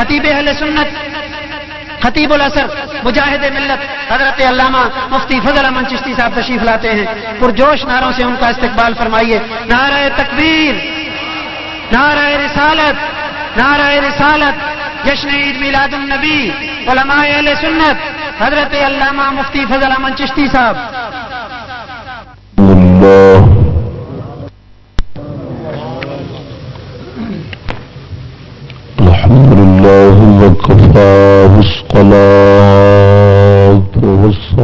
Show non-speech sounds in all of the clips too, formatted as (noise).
خطیب اہل سنت، خطیب الاثر مجاہد ملت، حضرت علامہ مفتی فضل امن چشتی صاحب تشریف لاتے ہیں۔ پرجوش نعروں سے ان کا استقبال فرمائیے۔ نعرہ تکبیر، نعرہ رسالت نعرہ رسالت، جشن عید میلاد النبی، علماء اہل سنت، حضرت علامہ مفتی فضل امن چشتی صاحب۔ الحمد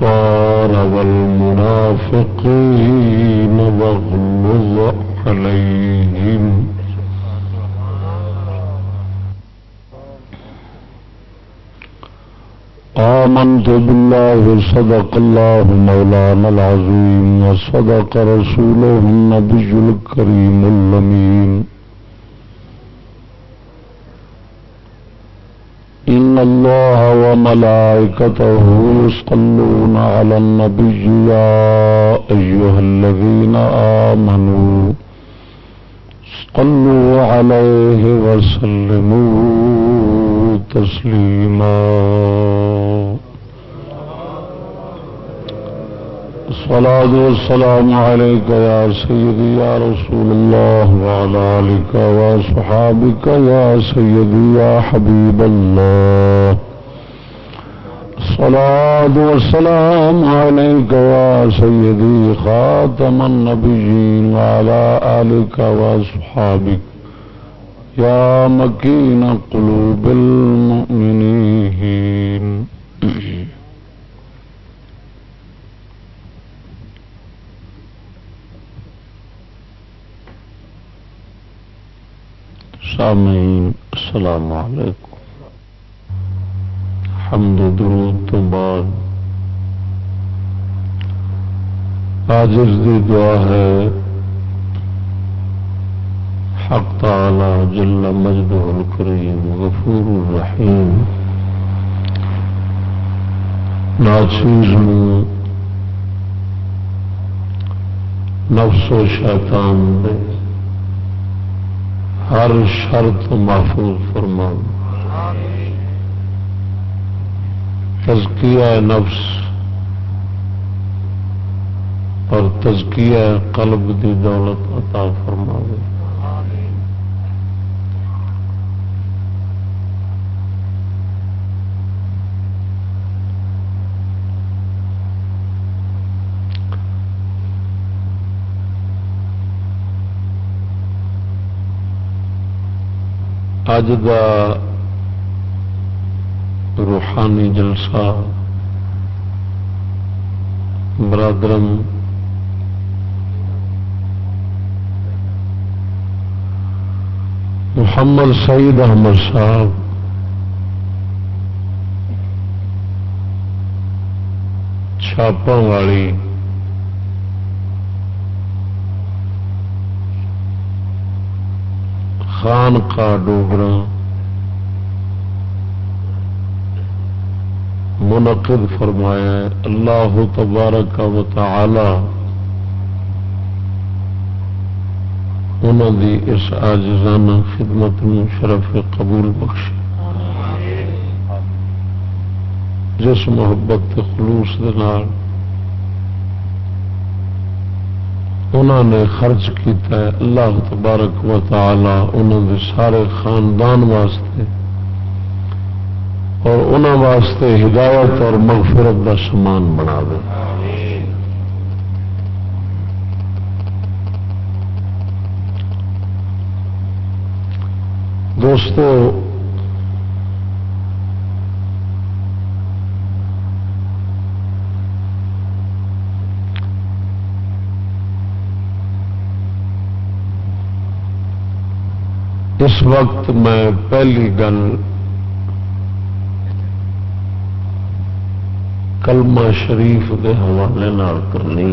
الكفار والمنافقين واغلظ عليهم. آمنت بالله، صدق الله مولانا العظيم، وصدق رسوله النبي الكريم اللمين إن الله وملائكته يصلون على النبي يا أيها الذين آمنوا صلوا عليه وسلموا تسليما. الصلاة والسلام عليك يا سيدي يا رسول الله وعلى آلك وصحابك يا سيدي يا حبيب الله. الصلاة والسلام عليك يا سيدي خاتم النبيين وعلى آلك وصحابك يا مكين قلوب المؤمنين. سامعین السلام علیکم۔ حمد و درود تو بعد۔ آجز دی دعا ہے، حق تعالی جل مجدہ الکریم، غفور الرحیم۔ ناچیز نفس و شیطان دے۔ ہر شرط محفوظ فرما تزکیہ نفس اور تزکیہ قلب دی دولت عطا فرما دے اج دا روحانی جلسہ برادرم محمد سعید احمد صاحب چھاپا والی خان کا ڈوگرا منعقد فرمایا ہے اللہ تبارک و تعالی انہوں دی اس آجزانہ خدمت میں شرف قبول بخش جس محبت خلوص دال انہوں نے خرچ کیتا ہے اللہ تبارک و تعالی انہوں دے سارے خاندان واسطے اور انہوں واسطے ہدایت اور مغفرت کا سامان بنا دے۔ دوستو اس وقت میں پہلی گل کلمہ شریف کے حوالے کرنی۔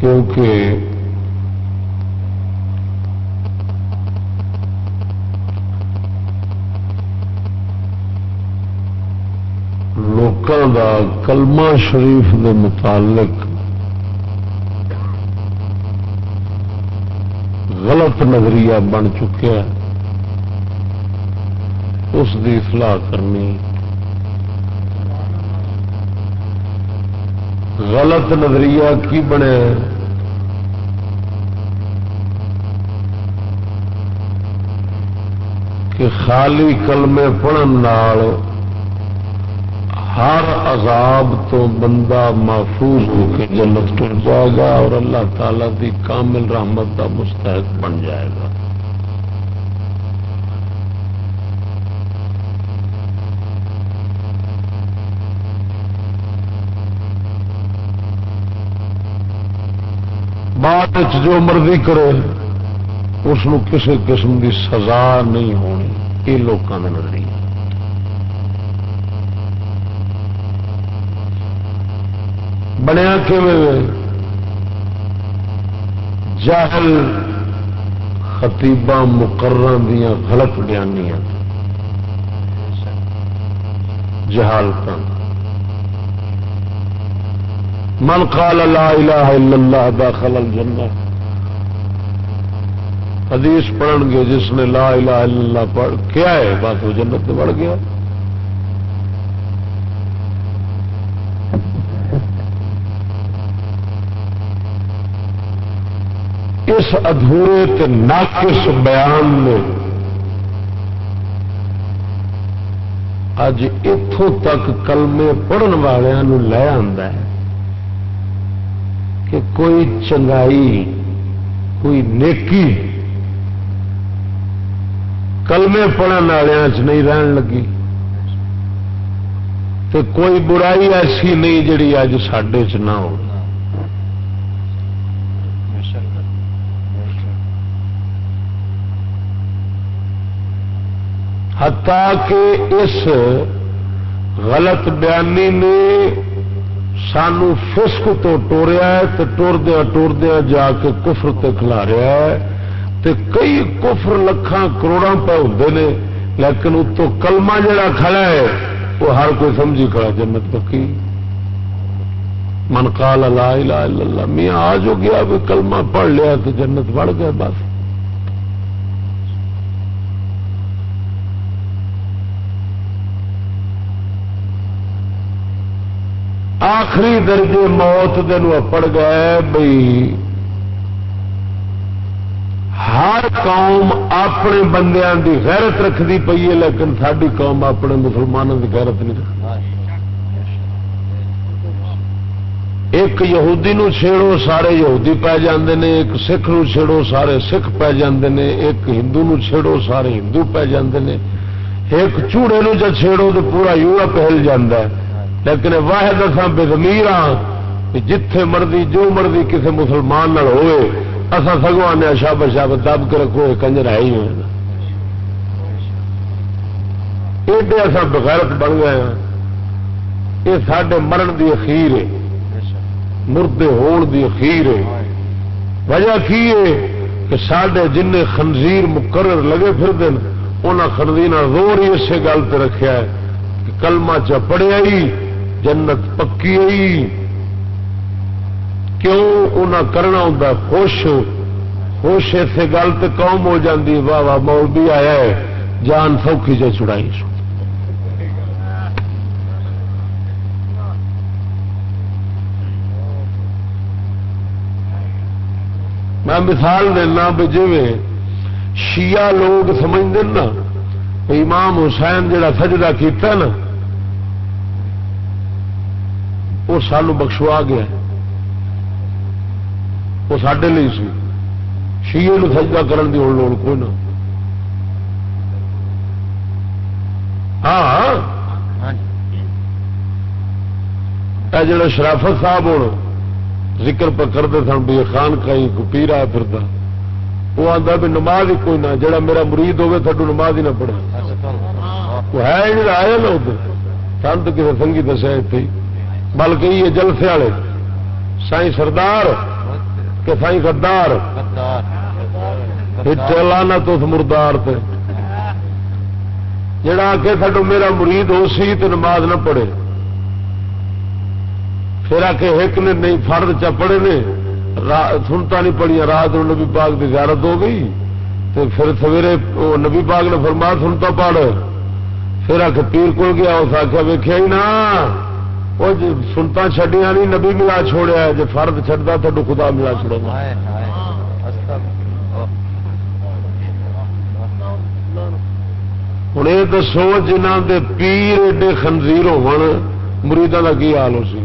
کیونکہ لوگوں کا کلمہ شریف کے متعلق غلط نظریہ بن چکیا اس کی اصلاح کرنی۔ غلط نظریہ کی بنے؟ کہ خالی کلمے پڑھن ہر عذاب تو بندہ محفوظ ہو کے جنت ٹر جائے گا اور اللہ تعالی دی کامل رحمت کا مستحق بن جائے گا۔ بعد جو مرضی کرے اس کسی قسم کی سزا نہیں ہونی، یہ لوگوں کا نظریہ بنیا جاہل خطیبہ مقرر دیا غلط بیانیاں۔ جہالت من قال لا الہ الا اللہ داخل الجنہ۔ حدیث پڑھن گے جس نے لا الہ الا اللہ پڑھ، کیا ہے؟ بات وہ جنت میں بڑھ گیا۔ اس ادھورے ناقص بیان نے اج اتوں تک کلمے پڑھن والوں لے آتا ہے کہ کوئی چنگائی، کوئی نیکی کلمے پڑھن والوں چ نہیں رہن لگی تو کوئی برائی ایسی نہیں جڑی اج سڈے چ نہ ہو۔ کہ اس غلط بیانی نے سانو فسک تو ٹوریا ہے تو ٹوردیا ٹوردیا جا کے کفر تے رہا ہے تے کئی کفر لکھان کروڑا پہ ہوتے ہیں لیکن اتو کلمہ جڑا کھڑا ہے، وہ ہر کوئی سمجھی کھڑا جنت پکی۔ من قال لا الہ الا اللہ، میاں آج ہو گیا کلمہ پڑھ لیا تو جنت بڑھ گیا بس۔ آخری درجے موت دن اپڑ گئے بھائی ہر قوم اپنے بندیاں دی غیرت رکھتی پی ہے، لیکن ساری قوم اپنے مسلمانوں کی غیرت نہیں رکھتی ایک یہودی نو چھیڑو، سارے یہودی پی جاندے نے۔ ایک سکھ نو چھیڑو، سارے سکھ پی جاندے نے۔ ایک ہندو نو چھیڑو، سارے ہندو پی جاندے نے۔ ایک چوڑے نو جا چھیڑو تو پورا یورپ ہل جاندہ ہے۔ لیکن واحد اصا بےزمیر ہاں جتھے مرضی جو مرضی کسی مسلمان ہوئے اصا سگو آنے شب شب دب کے رکھو کنجر ہے ہی ایڈے اصا بغیرت بن گئے ہیں۔ یہ سڈے مرن کی اخیر ہے۔ مردے ہون دی اخیر ہے۔ وجہ کی ہے کہ سڈے جن خنزیر مقرر لگے پھر دن انہوں خنزیر زور ہی اسی گل پہ رکھا ہے کہ کلمہ چ پڑیا ہی جنت پکی ہوئی۔ کیوں انہیں کرنا ہوں خوش خوش اسی گل تو قوم ہو جاتی واہ واہ مول بھی آیا ہے۔ جان سوکھی سے چڑائی سو میں مثال دینا بھی جی شیعہ لوگ سمجھتے نا، امام حسین جڑا سجدہ کیتا نا وہ سانو بخشوا گیا وہ سڈے لیے سی۔ شیے سجدہ کرن دی ہوں لوڑ کوئی نہ۔ ہاں۔ جڑا شرافت صاحب ہوں ذکر پہ کرتے سن بھی خان کئی پیر آیا پھر وہ آتا بھی نماز ہی کوئی نہ جڑا میرا مرید ہوگا تھوڑا نماز ہی نہ پڑھے۔ وہ ہے آیا نا ادھر۔ سن تو کسی سنگھی دسیا اتنے بلکہ یہ جلسے والے سائی سردار کہ سائی گدار لانا تو مردار تے۔ جڑا آ کے سڈو میرا مرید ہو، سی تو نماز نہ پڑھے۔ پھر آ کے ایک نے نہیں، فرد چپڑے نے۔ سنتا نہیں پڑی رات نبی پاک کی زیارت ہو گئی۔ تو پھر سویرے نبی پاک نے فرما سنتا پڑ پھر آ کے پیر کو گیا، اس آخیا ویخیا ہی نا۔ وہ سنتا چڈیا نہیں نبی ملا چھوڑیا جی فرد چڑھتا تو خدا ملا چھوڑا ہوں یہ دسو جنہ دے پیر ایڈے خنزیر ہو مریدوں کا کی حال ہو سی؟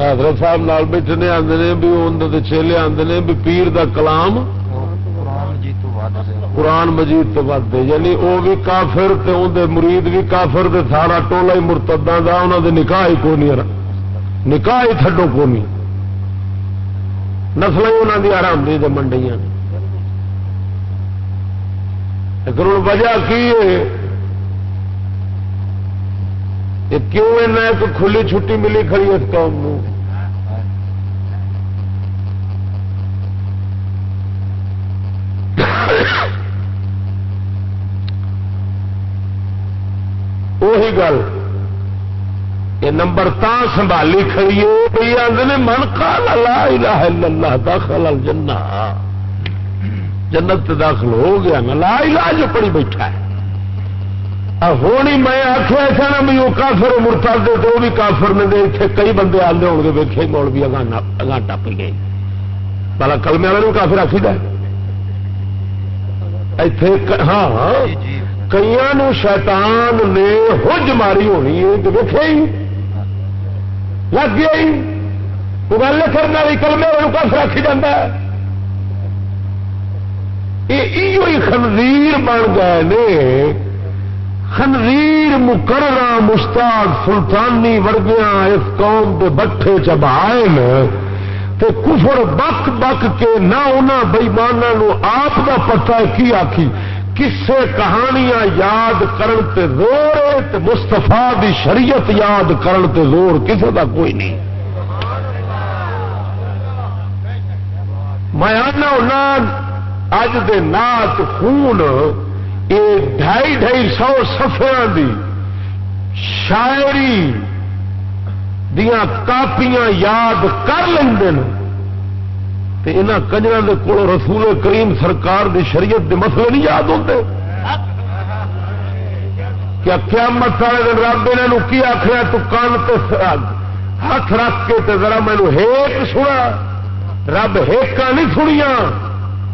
حضرت صاحب نال بیٹھنے آدھے بھی اندر چیلے آدھے نے بھی پیر دا کلام قرآن مجید تو ود یعنی وہ بھی کافر تے اندر مرید بھی کافر تے سارا ٹولا ہی مرتدہ دا انہوں دے نکاح ہی کو نہیں نکاح ہی تھڈو کو نہیں۔ نسل ہی انہوں کی آرام دی منڈیاں لیکن وجہ کی ہے؟ کیوں ایک کھلی چھٹی ملی کھڑی اس قوم وہی گل یہ نمبر تا سنبھالی کھڑیے بھائی آدھے من کا لا الہ الا اللہ داخل الجنہ جنت داخل ہو گیا نا لا الہ جو پڑی بیٹھا ہے ہونی میں آخیا تھا نا بھی وہ کافر مرتا دے تو وہ بھی کافر نے دے اتنے کئی بندے آتے ہو گے ویکے مول بھی اگاں ٹپ گئے پہلا کلمے والے کافر آخی دے اتے ہاں کئی شیطان نے حج ماری ہونی ہے تو ویکے ہی لگ گیا ہی وہ گل کرنے والی کلمے والوں کافر آخی جاتا ہے یہ خنزیر بن گئے نے خنزیر مقررہ مستاق سلطانی ورگیاں اس قوم کے بٹھے چبائے تے کفر بک بک کے نہ انہوں بئیمانوں آپ کا پتا کی آخی کسے کہانیاں یاد کرن تے زور ہے تے مستفا دی شریعت یاد کرن تے زور کسے دا کوئی نہیں۔ میں آنا اج دے نات خون یہ ڈھائی ڈھائی سو سفر دی شاعری دیا کاپیاں یاد کر لیں یہاں کجروں کے کول رسول کریم سرکار دی شریعت دے مسئلے نہیں یاد ہوتے کیا قیامت والے دن رب یہ کی آخر تو کان تے ہاتھ رکھ کے تے ذرا مینو ہیک سنا۔ رب ہیکا نہیں سنیا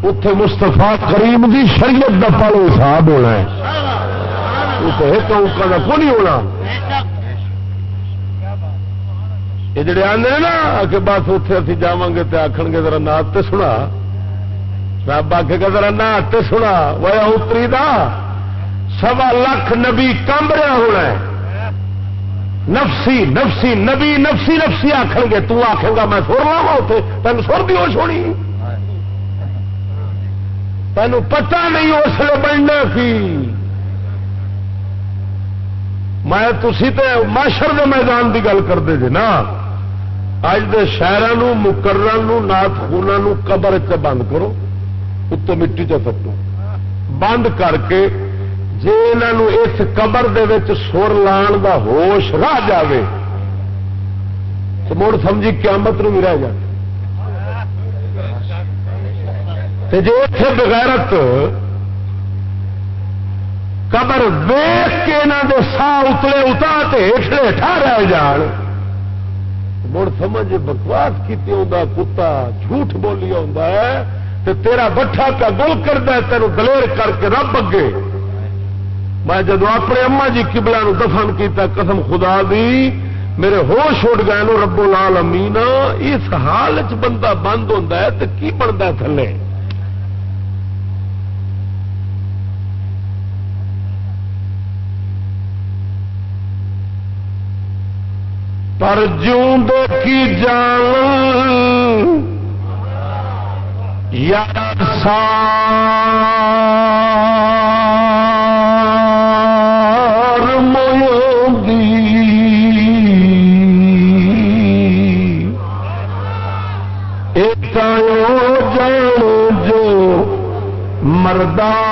اتے مستفا کریم دی شریعت کا پل حساب ہونا ہے۔ ایک اوکا کا کو نہیں ہونا؟ یہ جڑے آدھے نا کہ بس اتنے ابھی جا گے تو آخ گے ذرا نات تے سنا۔ رب آخے گا ذرا نات تے سنا۔ وہ اتری دا سوا لاکھ نبی کمب رہا ہونا ہے۔ نفسی نفسی، نبی، نفسی نفسی آخ گے۔ تو آخے گا میں سر لاوا اتنے تین سر بھی ہو چھوڑی تینوں پتا نہیں اس لیے بننا کی۔ میں تھی تو ماشر کے میدان کی گل کرتے جی نا۔ اج دے شہروں مقرر نات خونا قبر چ بند کرو اتو مٹی چ چٹو بند کر کے جی انہوں اس قبر دے سر لان دا ہوش رہ جاوے تو مڑ سمجھی قیامت نو بھی رہ جائے جی اتنے بغیرت قبر ویخ کے یہاں دے سا اتلے اتا ہٹلے ہٹا رہ جان مڑ سمجھ بکواس کی کتا جھوٹ بولی آ تیرا بٹھا کا گل کرتا تینوں دلیر کر کے رب اگے۔ میں جدو اپنے اما جی کبلا دفن کیتا، قسم خدا دی، میرے ہوش اٹھ گئے نو ربو لال امینا اس حال چ بندہ بند ہوتا ہے تو کی بنتا تھلے؟ پر جوں دیکھی جان یا سار میوندی ایک جان جو مردان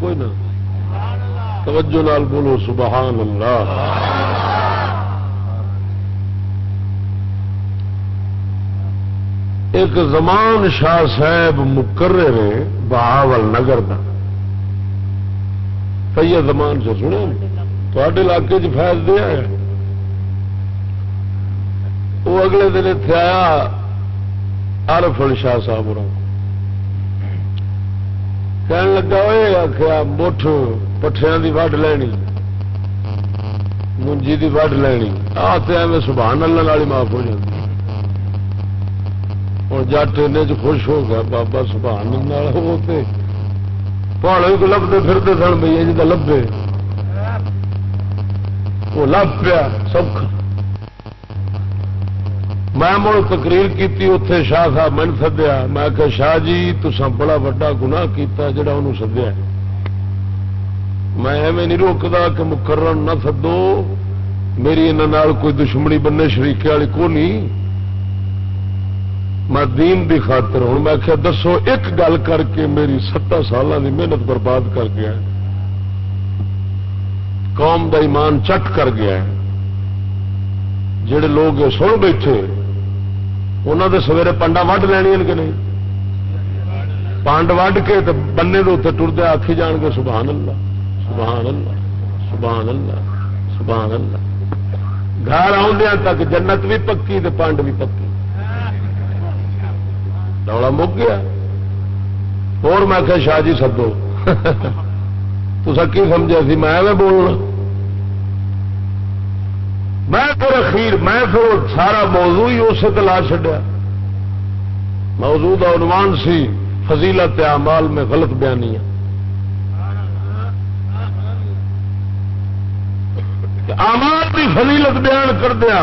سا سبحان اللہ۔ ایک زمان شاہ صاحب مقرر بہاول نگر کا کئی زمان سے سنے تے علاقے چ فیض دیا ہے وہ اگلے دن اتنے آیا ارف شاہ صاحب کہنے لگا وہ آخیا مٹھ پٹھیا کی وڈ لینی منجی کی وڈ لینی آ تو ایویں سبحان اللہ والی معاف ہو جاتی ہوں جٹ ان خوش ہو گیا بابا سبحان اللہ وہ پہاڑوں کو لبتے پھرتے سن بھائی جی لبے وہ لب پیا سب میں مڑ تقریر کی اتے شاہ صاحب من سدیا میں کہ شاہ جی تسا بڑا وا گنا کیا جا سدیا میں ایویں نہیں روکتا کہ مقرر نہ سدو میری انہوں کوئی دشمنی بننے شریقے والی کو نہیں میں دین دی خاطر ہوں۔ میں آخیا دسو، ایک گل کر کے میری ستر سال کی محنت برباد کر گیا قوم دا ایمان چٹ کر گیا جڑے لوگ سن بیٹھے انہوں دے سویرے پنڈا وڈ لینی کہ نہیں پانڈ وڈ کے تو بننے اتنے ٹرتے آخی جان گے سبحان اللہ سبحان اللہ سبحان اللہ سبحان اللہ گھر آدھا تک جنت بھی پکی تو پانڈ بھی پکی رولا مک گیا اور میں کہ شاہ جی سدو تو کی سمجھا سی میں بولنا میں پھر اخیر میں پھر سارا موضوع ہی اسے تلا چڈیا موضوع کا عنوان سی فضیلت اعمال میں غلط بیانی آمال کی فضیلت بیان کر دیا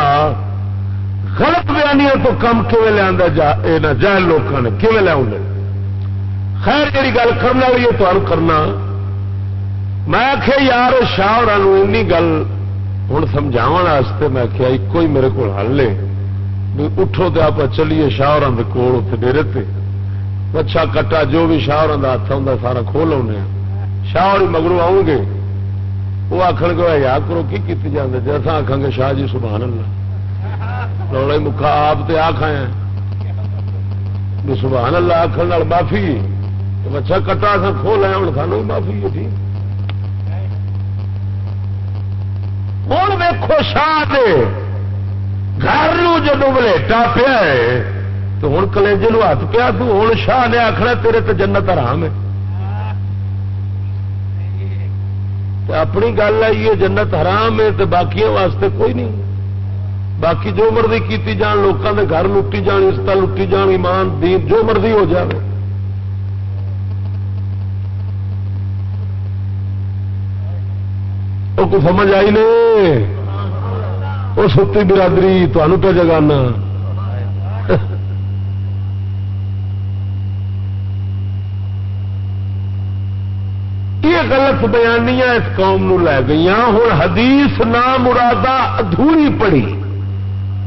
غلط بیانیاں تو کم کھے لیا جائے لوگوں نے کھے لیا خیر جی گل کرنے والی ہے تو کرنا۔ میں آخیا یار شاہ اور گل ہوں سمجھا میں آخیا ایک ہی میرے کو حل ہے۔ اٹھو تو آپ چلیے شاہ اور کول اتنے ڈیری پہ کٹا، جو بھی شاہ اور ہاتھ ہوں سارا کھول آنے ہاں۔ شاہ اور مگرو آؤ گے۔ وہ آخر گے یاد کرو، کی کی جانے جی اصا آخان گے، شاہ جی سبحان اللہ۔ رولا مکھا آپ تے آ کھایا سبحان اللہ آخر معافی۔ اچھا کٹا سا کھول آیا ہوں سانو معافی ہے، ٹھیک۔ ہوں ویکو شاہ گھر جدو ولیٹا پیا تو ہوں کلینجے ہاتھ پیا تو ہوں شاہ نے آخنا تیرے تو جنت آرام ہے اپنی گل آئی ہے جنت حرام ہے تو باقی واسطے کوئی نہیں باقی جو مرضی کی جان لوگوں کے گھر لٹی جان عزت لٹی جان ایمان دین جو مرضی ہو جائے کو سمجھ آئی نہیں وہ ستی برادری تمہوں پہ جگانا یہ غلط بیانیاں اس قوم نو لے گئی ہوں حدیث نہ مرادہ ادھوری پڑی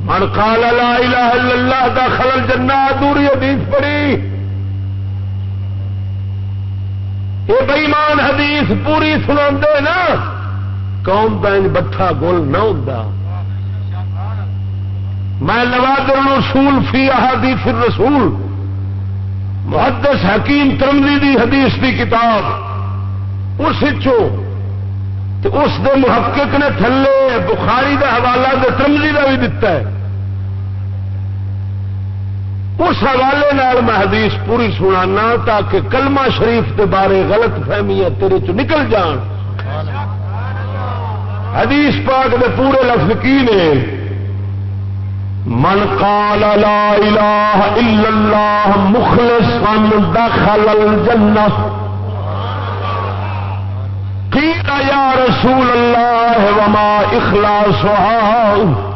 من قال لا الہ الا اللہ دا خلل جنہ ادھوری حدیث پڑی یہ بےمان حدیث پوری سنا نا قوم کا بٹھا گول نہ ہوتا میں نوادر رسول فی احادیث الرسول، محدث حکیم ترمزی دی حدیث دی کتاب۔ اس اس دے محقق نے تھلے بخاری دا حوالہ دے ترمزی دا بھی دتا ہے۔ اس حوالے نال میں حدیث پوری سنانا تاکہ کلمہ شریف کے بارے غلط فہمیاں تیرے چ نکل جان۔ حدیث پاک دے پورے لفظ کی نے، من قال لا الہ الا اللہ مخلصا دخل الجنہ. قیل یا رسول اللہ وما اخلاصها؟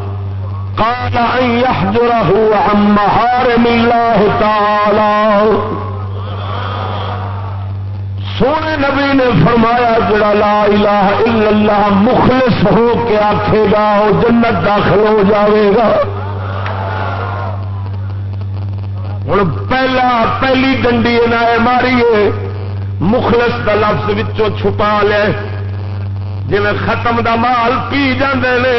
قال ان يحجره عن محارم الله تعالى سونے نبی نے فرمایا جڑا لا الہ الا اللہ مخلص ہو کے آخے گا وہ جنت داخل ہو جاوے گا۔ ہوں پہلا، پہلی ڈنڈی ماری ہے۔ مخلص کا لفظ وچوں چھپا لے۔ جی ختم دا مال پی جاندے نے،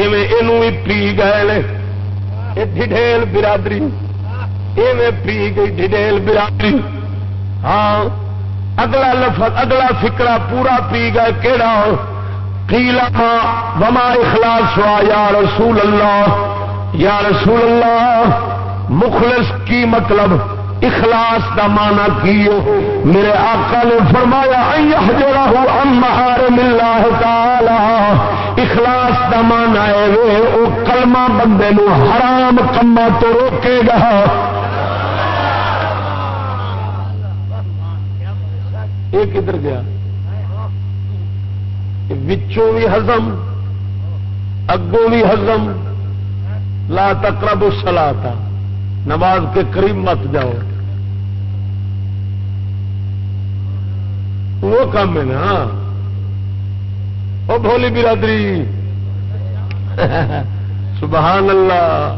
ایویں یہ پی گئے ڈھیل برادری، ایویں پی گئی ڈھیل برادری۔ ہاں اگلا لفظ، اگلا فکرا پورا پی گئے کہڑا کیلا وما اخلاص ہوا، یا رسول اللہ، یا رسول اللہ، مخلص کی مطلب؟ اخلاص کا مانا کی میرے آقا نے فرمایا اللہ تعالی. اخلاص کا مانا ہے وہ کلمہ بندے نو حرام کما تو روکے گا۔ یہ کدھر گیا؟ وچوں بھی ہزم اگوں بھی ہزم لا تقرب سلا تھا نماز کے قریب مت جاؤ۔ وہ کام ہے نا؟ وہ بھولی برادری، سبحان اللہ،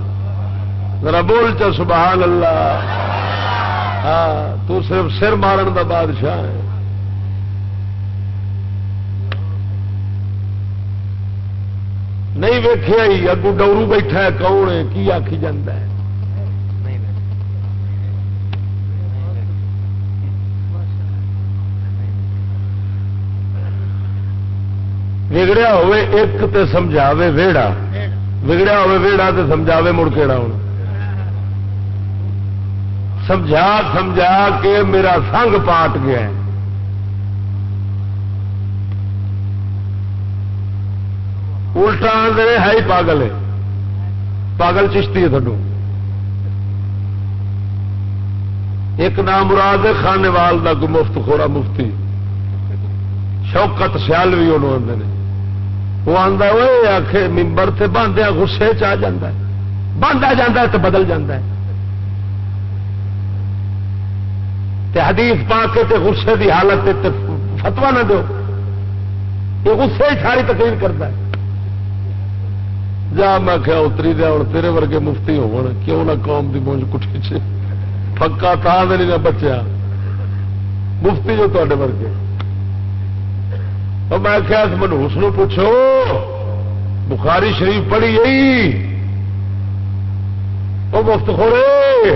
ذرا بول چا سبحان اللہ۔ ہاں تو صرف سر مارن دا بادشاہ ہے۔ نہیں ویخیا ہی اگو ڈورو بیٹھا ہے، کون ہے؟ کی آخی جانا ہے؟ بگڑیا ہوے ایک تے سمجھاوے ویڑا۔ بگڑیا ہوے ویڑا تے سمجھاوے مڑ کےڑا ہوں سمجھا سمجھا کے میرا سنگ پاٹ گیا ہے۔ الٹا آدھے ہے ہی پاگل ہے پاگل چشتی ہے تھڈو ایک نام مراد ہے خانے وال کا مفت خورا مفتی شوکت سیال بھی انہوں آدھے وہ آتا وہ آخ ممبر سے باندھیا گسے چ باندھا جا تو بدل جاتا ہے تے حدیث پا کے تے غصے دی حالت فتوا نہ دو یہ غصے ساری تقریر کرتا ہے جا میں کیا اتری دیا ہوں تیرے ورگے مفتی ہو کیوں نہ قوم کی مونج کٹھی چ پکا تھا نہیں بچیا۔ مفتی جو تے ورگے۔ اور میں کیا اس منہوس نو پوچھو۔ بخاری شریف پڑھی گئی وہ مفت خورے۔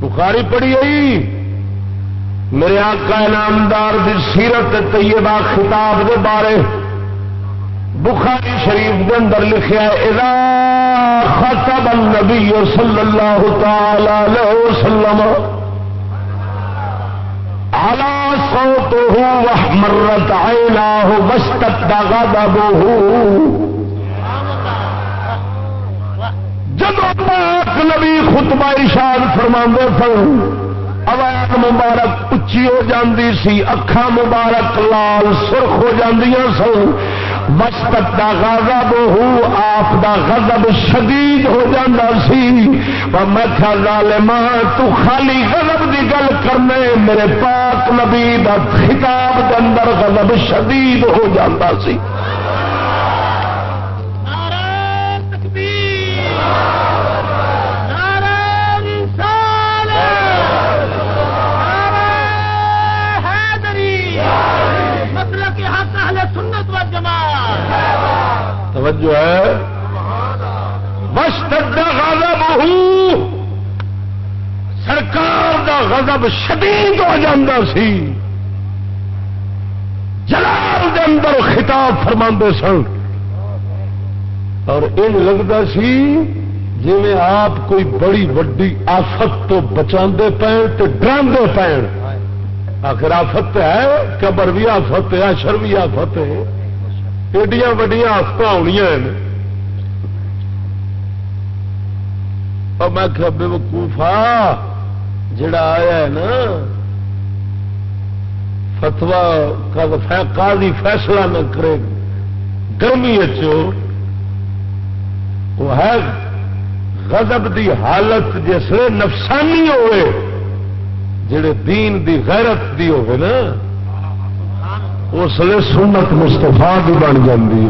بخاری پڑھی گئی میرے آقا نامدار دی سیرت طیبہ خطاب دے بارے۔ بخاری شریف کے اندر لکھا اذا خطب النبی صلی اللہ تعالی علیہ وسلم على صوته واحمرت عيناه واشتد غضبه جب پاک نبی خطبہ ارشاد فرما سن آواز مبارک اچھی ہو جاندی سی اکھا مبارک لال سرخ ہو جاندیاں سن۔ مستک دا غضب ہو، آپ دا غضب شدید ہو جاندہ سی۔ پر میں کیا ظالما تو خالی غضب دی گل کرنے میرے پاک نبی دا خطاب دے اندر غضب شدید ہو جاندہ سی۔ توجہ ہے بس غضب سرکار دا غضب شدید ہو جاتا سی۔ جلال دے اندر خطاب فرما سن۔ اور یہ لگتا سی جی آپ کوئی بڑی وڈی آفت تو بچا پین تو ڈراندے پین۔ آخر آفت ہے، قبر بھی آفت ہے اشر بھی آفت ہے ایڈیاں وڈیا آفت آنیا اور میں بے وقوفا جڑا آیا ہے نا فتوا قاضی فیصلہ نہ کرے گرمی وہ ہے غضب دی حالت جس نفسانی ہوئے جڑے دین دی غیرت دی ہوئے نا اس لیے سنت مستفا بھی بن جاتی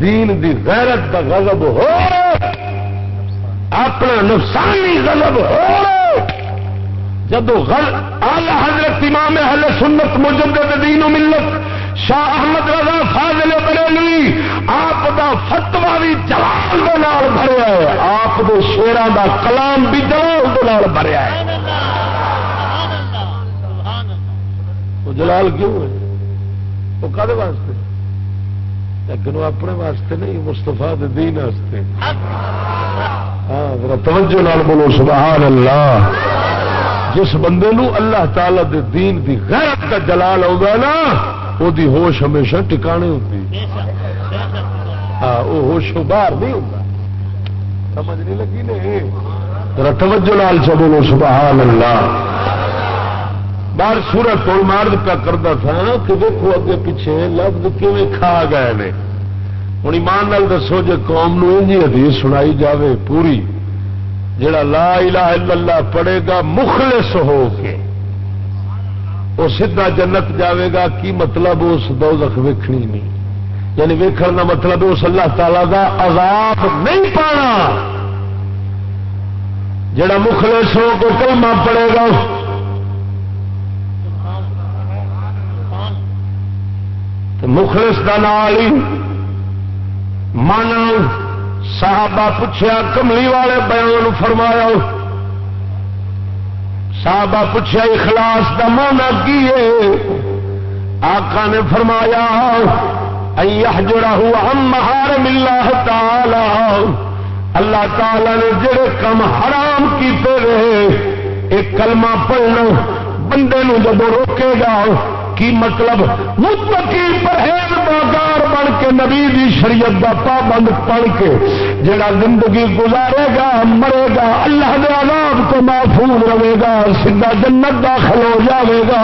دین دی غیرت کا غضب ہو اپنا نقصانی غضب ہو جب آلہ حضرت امام اہل سنت مجدد دین و ملت شاہ احمد رضا فاضل بریلوی آپ دا فتوا بھی جلال دے نال بھریا ہے۔ آپ دے شیران دا کلام بھی جلال دے نال بھریا ہے۔ جلال کیوں ہے؟ وہ کدے واسطے؟ لیکن وہ اپنے واسطے نہیں مستفا دین واسطے۔ ہاں توجہ نال بولو سبحان اللہ جس بندے نو اللہ تعالی دے دین دی غیرت کا جلال آگا نا وہ دی ہوش ہمیشہ ٹکانے ہوتی ہاں وہ ہوش باہر نہیں ہوتا سمجھ نہیں لگی نہیں توجہ لال چ بولو سبحان اللہ بار سورت کو مارد پہ کرتا تھا کہ دیکھو اگے پیچھے لفظ کیون کھا گئے نے۔ ہوں ایمان نال دسو جی قوم نو حدیث سنائی جاوے پوری جڑا لا الہ الا اللہ پڑھے گا مخلص ہو کے۔ وہ سیدھا جنت جاوے گا، کی مطلب اس دوزخ ویکھنی نہیں۔ یعنی ویکھن کا مطلب اس اللہ تعالی دا عذاب نہیں پانا۔ جڑا مخلص ہو کے کلمہ پڑے گا مخلص کا نال ہی من صحابہ پوچھا کملی والے بیان فرمایا، صحابہ پوچھا اخلاص کا مانا کی آقا نے فرمایا جڑا ہوا ہم مہار ملا تعالی۔ اللہ تعالی نے جڑے کم حرام کیتے رہے، ایک کلمہ پڑھنا بندے نو جب روکے گا کی مطلب متقی پرہیز بازار بن کے نبی دی شریعت کا پابند پڑھ کے جڑا زندگی گزارے گا، مرے گا، اللہ دے عذاب کو محفوظ رہے گا، سیدھا جنت داخل ہو جاوے گا۔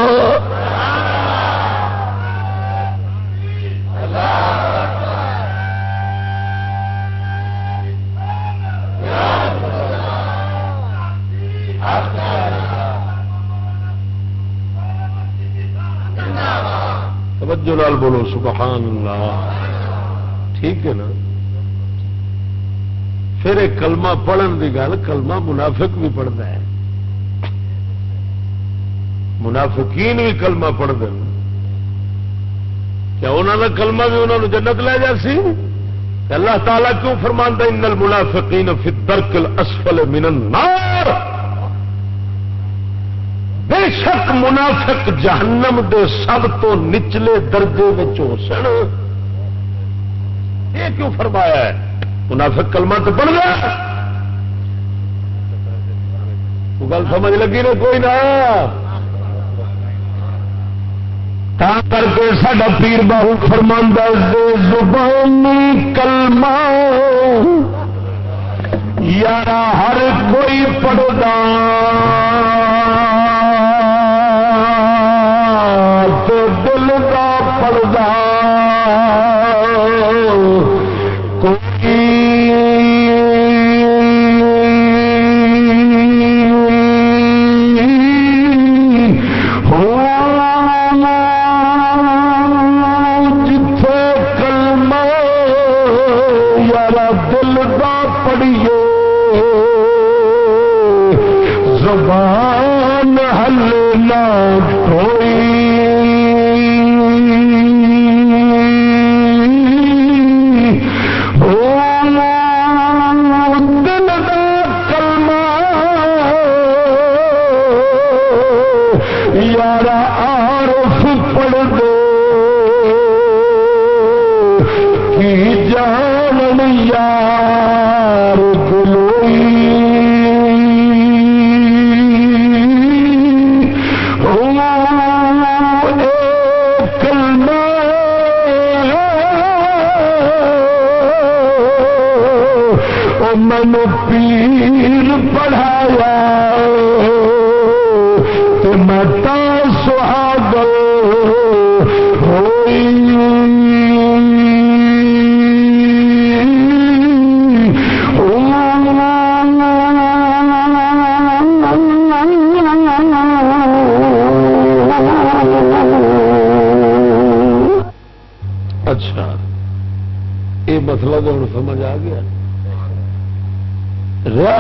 توجہ لال بولو، سبحان اللہ۔ ٹھیک ہے نا؟ پھر ایک کلمہ پڑھن کی گل، کلمہ منافق بھی پڑھتا ہے۔ منافقین بھی کلمہ پڑھتے ہیں۔ کیا انہوں کا کلمہ بھی انہوں نے جنت لے جا سی؟ اللہ تعالیٰ کیوں فرماندہ ان المنافقین فی الدرک الاسفل من النار بے شک منافق جہنم دے سب تو نچلے درجے ہو سن۔ یہ کیوں فرمایا ہے؟ منافق کلمہ تو بن گیا۔ گل سمجھ لگی نا کوئی نہ کر کے سڈا پیر باہو فرماندہ زبانی کلمہ۔ یار ہر کوئی اللہ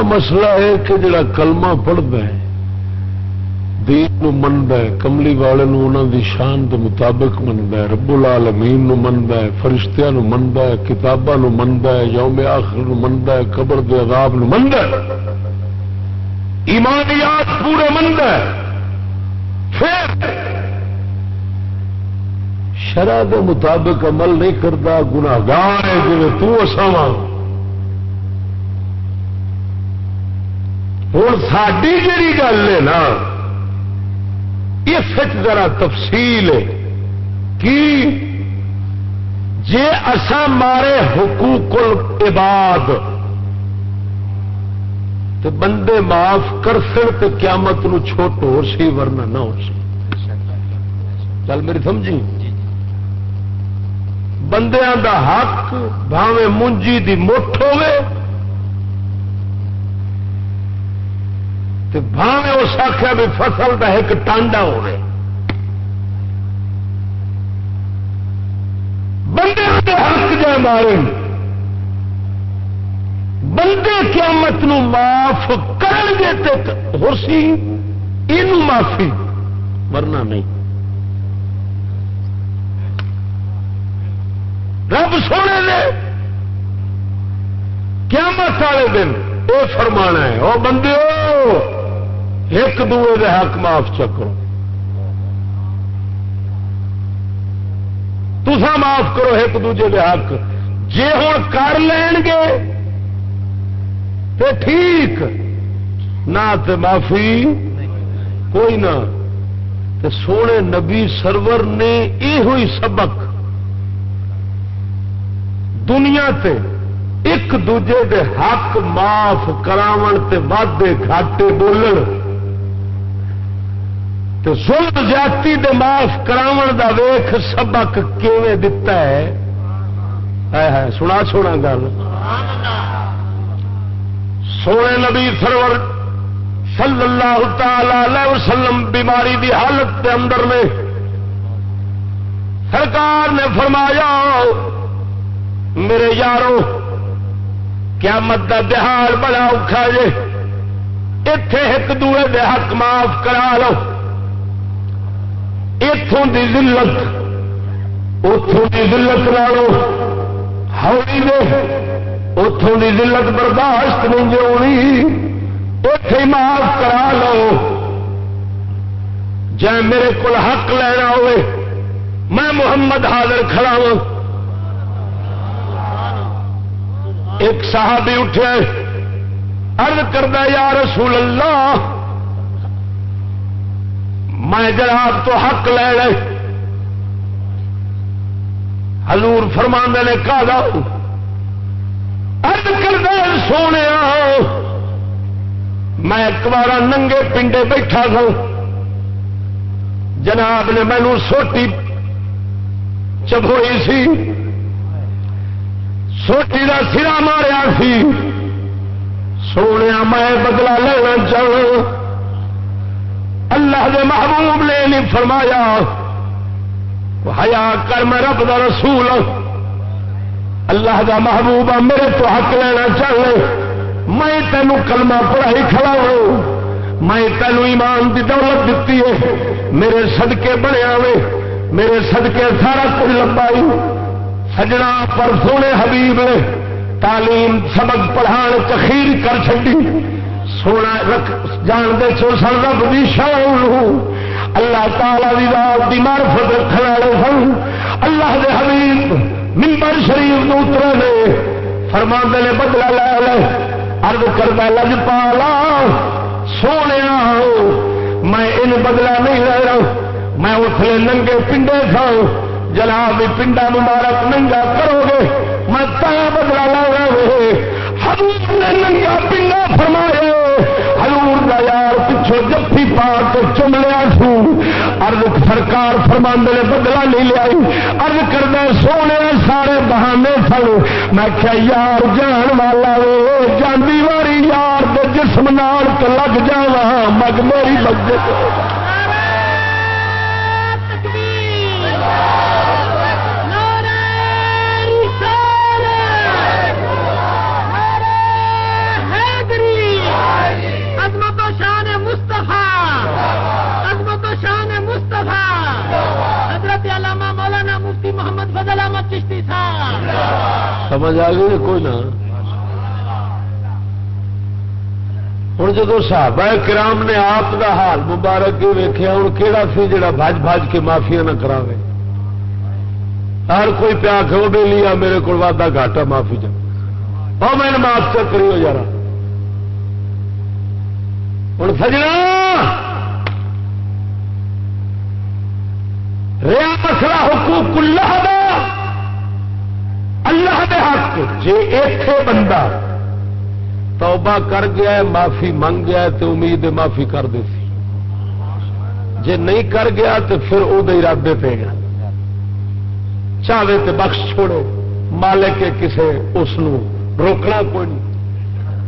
مسئلہ ہے کہ جڑا کلمہ پڑھتا ہے، دین منتا ہے، کملی والے انہوں دی شان کے مطابق منتا ہے، رب العالمین نو منتا ہے، فرشتیاں نو منتا ہے، کتاباں نو منتا ہے، یوم آخر نو منتا ہے، قبر دے عذاب نو منتا ہے۔ ایمانیات پورے منتا ہے۔ پھر شرع کے مطابق عمل نہیں کرتا گناگار ہے جی تو ہوں ساری جی گل ہے نا، اس ذرا تفصیل ہے کہ جے اسا مارے حقوق العباد تو بندے معاف کر سر تو قیامت نو چھوٹ ہو سی ورنہ نہ ہو سی۔ چل میری سمجھی؟ بندیاں دا حق بھاوے منجی دی مٹھ ہوئے بھاوے اس آخیا بھی فصل کا ایک ٹانڈا ہو بندے کے حق جائے مارے۔ بندے قیامت نو معاف کر گے ہو سی یہ معافی۔ ورنہ نہیں۔ رب سونے نے قیامت والے دن وہ فرمانا ہے وہ بندے ایک دوے دے حق معاف چکرو۔ تسا معاف کرو ایک دوجے دے حق۔ جے ہوں کر لین گے تو ٹھیک۔ نہ معافی کوئی نہ۔ تو سونے نبی سرور نے یہ ہوئی سبق۔ دنیا تے ایک دوجے دے حق معاف کراون تے وعدے گھاٹے بولن۔ تو سن جاتی دے معاف کراون دا ویخ سبق کیویں دتا ہے؟ سنا سونا گل۔ سونے نبی سرور صلی اللہ تعالی وسلم بیماری دی حالت کے اندر میں سرکار نے فرمایا، میرے یارو کیا مت دہاڑ بڑا اوکھا جے اتے ایک دوے دے حق معاف کرا لو۔ اتوں دی ذلت اتوں دی ذلت لا لو ہوئی دے اتوں کی ذلت برداشت نہیں جو اتے معاف کرا لو۔ جائے میرے کو حق لینا ہوئے، میں محمد حاضر کھڑا ہوں۔ ایک صحابی اٹھے ارد کردہ یا رسول اللہ میں جناب تو حق لے لے۔ حضور فرمانے نے کہا ارد کردہ سونے میں ایک بار ننگے پنڈے بیٹھا تھا جناب نے مینو سوٹی چبوئی سی۔ سوٹی کا سرا ماریا سی۔ سونے میں بدلا لینا چاہ اللہ دے محبوب نے نہیں فرمایا ہیا کر میں رب دا رسول اللہ دا محبوب میرے تو حق لینا چاہے۔ میں تینوں کلمہ پڑھائی کھڑا ہوں۔ میں تینوں ایمان کی دولت دیتی ہے۔ میرے سدکے بنیا وے میرے سدکے سارا کچھ لمبائی سجنا پر سونے حبیب نے تعلیم سبق پڑھان تخیر کر چڑی سونا رکھ، جان دے سو سن رب بھی شان اللہ تعالی دی رات دی معرفت رکھنے والے سن اللہ دے حبیب ممبر شریف اترے نے۔ فرما نے بدلا لے لے۔ ارد کرتا لج پالا، سونے میں ان بدلا نہیں لے رہا۔ میں اسلے ننگے پنڈے تھا۔ جناب پنڈا مبارک ننگا کرو گے۔ میں تا بدلا لا رہا حضور نے ننگا پنڈا فرمایا۔ یار پچھو جفی پا کے چم لیا سو ارد سرکار فرما نے بدلا نہیں لیا ارد کرنا سونے سارے بہانے سن میں کیا یار جان والا جانی واری یار جسم نال تو لگ جا مگ میری لگ سمجھ آ گئی کوئی نہ؟ ہوں جب صحابہ کرام نے آپ کا حال مبارک ویخیا ہوں کہڑا سی جڑا بج بج کے معافیا نہ کرا ہر کوئی پیا کھو بے لیا، میرے کو وادا گھاٹا، معافی جا اور میں نے معاف چک کری ہو یار ہوں سجنا! ریا مسئلہ حقوق اللہ دا۔ اللہ دے حق جے ایتھے بندہ توبہ کر گیا ہے، معافی منگ گیا ہے تو امید معافی کر دے سی۔ جے نہیں کر گیا تو پھر وہ ارادے پہ گیا۔ چاہے تو بخش چھوڑے مالک کسے اس روکنا کوئی نہیں۔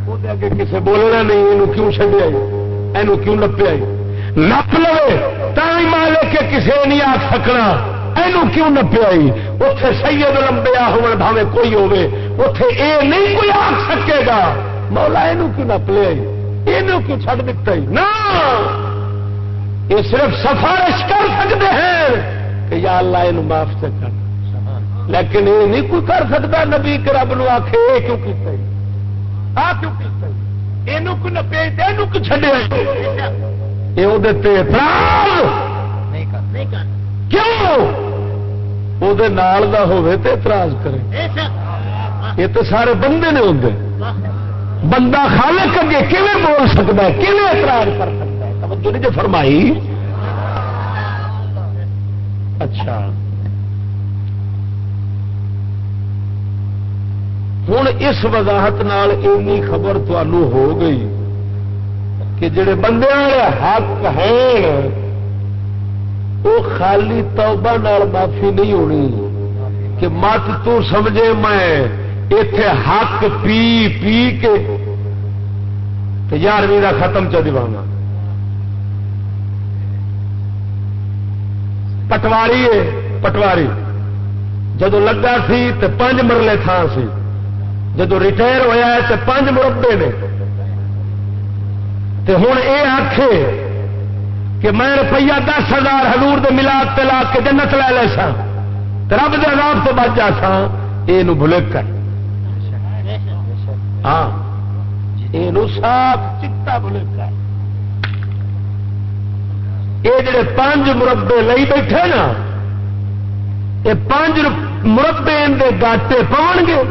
وہ اگے کسے بولنا نہیں یہ کیوں چڈیا یہ کیوں نپیا نپ لو مالک کسے نہیں آ سکنا۔ یہ کیوں نپیا اتے سید لمبیا ہو بھاوے کوئی ہوے اتے اے نہیں کوئی آ سکے گا۔ مولا یہ کیوں نپ لیا یہ کیوں چڈ دتا نا! یہ صرف سفارش کر سکتے ہیں کہ یا اللہ یہ معاف سے کر۔ لیکن یہ نہیں کوئی کر سکتا نبی کے رب نو آخ یہ کیوں کیتا آ کیوں کیتا کیوں نپیا یہ کیوں یہ وہ کیوں؟ وہ اعتراض کرے یہ تو سارے بندے نے ہوں بندہ خالق اگے کیون بول سکتا ہے کیون اعتراض کر سکتا ہے توجہ نہیں جو فرمائی اچھا ہوں اس وضاحت اینی خبر تمہوں ہو گئی کہ جڑے بندے حق ہیں وہ خالی توبہ نال معافی نہیں ہونی کہ مت تو سمجھے میں اتے حق پی پی کے یارویں کا ختم چ دیوانا۔ پٹواری ہے، پٹواری۔ جدو لگا سی تو پانچ مرلے تھان سی۔ جدو ریٹائر ہوا ہے تو پانچ مربے نے۔ ہوں یہ آخ کہ میں روپیہ دس ہزار ہزور دے ملاپ تلا کے جنت لے لے سا رب دے عذاب تو بچ جا سا یہ بھلے کر۔ ہاں یہ صاف چٹا بھلے کر۔ یہ جڑے پانچ مربے لئی بیٹھے نا یہ پانچ مربے اندر گاٹے پاؤ گے۔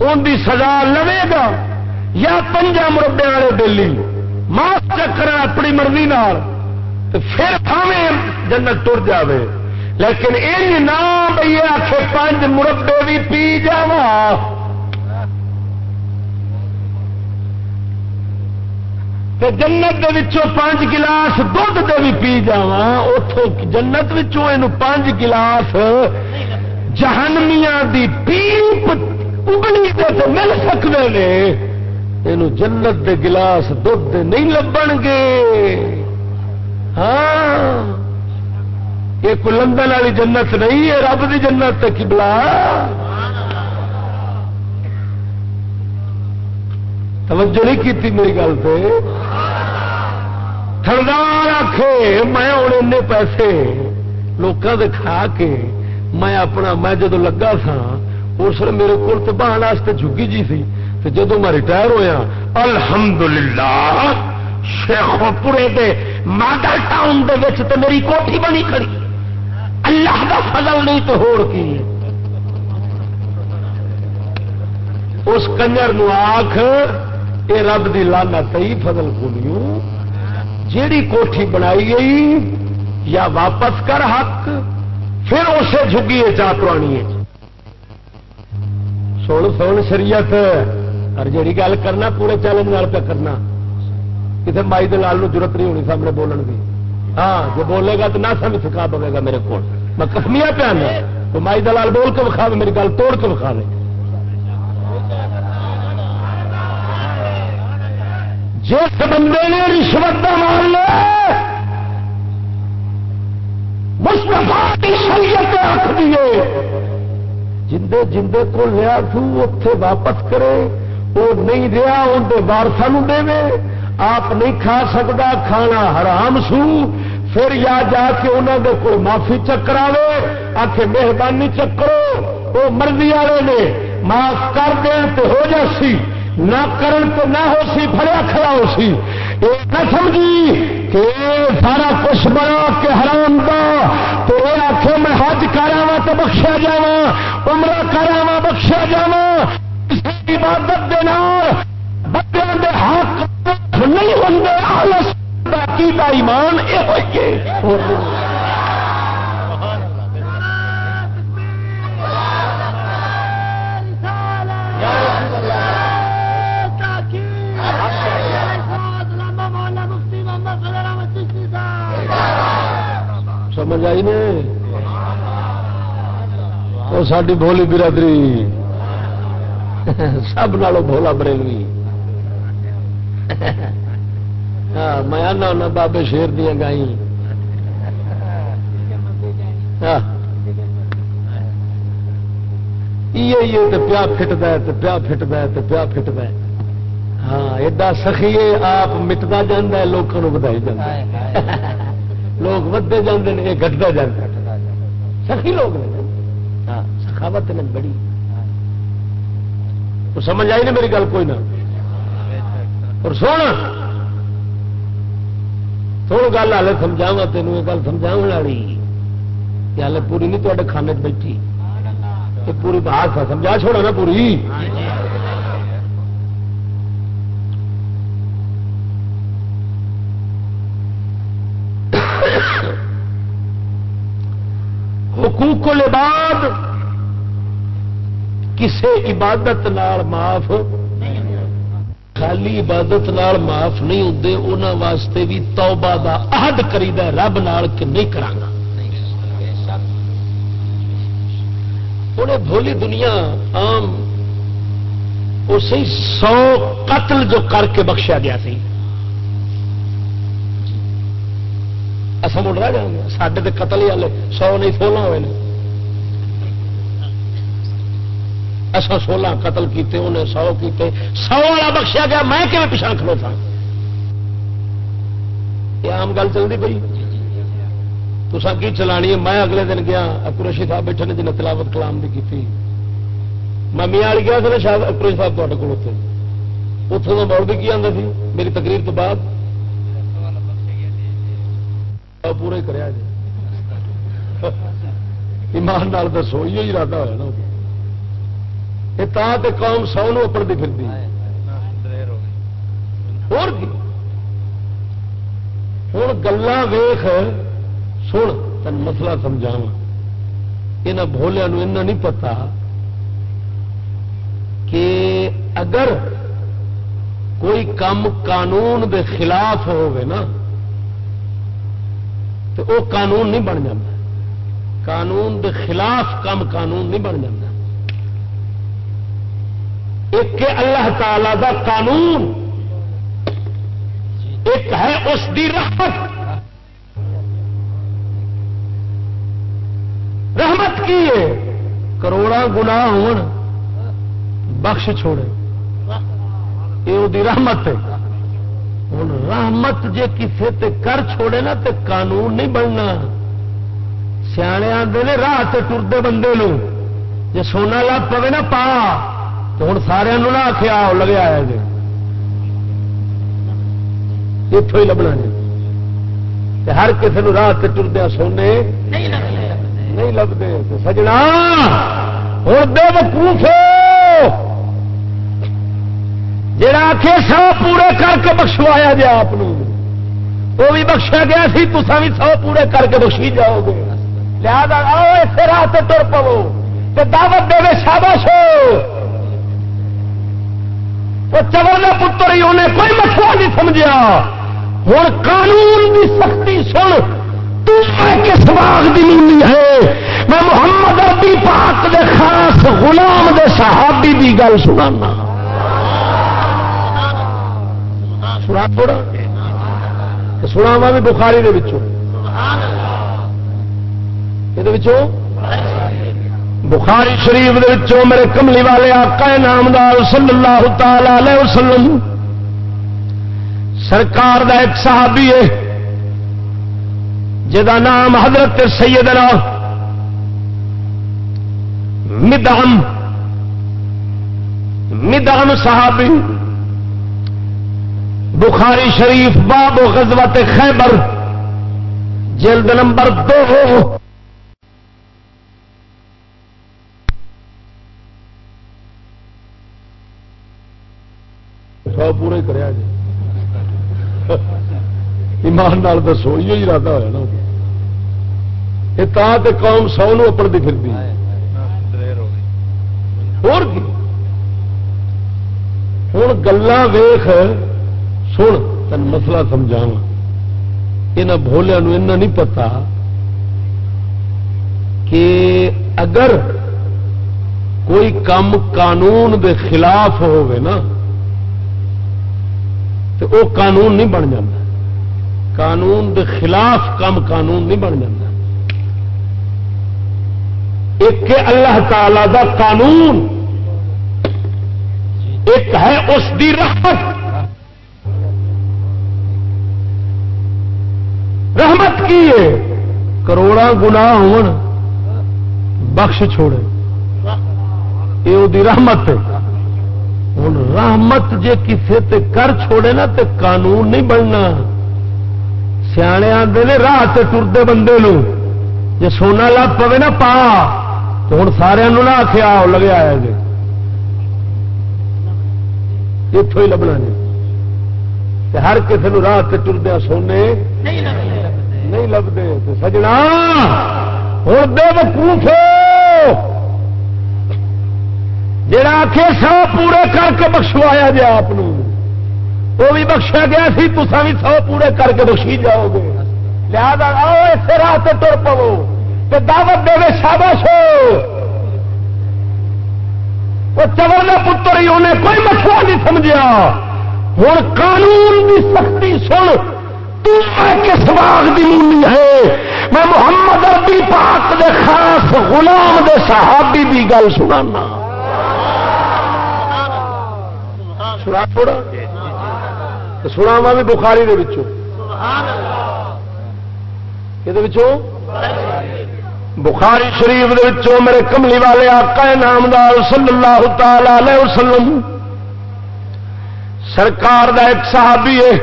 ان کی سزا لوے گا، یا پنجا مربے والے دلی ماس چکر اپنی مرضی نال پھر تھاویں جنت تر جائے لیکن یہ نام بھائی آخ پانچ مربے بھی پی جا جنت کے پانچ گلاس دھد دے بھی پی جا اتوں جنت پانچ گلاس جہنمیاں دی پیپ اگلی دے مل سکتے ہیں یہ جنت دے گلاس دھد نہیں لبن گے۔ ہاں۔ یہ کو لندن والی جنت نہیں ہے رب دی جنت کبلا توجہ نہیں کی میری گل پہ تھردار آخے میں ہوں پیسے۔ لوگوں کے کھا کے میں اپنا، میں جدو لگا سا اس میرے کو بہان جگی جی سی۔ تو جدو میں ریٹائر ہوا الحمدللہ شیخو پورے دے ماڈل ٹاؤن دے وچ تے میری کوٹھی بنی کھڑی۔ اللہ کا فضل نہیں تو ہوڑ کی۔ اس کنجر نو آخ اے رب دی لانا تئی فضل بولیو جیڑی کوٹھی بنائی گئی، یا واپس کر حق، پھر اسے جھگی ہے پرانی ہے۔ سن سن شریعت اور جیڑی گل کرنا پورے چیلنج پہ کرنا کسی مائی دلال ضرورت نہیں ہونی سامنے بولن کی ہاں جو بولے گا تو نہ سمجھ سکا پے گا میرے کو میں کسمیا پہ آنا تو مائی دلال بول کے بکھا میری گل توڑ کے بکھا دے جس بندے نے رشوت کا مان لیا مستفا کی شریعت رکھ دیے جندے جندے کو لیا تھو اتے واپس کرے وہ نہیں رہا اندر وارسا دے آپ نہیں کھا سکتا کھانا حرام سو۔ پھر یا جا کے انہوں دے کوئی معافی چکرا آ کے مہربانی چکرو۔ وہ مرضی والے نے معاف کر دین تو ہو جاسی نہ کرن تو نہ ہو سی فریا کھڑا ہو سی۔ یہ نہ سمجھی کہ سارا کچھ بنا کے حرام دا۔ تو یہ آخ میں حج کرا تو بخشا جا عمرہ کرا بخشا جا عبادت دے بندے دے حق نہیں بنتے آلس باقی کا ایمان یہ ہوئی سمجھ آئی نے وہ ساری بولی برادری سب نالوں بولا بریلوی۔ ہاں، میں آنا ہونا بابے شیر دیا گائی ہاں۔ پیا فٹد پیا فٹد پیا فٹد ہاں ایڈا سخی آپ مٹتا جا لوگوں بدائی جا لوگ ودے جانے یہ گٹتا جاتا سخی لوگ ہاں سخاوت نے بڑی۔ تو سمجھ آئی نا میری گل کوئی نہ؟ اور سونا تھوڑی گل ہال سمجھاوا تینوں یہ گل سمجھا والی کہ ہال پوری نہیں تے کھانے بیٹھی۔ یہ پوری بات سمجھا چھوڑا نا پوری؟ حقوق بعد کسے عبادت نال معاف خالی عبادت نال معاف نہیں ہوتے انہوں واسطے بھی توبہ دا عہد کریدا رب نال کہ نہیں کرانا۔ انہیں بھولی دنیا عام اسی سو قتل جو کر کے بخشیا گیا سی۔ اصا مڑ رہا جاؤں گے سڈے تو قتل ہی والے سو نہیں، سولہ ہوئے اصا سولہ قتل کیتے، انہیں سو کیتے۔ سو والا بخشیا گیا، میں کہ پچھا کھلوتا؟ یہ آم گل چلتی پی تو کی چلانی ہے؟ میں اگلے دن گیا اکروشی صاحب بیٹھے نے، جنہیں تلاوت کلام بھی کی میں میاں والی گیا سر شاید اکروشی صاحب تے کو اتوں کا موڑ بھی کی آتا سی؟ میری تقریر تو بعد۔ پورے کرا جی۔ ایمان دسو یہ ارادہ ہوا نا۔ قوم سو نو اپڑتی پھرتی اور ہوں گلا ویخ سن تین مسئلہ سمجھاوا یہاں بولیا نہیں پتا کہ اگر کوئی کام قانون دے خلاف ہوگی نا تو وہ قانون نہیں بن جاتا قانون دے خلاف کم قانون نہیں بن جاتا ایک اللہ تعالی دا قانون ایک ہے اس دی رحمت۔ رحمت کی ہے؟ کروڑا گنا بخش چھوڑے۔ یہ رحمت ہے۔ ہوں رحمت جے کسے تے کر چھوڑے نا تے قانون نہیں بننا۔ سیانے آتے نے راہ ٹرتے بندے لو جی سونا لگ پے نا پا۔ تو ہوں سارے نہ آخیا لگے آیا جی۔ اتوں ہی لبنا جی۔ ہر کسی راہ ٹردیا سونے۔ نہیں لگتے سجنا۔ ہوں بے وقوف جڑا آخے سو پورے کر کے بخشوایا جی آپ وہ بھی بخشا گیا سی تسا بھی سو پورے کر کے بخشی جاؤ گے۔ لہذا آؤ اسے سے تر پو دعوت دے شاباش ہو۔ وہ چور کا پتر ہی انہیں کوئی مسئلہ نہیں سمجھا ہوں قانون کی سختی سن۔ کس باغ مونی ہے۔ میں محمد ابی پاک دے خاص غلام دے صحابی دی گل سنانا۔ سنا بھی بخاری دے وچوں۔ یہ بخاری شریف دے میرے کملی والے آقا نامدار صلی اللہ تعالی علیہ وسلم۔ سرکار دا ایک صحابی ہے جا نام حضرت سیدنا مدام مدام صحابی۔ بخاری شریف باب و غزوت خیبر، جلد نمبر دو۔ سو پورے کرا جی۔ ایمان نال دسو یہ ارادہ ہوا نا یہ قوم سو نو اپڑتی پھرتی اور ہوں گلا ویخ سن تین مسئلہ سمجھاوا یہاں بولیا نہیں پتا کہ اگر کوئی کم قانون دے خلاف ہوگی نا تو وہ قانون نہیں بن جاتا قانون دے خلاف کم قانون نہیں بن جاتا ایک اللہ تعالی دا قانون۔ ایک ہے اس دی رحمت۔ رحمت کی ہے؟ کروڑا گنا بخش چھوڑے۔ یہ رحمت ہے۔ ہوں رحمت جے کسے تے کر چھوڑے نا تے قانون نہیں بننا۔ سیانے آتے نے راہ سے ٹرتے بندے لو جی سونا لگ پے نا پا تو ہوں سارے نہ آخیا لگے آیا جی اتوں ہی لبنا جی ہر کسی راہ سے ٹردیا سونے۔ نہیں لبتے۔ سجنا۔ ہوں بے وقوف جڑا آخے سو پورے کر کے بخشوایا جائے آپ وہ بھی بخشا گیا سی تسا بھی سو پورے کر کے بخشی جاؤ گے۔ لہذا آؤ اسے راہ سے تر پو تو دعوت دے شابش ہو۔ وہ چور کا پتر ہی انہیں کوئی مسئلہ نہیں سمجھا ہوں قانون کی سختی سن۔ کس باغ کی مونی ہے۔ میں محمد اربی پاک دے خاص غلام دے صحابی کی گل سنانا۔ سنا تھوڑا؟ سنا بھی بخاری بخاری شریف میرے کملی والے آقا نامدار صلی اللہ تعالی وسلم۔ سرکار دا ایک صحابی ہے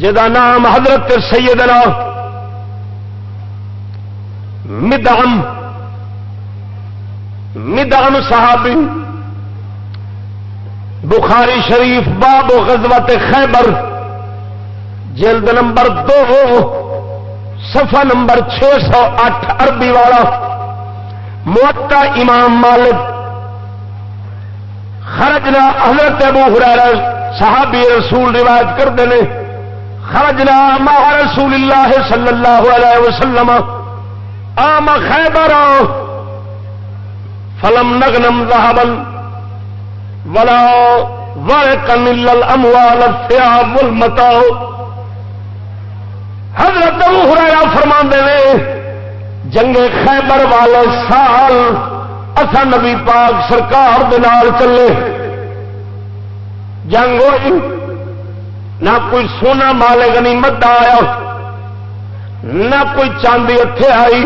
جا نام حضرت سیدنا مدام مدام صحابی۔ بخاری شریف، باب و غزوت خیبر، جلد نمبر دو، صفحہ نمبر چھ سو اٹھ اربی والا۔ موٹا امام مالک، خرجنا، حضرت ابو حرارا صحابی رسول روایت کرتے ہیں۔ خرجنا ماہ رسول اللہ صلی اللہ علیہ وسلم۔ آم خیبر، فلم نگنم ذهبا ولا ورقا الا الاموال الثياب والمتاع حضرت ابو ہریرہ فرماندے نے، جنگ خیبر والے سال اسا نبی پاک سرکار دے نال چلے۔ جنگ ہوئی، نہ کوئی سونا مال غنیمت آیا، نہ کوئی چاندی اتے آئی۔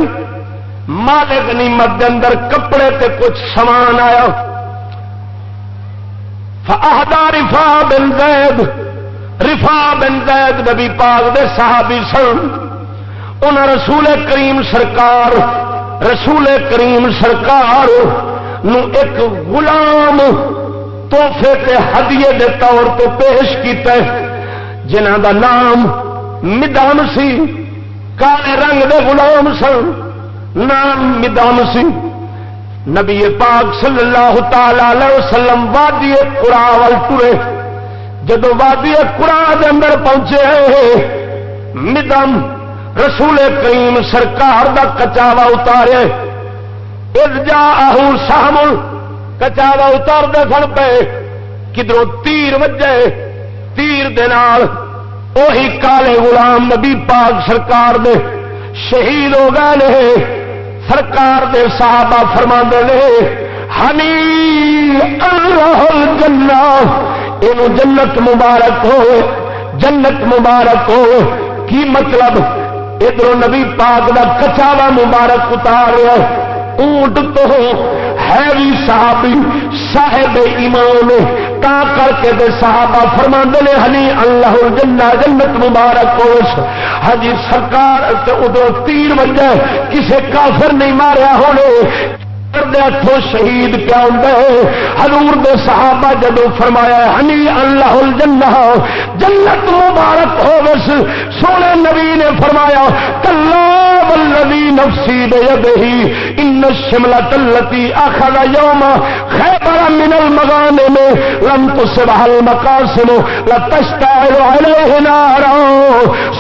مال غنیمت دے اندر کپڑے تے کچھ سامان آیا۔ رفا بن زید، رفا بن زید نبی پاک دے صحابی سن۔ ان رسول کریم سرکار، رسول کریم سرکار نو ایک غلام توحفے کے ہدیے کے طور پہ پیش کیتا جنہ دا نام مدام سی۔ کالے رنگ دے غلام سن، نام مدام سی۔ نبی پاک صلی اللہ تعالی وسلم وادی قرا وال ٹرے جدو وادی قرا دے اندر پہنچے مدم رسول کریم سرکار دا کچاوا اتارے۔ جا آہ سام کچاوا اتار دے سن پے۔ کدھر تیر وجے، تیر دے نال اوہی کالے غلام نبی پاک سرکار دے شہید ہو گئے سرکار دے صحابہ فرما نے ہنی جنا یہ جنت مبارک ہو، جنت مبارک ہو۔ کی مطلب؟ ادھر نبی پاک کا کچاوا مبارک اتار اونٹ تو ہے بھی صحابی صاحب ایمان تا کر کے دے صحابہ فرما نے، ہنی اللہ جنا جنت مبارک ہجی سرکار ادھر تیر بجے کسے کافر نہیں ماریا ہونے۔ ہاتھوں شہید کیا ہوں حضور دے صحابہ جدو فرمایا ہنی اللہ الجنہ، جنت مبارک ہو سونے نبی نے فرمایا، کلا والذی نفسی بیدہی، ان الشملة التي اخذ يوم خیبر من المغانم، لم تصبح المقاسم، لتشتعل علیہ نارا.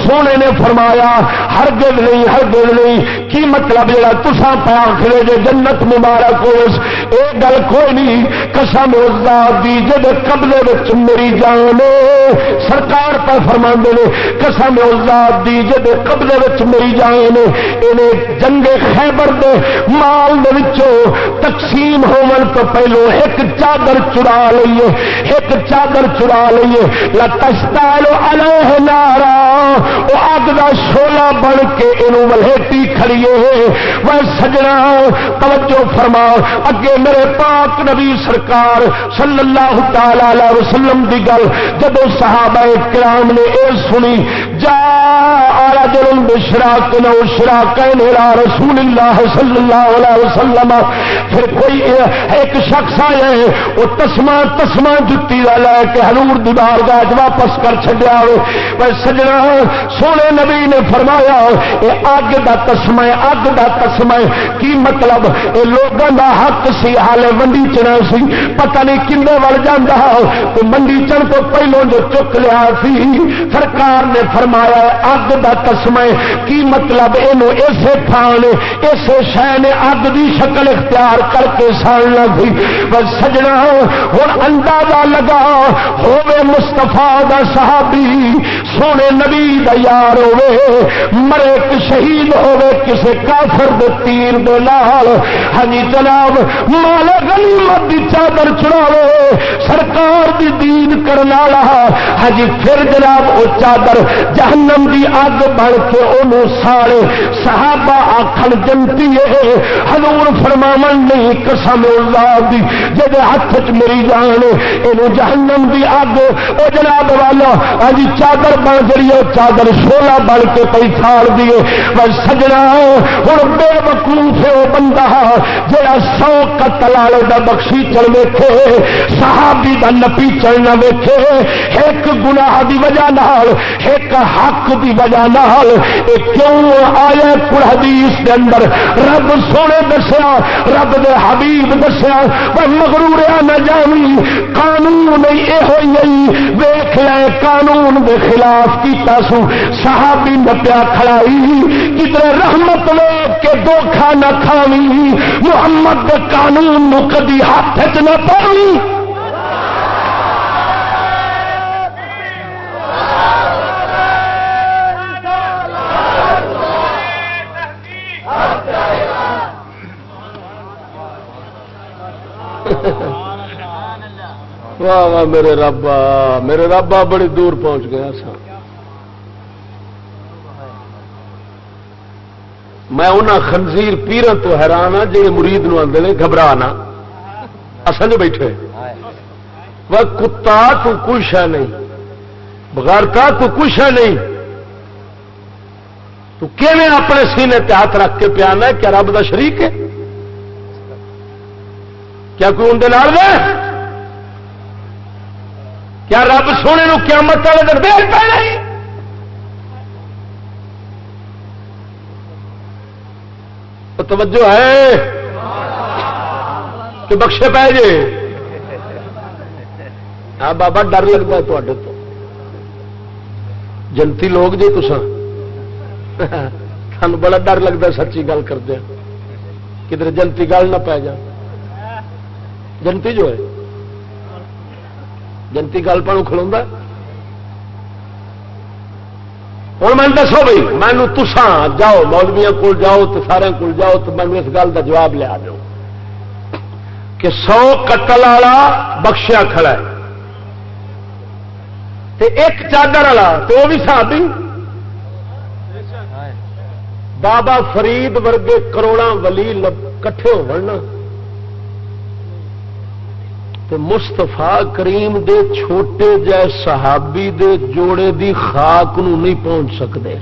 سونے نے فرمایا، ہرگز نہیں ہرگز نہیں، کی مطلب جڑا تساں پیا کھلے جے جنت مبارک مبارک ہوس اے گل کوئی نہیں، قسم ذات دی جے قبضے وچ میری جان سرکار پہ فرماندے نے، قسم ذات دی جے قبضے وچ میری جان اینے جنگ خیبر دے مال دے وچوں تقسیم ہون تو پہلو ایک چادر چرا لئیے۔ ایک چادر چرا لئیے۔ لتشتالو علیہ نارا۔ او اگ دا شولا بن کے اینو ولہٹی کھڑیے وہ سجنا، توجہ فرما اگے میرے پاک نبی سرکار صلی اللہ تعالی وسلم دی گل جب صحابہ کرام نے اے سنی، جا رجل بشراق نو شراق الى رسول اللہ صلی اللہ علیہ وسلم۔ پھر کوئی ایک شخص آیا ہے، وہ تسما تسما جتی کا لے کے حضور دیوار گاج واپس کر چڈیا ہو سجنا، سونے نبی نے فرمایا یہ اگ دا تسما اگ دا تسما کی مطلب؟ اے یہ لوگوں دا حق سی حالے منڈی چنا سی، پتہ نہیں کنے وڑ جانا تو منڈی چن تو پہلو جو چک لیا سی، سرکار نے فرمایا اگ دا تسما کی مطلب؟ یہ اسے تھان اسے شہ نے اگ دی شکل اختیار کر کے سالنا سی۔ بس سجنا ہوں اندازہ لگا ہوے مستفا دا صحابی، سونے نبی دا یار ہوے مرے، شہید ہوے کسے کافر دے تیر دے لال ہاں جناب مال غنیمت دی چادر چڑھاوے، سرکار دی دین کرنا رہا ہاں پھر جناب وہ چادر جہنم دی اگ بن کے انہوں سارے صحابہ آخر جنتی ہے حضور فرماون نہیں، قسم اللہ دی جب ہاتھ چ میری جان یہ جہنم دی اگ۔ وہ جناب والا اج چادر بن جی چادر شولا بن کے پی کھاڑ دیے بس سجنا ہوں بے وقوف ہے وہ بندہ جا سو قتل والے کا بخشی چل ویکھے، صحابی کا نپی چلنا ویکھے، ایک گناہ دی وجہ نال، ایک حق دی وجہ نال کیوں آیا پور حدیث دے اندر؟ رب سونے دسیا، رب دے حبیب دسیا پر مغروریا نہ جانی قانون یہ ویخ لے، قانون دے خلاف کیتا سو۔ صحابی نپیا کھڑائی، کدھر رحمت لوگ کے دھوکھا نہ کھاوی۔ محمد دے قانون نو کدی ہاتھ چ نہ پاوی۔ واہ واہ، میرے ربا میرے ربا بڑی دور پہنچ گیا سا میں انہوں خنزیر پیرن تو حیران ہاں جی مرید نو آدھے گھبرانا ہاں۔ اصل جو بیٹھے وہ کتا تو کچھ ہے نہیں، بغیرتا تو کچھ ہے نہیں۔ تو کیون اپنے سینے تے ہاتھ رکھ کے پیانا ہے؟ کیا رب دا شریک ہے؟ کیا کوئی اندر ہے کیا رب سونے نو قیامت والے دن دیر پہ توجہ ہے کہ بخشے پہ جے ہاں بابا، ڈر لگتا ہے تے تو۔ جنتی لوگ جی تسان سان بڑا ڈر لگتا سچی گل کرتے کدھر جنتی گل نہ پی جا۔ جنتی جو ہے۔ جنتی گل پہ کھلوا ہوں میں دسو بھائی، مینو تسان جاؤ مولویا کول جاؤ تو سارے کول جاؤ تو مینو اس گل کا جواب لیا دو کہ سو قتل والا بخشیا کھڑا ہے۔ تے ایک چادر والا تو وہ بھی ساتھ بابا فرید ورگے کروڑا ولی کٹھے ہو مستفا کریم دے چھوٹے جے صحابی دے جوڑے دی خاک نو نہیں پہنچ سکتے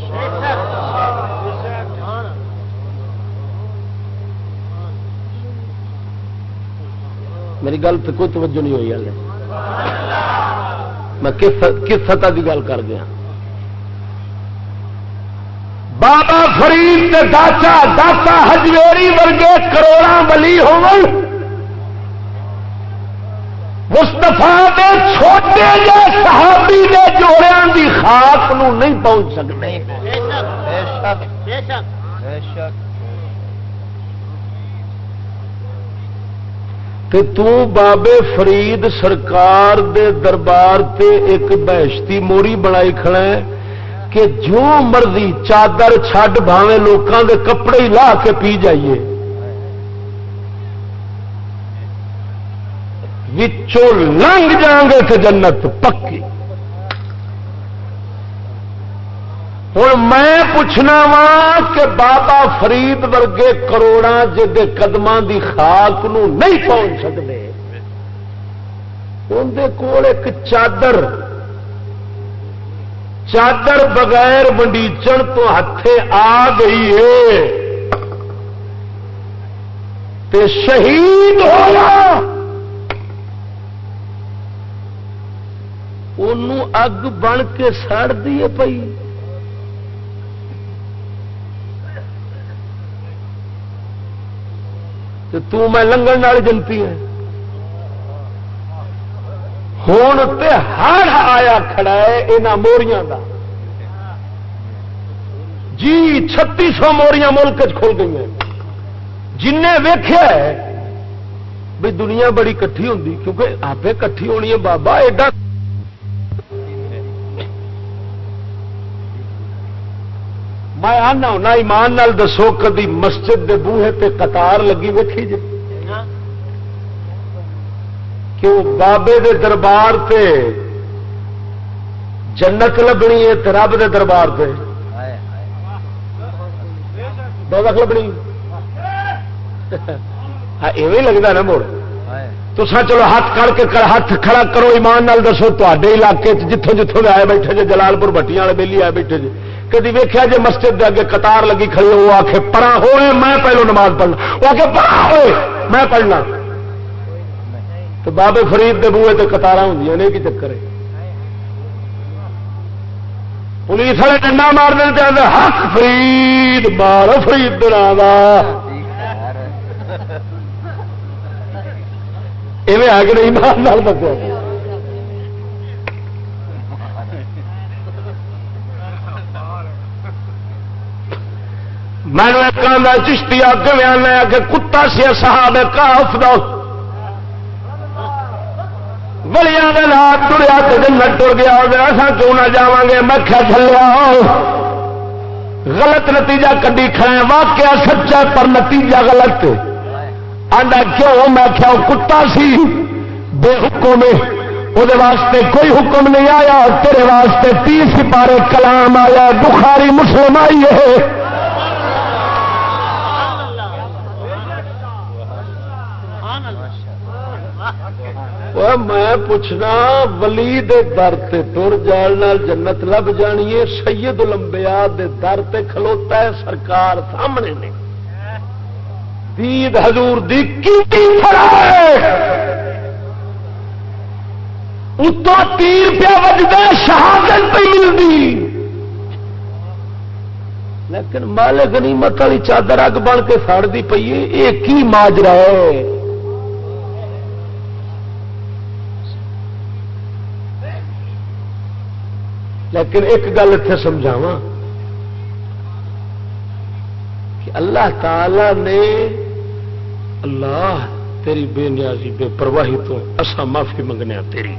میری گل تو کوئی توجہ نہیں ہوئی ہلے میں کس سطح کی گل کر گیا۔ بابا فرید داچا داتا ہجویری ورگے کروڑا بلی ہو مستفا دے چھوٹے جے صحابی دے جوڑیاں دی خاک نو نہیں پہنچ سکتے۔ تو بابے فرید سرکار دے دربار تے ایک بہشتی موری بنائی کھڑا ہے کہ جو مرضی چادر چھڈ بھاوے لوکاں دے کپڑے ہی لا کے پی جائیے۔ لنگ جان گے تو جنت پکی۔ ہوں میں پوچھنا وا کہ بابا فرید ورگے کروڑا جی قدم کی خاک نو نہیں پہنچ سکتے اندر کول ایک چادر۔ چادر بغیر منڈیچن تو ہتھے آ گئی ہے تے شہید ہوا۔ اگ بن کے سڑ دیے پئی تو میں لنگن والی جنتی ہے ہوں ہر آیا کھڑا ہے یہاں موریاں کا جی چھتی سو موریاں ملک کھل گئی ہیں جن ویخیا بھی دنیا بڑی کٹھی ہوں کیونکہ آپ کٹھی ہونی ہے بابا ایڈا میں آنا ہونا ایمان نال دسو، کدی مسجد دے بوہے تے قطار لگی ویکھی جی۔ کیوں؟ بابے دے دربار تے جنت لبنی ہے رب دے دربار تے۔ لبنی۔ ہاں، ایویں لگتا نا مڑ تو چلو ہاتھ کر کے ہاتھ کھڑا کرو، ایمان نال دسو تے علاقے جتوں جتوں آئے بیٹھے جی جلال پور بٹیاں والے بہلی آئے بیٹھے جی کدی ویکیا جی مسجد کے اگے قطار لگی کھڑی وہ آ کے پرا ہوئے میں پہلو نماز پڑھنا۔ وہ آ کے پرا ہوئے میں پڑھنا۔ تو بابے فرید کے بوے تو قطار ہوں کی چکر ہے۔ پولیس والے ڈنڈا مار دیں ہاں، حق فرید مار فرید دا۔ ایویں آ کے نہیں مار دسیا میں نے کہا چشتی آگے آنا کہ کتا سی صاحب کاف دو بڑیا رات ٹریا تو جنت ٹر گیا ایسا کیوں نہ جا گے؟ میں کیا چلیا غلط نتیجہ کدی کھڑے واقعہ سچا پر نتیجہ غلط آڈا کیوں؟ میں کیا کتا سی۔ بے حکم وہ واسطے کوئی حکم نہیں آیا۔ تیرے واسطے تیس پارے کلام آیا۔ بخاری مسلم آئی ہے۔ میں پوچھنا ولی دے در سے تر جان جنت لب جانی ہے سید لمبیا در تے کھلوتا ہے سرکار سامنے نے دید حضور دی کی اتو تیر پیا وجدا شہادت پہ ملتی لیکن مالک غنیمت والی چادر اگ بن کے سڑتی پی ہے یہ کی ماجرا ہے لیکن ایک گل اتنے سمجھاوا کہ اللہ تعالی نے اللہ تیری بے نیازی بے پرواہی تو اصا معافی منگنے ہاں تیری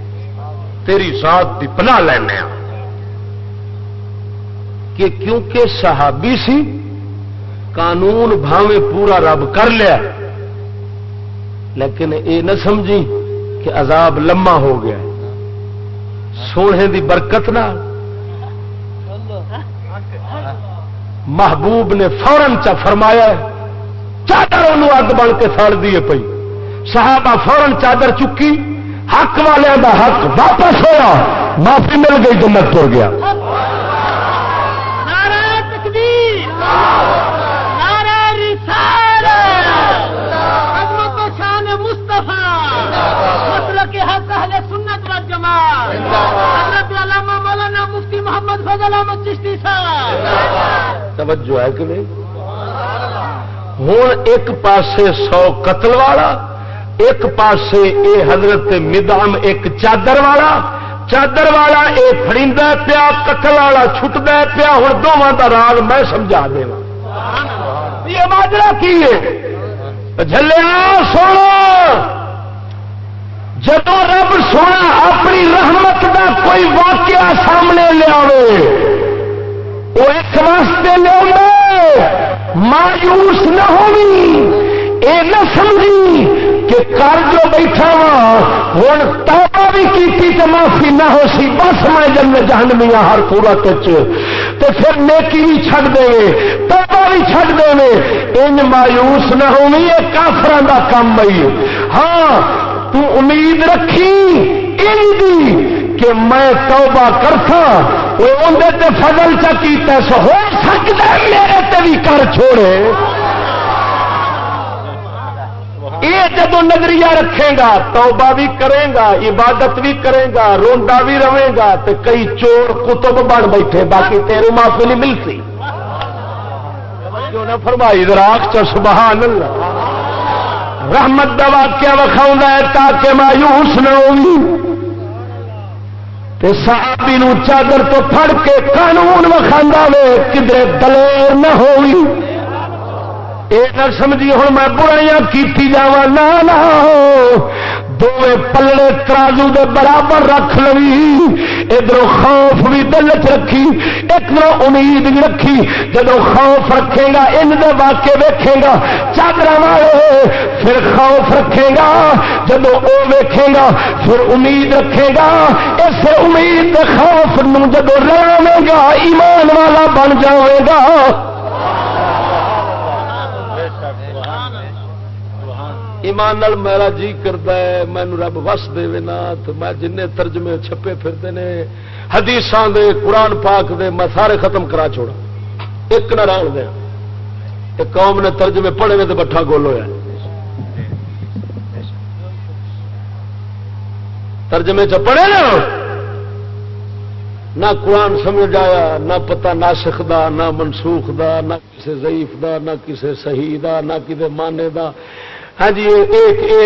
تیری ذات کی پناہ لینا ہاں۔ کہ کیونکہ صحابی سی، قانون بھاوے پورا رب کر لیا، لیکن یہ نہ سمجھی کہ عذاب لما ہو گیا۔ سونے دی برکت نہ محبوب نے فورن چا فرمایا چادر انہوں اگ بن کے سڑ دیے پی صحابہ فورن چادر چکی، حق والوں کا حق واپس ہوا معافی مل گئی جنت تر گیا۔ محمد فضل احمد چشتی صاحب۔ توجہ ہے کہ نہیں؟ ہوں ایک پاسے سو قتل والا، ایک پاسے اے حضرت مدام ایک چادر والا چادر والا اے فریدا پیا، قتل والا چھٹتا پیا ہوں دونوں کا راز میں سمجھا دینا یہ ماجرا کی ہے؟ جلیا سونا! جب رب سونا، اپنی رحمت کا کوئی واقعہ سامنے لیا وہ اس واسطے لیا مایوس نہ ہونی اے نہ سمجھی کہ کر جو بیٹھا ہاں، وا ہوں توبہ بھی کی تو معافی نہ ہو سی۔ بس میں جن جہنمی ہر صورت تو پھر نیکی بھی چھڈ دے، توبہ بھی چھڈ دے۔ ان مایوس نہ ہونی یہ کافران کا کام بھائی ہاں تو امید رکھی ان کہ میں توبہ کرتا، وہ اندر تے فضل چکیتا سو ہو سکتا ہے میرے تے بھی کر چھوڑے۔ یہ جب نظریہ رکھے گا، توبہ بھی کرے گا، عبادت بھی کرے گا، روندا بھی رہے گا تو کئی چور کتب بن بیٹھے، باقی تیرے معافی نہیں ملتی۔ فرمائی راک چ سبحان اللہ۔ رحمت دا واقعہ وکھاؤں ہے تاکہ مایوس نہ ہوئی صحابی نو چادر تو پھڑ کے قانون وکھا وے کدھر دلیر نہ ہوئی۔ یہ نہ سمجھی ہوں میں برائیاں کی جا نہ۔ دو پلے ترازو دے برابر رکھ لوی. ادھر خوف بھی دل چ رکھی، ایک نو امید بھی رکھی. جب خوف رکھے گا، ان دے واقع ویکھے گا چادر والے پھر خوف رکھے گا. جب وہ ویکھے گا، پھر امید رکھے گا. اس امید خوف جب رلاوے گا، ایمان والا بن جائے گا. ایمان نال میرا جی کرتا ہے مینو رب وس دے نا، تو میں جن ترجمے چھپے پھرتے نے حدیث دے، قرآن پاک دے، میں سارے ختم کرا چھوڑا۔ ایک نہ ران دیا۔ ایک قوم نے ترجمے پڑھے ہوئے تو بٹھا گول ہوا ترجمے چ پڑھے نا؟ نہ قرآن سمجھ آیا نہ پتا ناسخ دا، نہ منسوخ دا، نہ کسی ضعیف دا، نہ کسی صحیح دا، نہ کسی مانے دا۔ ہاں جی ایک اے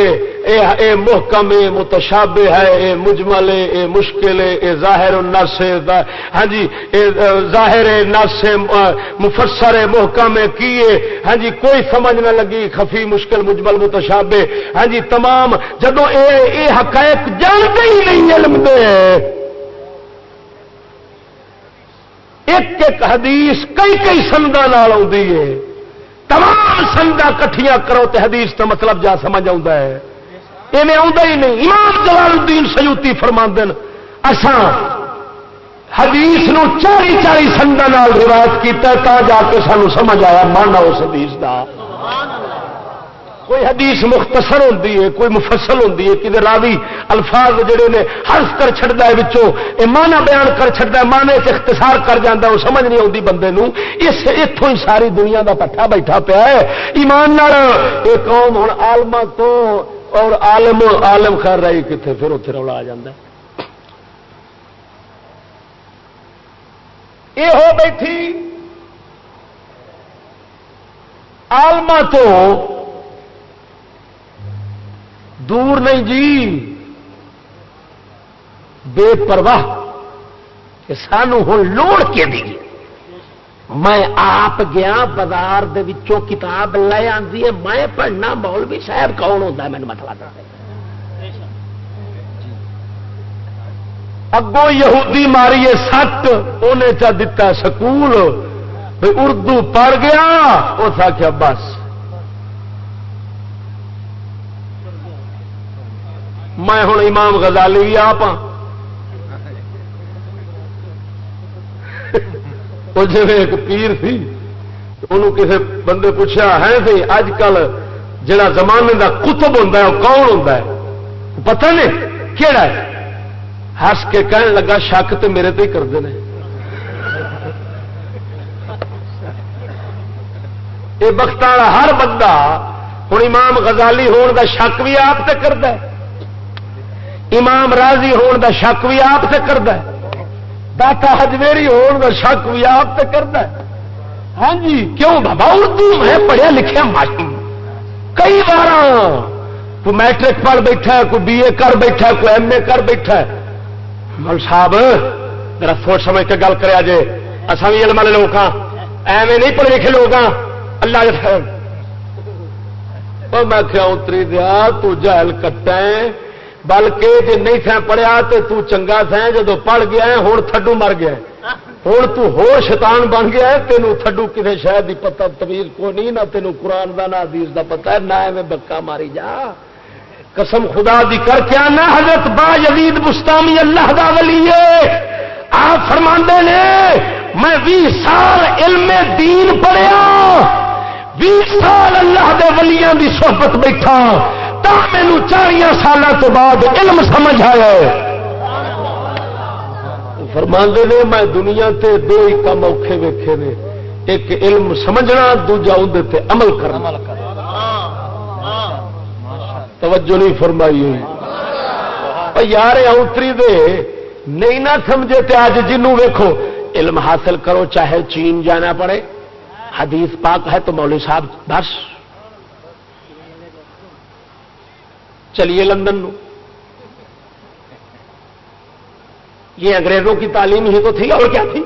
اے اے محکم اے متشابہ ہے اے مجمل اے اے مشکل اے اے ظاہر النص ہے ہاں جی اے ظاہر نص مفسر ہے محکم ہے کیے ہاں جی کوئی سمجھ نہ لگی، خفی، مشکل، مجمل، متشابہ ہاں جی تمام جدو اے اے حقائق جانتے ہی نہیں، علم دے۔ ایک ایک حدیث کئی کئی سندا نال آئی ہے۔ تمام سنگا کٹھیاں کرو تو حدیث کا مطلب جا سمجھ آتا ہے۔ ایویں آتا ہی نہیں۔ امام جلال الدین سیوتی فرما اسان حدیث نو چالی چالی سنگا روایت کیا جا کے سانو سمجھ آیا، مانا اس حدیث کا کوئی حدیث مختصر ہوتی ہے، کوئی مفصل ہوتی ہے کہ راوی الفاظ جڑے نے حرف کر چڑتا ہے بچوں یہ مانا بیان کر چڑتا ہے مانے سے اختصار کر جانا وہ سمجھ نہیں آتی بندے نو اس اتوں ہی ساری دنیا کا پٹھا بیٹھا پیا ہے۔ ایمان یہ قوم ہوں آلما تو اور عالم عالم خیر رہی کتنے پھر اتنے رولا آ جا یہ ہو بیٹھی آلما تو دور نہیں جی۔ بے پرواہ کہ سانو ہوں لوڑ کے دی۔ میں آپ گیا بازار کتاب لے آتی ہے۔ میں پڑھنا مولوی صاحب کون ہوتا ہے؟ مجھے مطلب اگوں یہودی ماری سٹ انہیں چا دتا سکول اردو پڑھ گیا اس آخیا بس۔ میں ہوں امام غزالی بھی آپ ہاں۔ جی ایک پیر سی انہوں کسی بندے پوچھا، ہے سی اج کل جڑا زمانے کا کتب ہوتا ہے وہ کون ہوتا ہے؟ پتہ نہیں کہڑا ہے؟ ہس کے کہنے لگا، شک تو میرے تو ہی کرتے ہیں یہ بخت ہر بندہ ہوں امام غزالی ہون کا شک بھی آپ سے کرتا ہے امام راضی ہون دا شک بھی آپ سے کرتا ہے۔ داتا ہجمیری ہون دا شک بھی آپ سے کرتا ہے۔ ہاں جی کیوں؟ بابا، اردو میں پڑھیا لکھا ماشی کئی بار کوئی میٹرک پڑھ بیٹھا ہے، کوئی بی اے کر بیٹھا ہے، کوئی ایم اے کر بیٹھا ہے۔ مول صاحب میرا سوچ سمجھ کے گل کرے جے۔ اصا بھی علم والے لوگ ہاں۔ ایویں نہیں پڑھے لکھے لوگ ہاں۔ اللہ کے میں کیا اتری دیا، تو جہل کٹا بلکہ جی نہیں تھا پڑھیا تو تو چنگا تھا جدو پڑھ گیا ہے ہوں تھڈو مر گیا ہوں تو ہور شیطان بن گیا ہے تینوں تھڈو کسی شہر کی پتا تمیز کو نہیں، نہ تینوں قرآن کا نہ حدیث کا پتا ہے، نہ ایویں بکا ماری جا۔ قسم خدا دی کر کے نہ حضرت با یزید مستامی اللہ دا ولی آپ فرما نے، میں بھی سال علم دین پڑھیا بھی سال اللہ دے ولیاں دی صحبت بیٹھا۔ مینو چالیا سال تو بعد علم سمجھ آیا فرماندے نے، میں دنیا تے دو ہی کم اوکھے ویکھے نے۔ ایک علم سمجھنا، دوجا اندر تے عمل کرنا۔ توجہ نہیں فرمائی ہوئی۔ یار اوتری دے۔ نہیں نہ سمجھے تے آج جنوں ویکھو۔ علم حاصل کرو، چاہے چین جانا پڑے۔ حدیث پاک ہے تو مولوی صاحب، بس۔ چلیے لندن نو۔ یہ انگریزوں کی تعلیم ہی تو تھی اور کیا تھی؟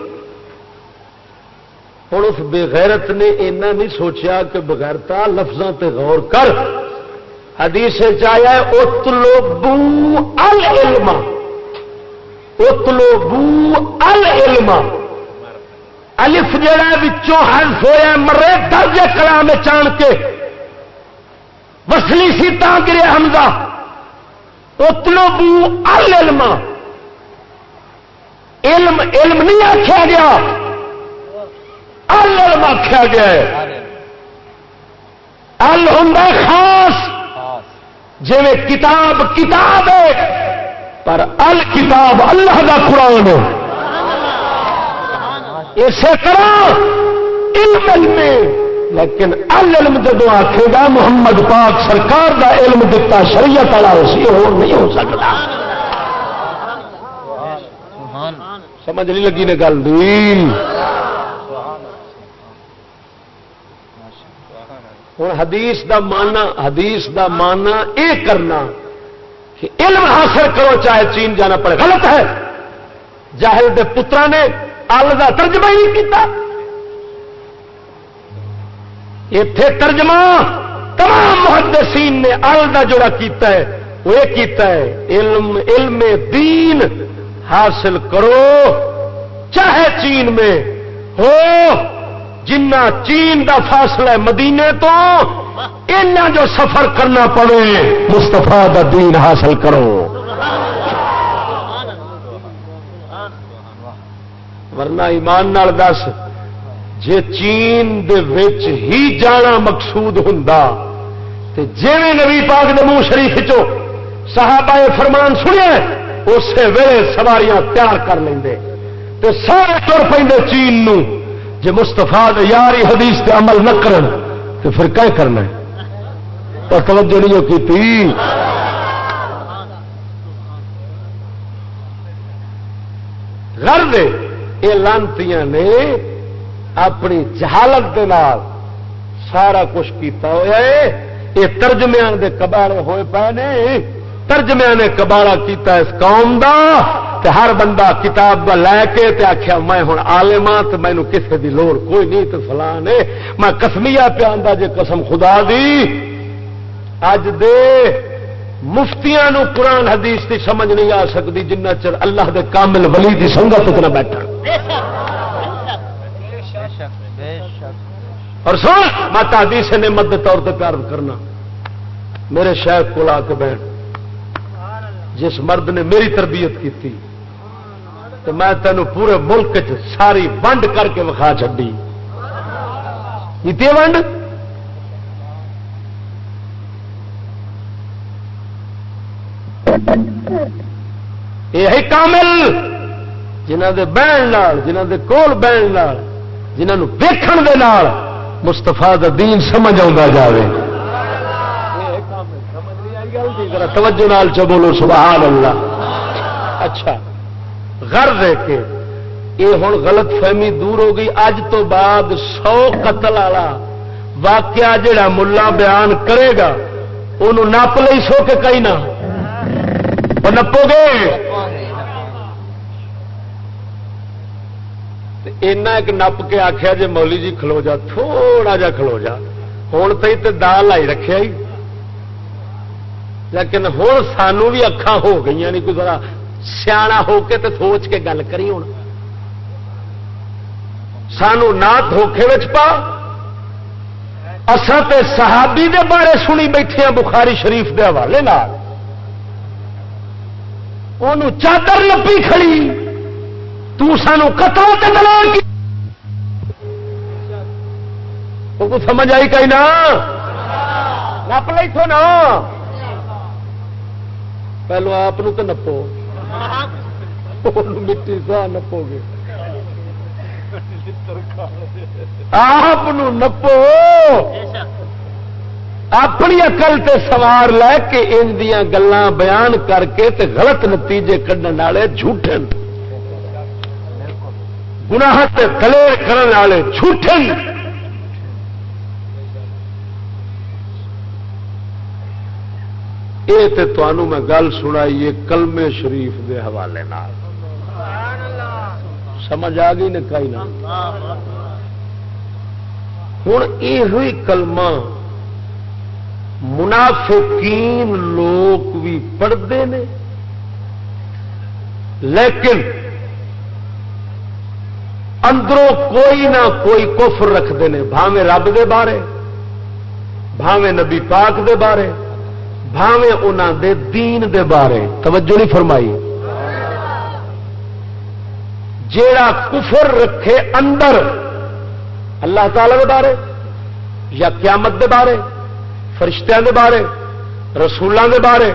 ہوں اس بغیرت نے اینا نہیں سوچا کہ بغیرتا لفظوں تے غور کر۔ حدیث چاہیا اتلو بو العلم۔ اتلو بو العلم۔ الف جڑا بچوں حرف ہویا مرے درج کلام چان کے۔ وسلی سی تا گرے حمزہ۔ اتلو بو العلم۔ علم علم نہیں آخیا گیا۔ العلم آخیا گیا ہے۔ ال ہوں خاص۔ جی کتاب کتاب ہے پر ال کتاب اللہ کا قرآن اسے طرح علم علم لیکن علم جب آخے گا محمد پاک سرکار دا علم دتا شریعت والا اسی ہو نہیں ہو سکتا۔ سمجھ نہیں لگی نے گل ہوں حدیث دا مانا حدیث دا مانا اے کرنا کہ علم حاصل کرو چاہے چین جانا پڑے۔ غلط ہے۔ جاہل دے پترا نے ال کا ترجمہ ہی نہیں کیتا۔ اتے ترجمہ تمام محدثین نے ال کا جوڑا کیتا ہے، وہ کیتا ہے، علم علم دین حاصل کرو، چاہے چین میں ہو، جنہ چین دا فاصلہ ہے مدینے تو اینا جو سفر کرنا پڑے مستفا دا دین حاصل کرو۔ ورنہ ایمان نال دس جے چین دے وچ ہی جانا مقصود ہوں جی نبی پاک دے منہ شریف چو صحابہ فرمان سنیا اسی ویلے سواریاں تیار کر لیں تے سارے تر پہ چین نو جی مستفا یاری حدیث تے عمل نہ کرن تو پھر کیا کرنا ہے؟ تو توجہ نہیں کی تھی غرض یہ لانتی نے اپنی جہالت دے نال سارا کچھ کیتا ہوا ہے۔ یہ ترجمیاں دے کباڑے ہوئے پے نے۔ ترجمے نے کباڑا کیتا اس قوم دا تے ہر بندہ کتاب دا لے کے تے آخیا میں ہوں آلما ہاں تو مینو کسی دی لوڑ کوئی نہیں تو فلاں نے۔ میں کسمیا پیا جے قسم خدا دی۔ اج دے مفتیاں نو قرآن حدیث کی سمجھ نہیں آ سکتی جنہ چر اللہ دے کامل ولی دی سنگت نہ بیٹھا۔ اور سن مت حدیث نے مد طور پہ پیار کرنا۔ میرے شہر کو آ کے بیٹھ۔ جس مرد نے میری تربیت کی تھی تو میں تینوں پورے ملک چ ساری ونڈ کر کے وکھا چڈی ونڈ؟ یہ کامل۔ جنہ دے بہن جنہ دے کول بہن جنہوں ویکھن دے نال۔ مستفا دین سمجھ آ جائے توجہ نال چ بولو سبحان اللہ اچھا غر دے کے یہ ہوں غلط فہمی دور ہو گئی۔ اج تو بعد سو قتل والا واقعہ جڑا ملا بیان کرے گا انہوں نپ لی سو کے کئی نہ۔ نپو گے؟ اینا ایک نپ کے آخیا جی مولی جی کھلو جا تھوڑا جا کھلو جا ہوں تو دال لائی رکھے ہی لیکن ہوں سانو بھی اکھان ہو گئی نہیں کوئی ذرا سیاح ہو کے تو سوچ کے گل کری ہوں سانو نہ دھوکھے پا اصل تے صحابی دے بارے سنی بیٹھے ہیں بخاری شریف دے حوالے چادر لپی کھڑی تو سانو قتل تے دلال کی سمجھ آئی کہیں نہ نپ لی تھو نا۔ پہلو آپ تو نپو۔ مٹی سا نپو گے۔ آپ نپو۔ اپنی اقل تے سوار لے کے ان دیا گلان بیان کر کے تے غلط نتیجے کھڈن والے جھوٹے گناہ کلے کرنے والے جھوٹے یہ تو میں گل سنائی کلمے شریف دے حوالے سمجھ آ گئی نکائی نہ؟ ہوں یہ کلمہ منافقین لوگ بھی پڑھتے ہیں لیکن اندروں کوئی نہ کوئی کفر رکھتے ہیں۔ بھاوے رب دے بارے بھاوے نبی پاک دے بارے بھاوے انہوں دے دین دے بارے۔ توجہ نہیں فرمائی۔ جیڑا کفر رکھے اندر، اللہ تعالی دے بارے یا قیامت دے بارے فرشتوں دے بارے رسولوں دے بارے۔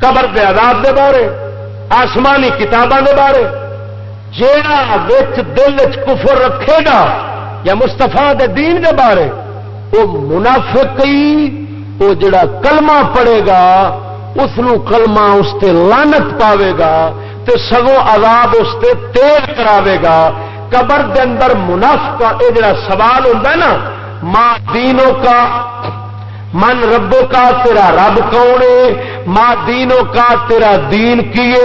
قبر دے عذاب دے بارے آسمانی کتابوں دے بارے۔ جیڑا دل چ کفر رکھے گا یا مستفا دے دین دے بارے وہ منافقی وہ جڑا کلمہ پڑے گا اس کلمہ اس تے لانت پاوے گا تے سگوں عذاب اس تے تیز کراوے گا۔ قبر دے اندر منافقہ یہ جڑا سوال ہوتا ہے نا، ماں دینوں کا من ربوں کا تیرا رب کون ہے؟ ماں دینوں کا تیرا دین کیے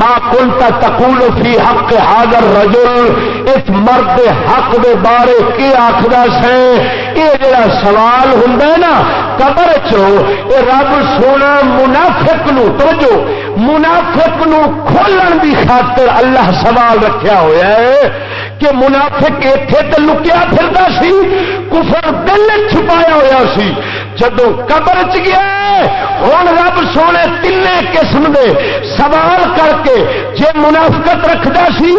ماں کلتا تقول فی حق حاضر رجل اس مرد حق دے بارے کی آخر سے یہ جڑا سوال ہوں نا، قبر چو یہ رب سونا منافق نو، توجہ، منافق نو کھولن دی خاطر اللہ سوال رکھیا ہوا ہے کہ منافق اتنے تو لکیا پھرتا سی، کفر دل چھپایا ہوا سی۔ جدو قبر چ گیا ہوں رب سونے تین قسم دے سوال کر کے جے منافقت رکھتا سی،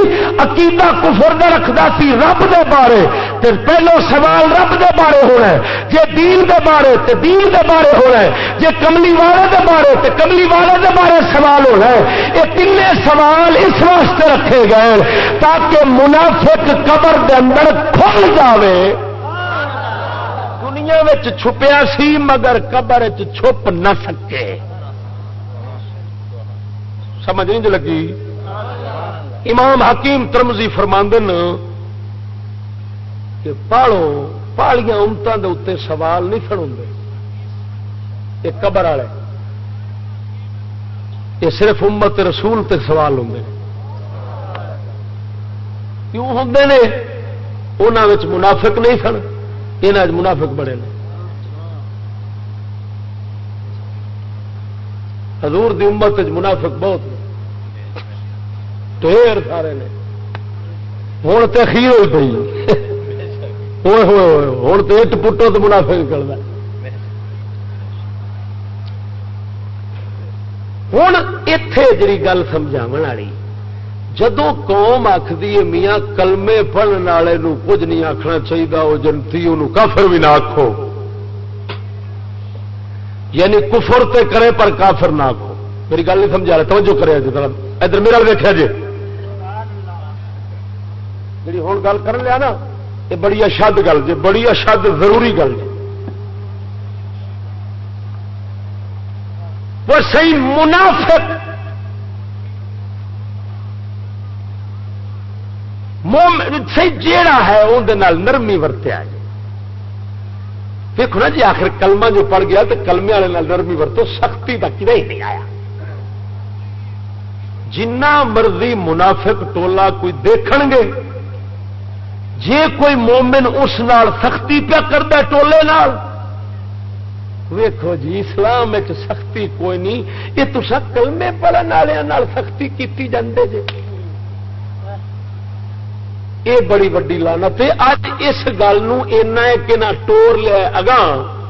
عقیدہ کفر دا رکھتا سی رب دے بارے، تے پہلو سوال رب دے بارے ہونا ہے، جے دین دے بارے، تے دین دے بارے ہونا ہے، جے کملی والے دے بارے، تے کملی والے دے بارے سوال ہونا ہے۔ یہ تین سوال اس واسطے رکھے گئے تاکہ منافق قبر دے اندر کھل جاوے۔ دنیا چھپیا سی مگر قبر چھپ نہ سکے۔ سمجھ نہیں لگی؟ امام حکیم ترمزی فرماندن کہ پالو، پالیاں امتوں کے اتنے سوال نہیں سن ہوں یہ قبر والے۔ یہ صرف امت رسول تے سوال ہوں کیوں ہوں نے؟ انہوں منافق نہیں سن۔ یہ منافق بڑے نے۔ حضور دی امت منافق بہت ڈیر سارے نے۔ ہوں تو خیر ہوئی پی ہوں تو اٹ پٹو تو منافع نکلتا ہوں اتے جی گل سمجھا والی جدو قوم آخری میاں کلمے پڑھنے والے کچھ نہیں آخنا چاہیے وہ جنتی انہوں کافر بھی نہ آخو یعنی کفر تے کرے پر کافر نہ آخو میری گل نہیں سمجھا رہے توجہ کرے جی ادھر میرا دیکھا جی۔ جی ہوں گل کر لیا نا، یہ بڑی اشد گل جی بڑی اشد ضروری گل جی۔ وہ صحیح منافق جیڑا ہے اندر نرمی ورتیا دیکھو نا جی آخر کلمہ جو پڑ گیا تو کلمے والے نرمی ورتو، سختی تک ہی نہیں آیا۔ جنہ مرضی منافق ٹولا کوئی دیکھ گے جی کوئی مومن اس نال سختی پیا کرتا ٹولے نال۔ ویکو جی اسلام سختی کوئی نہیں، یہ تو سب کلمے پڑھنے والوں سختی کی جاندے جی یہ بڑی وڈی لانت ہے۔ اج اس گل کہ نہ ٹور لیا اگاں۔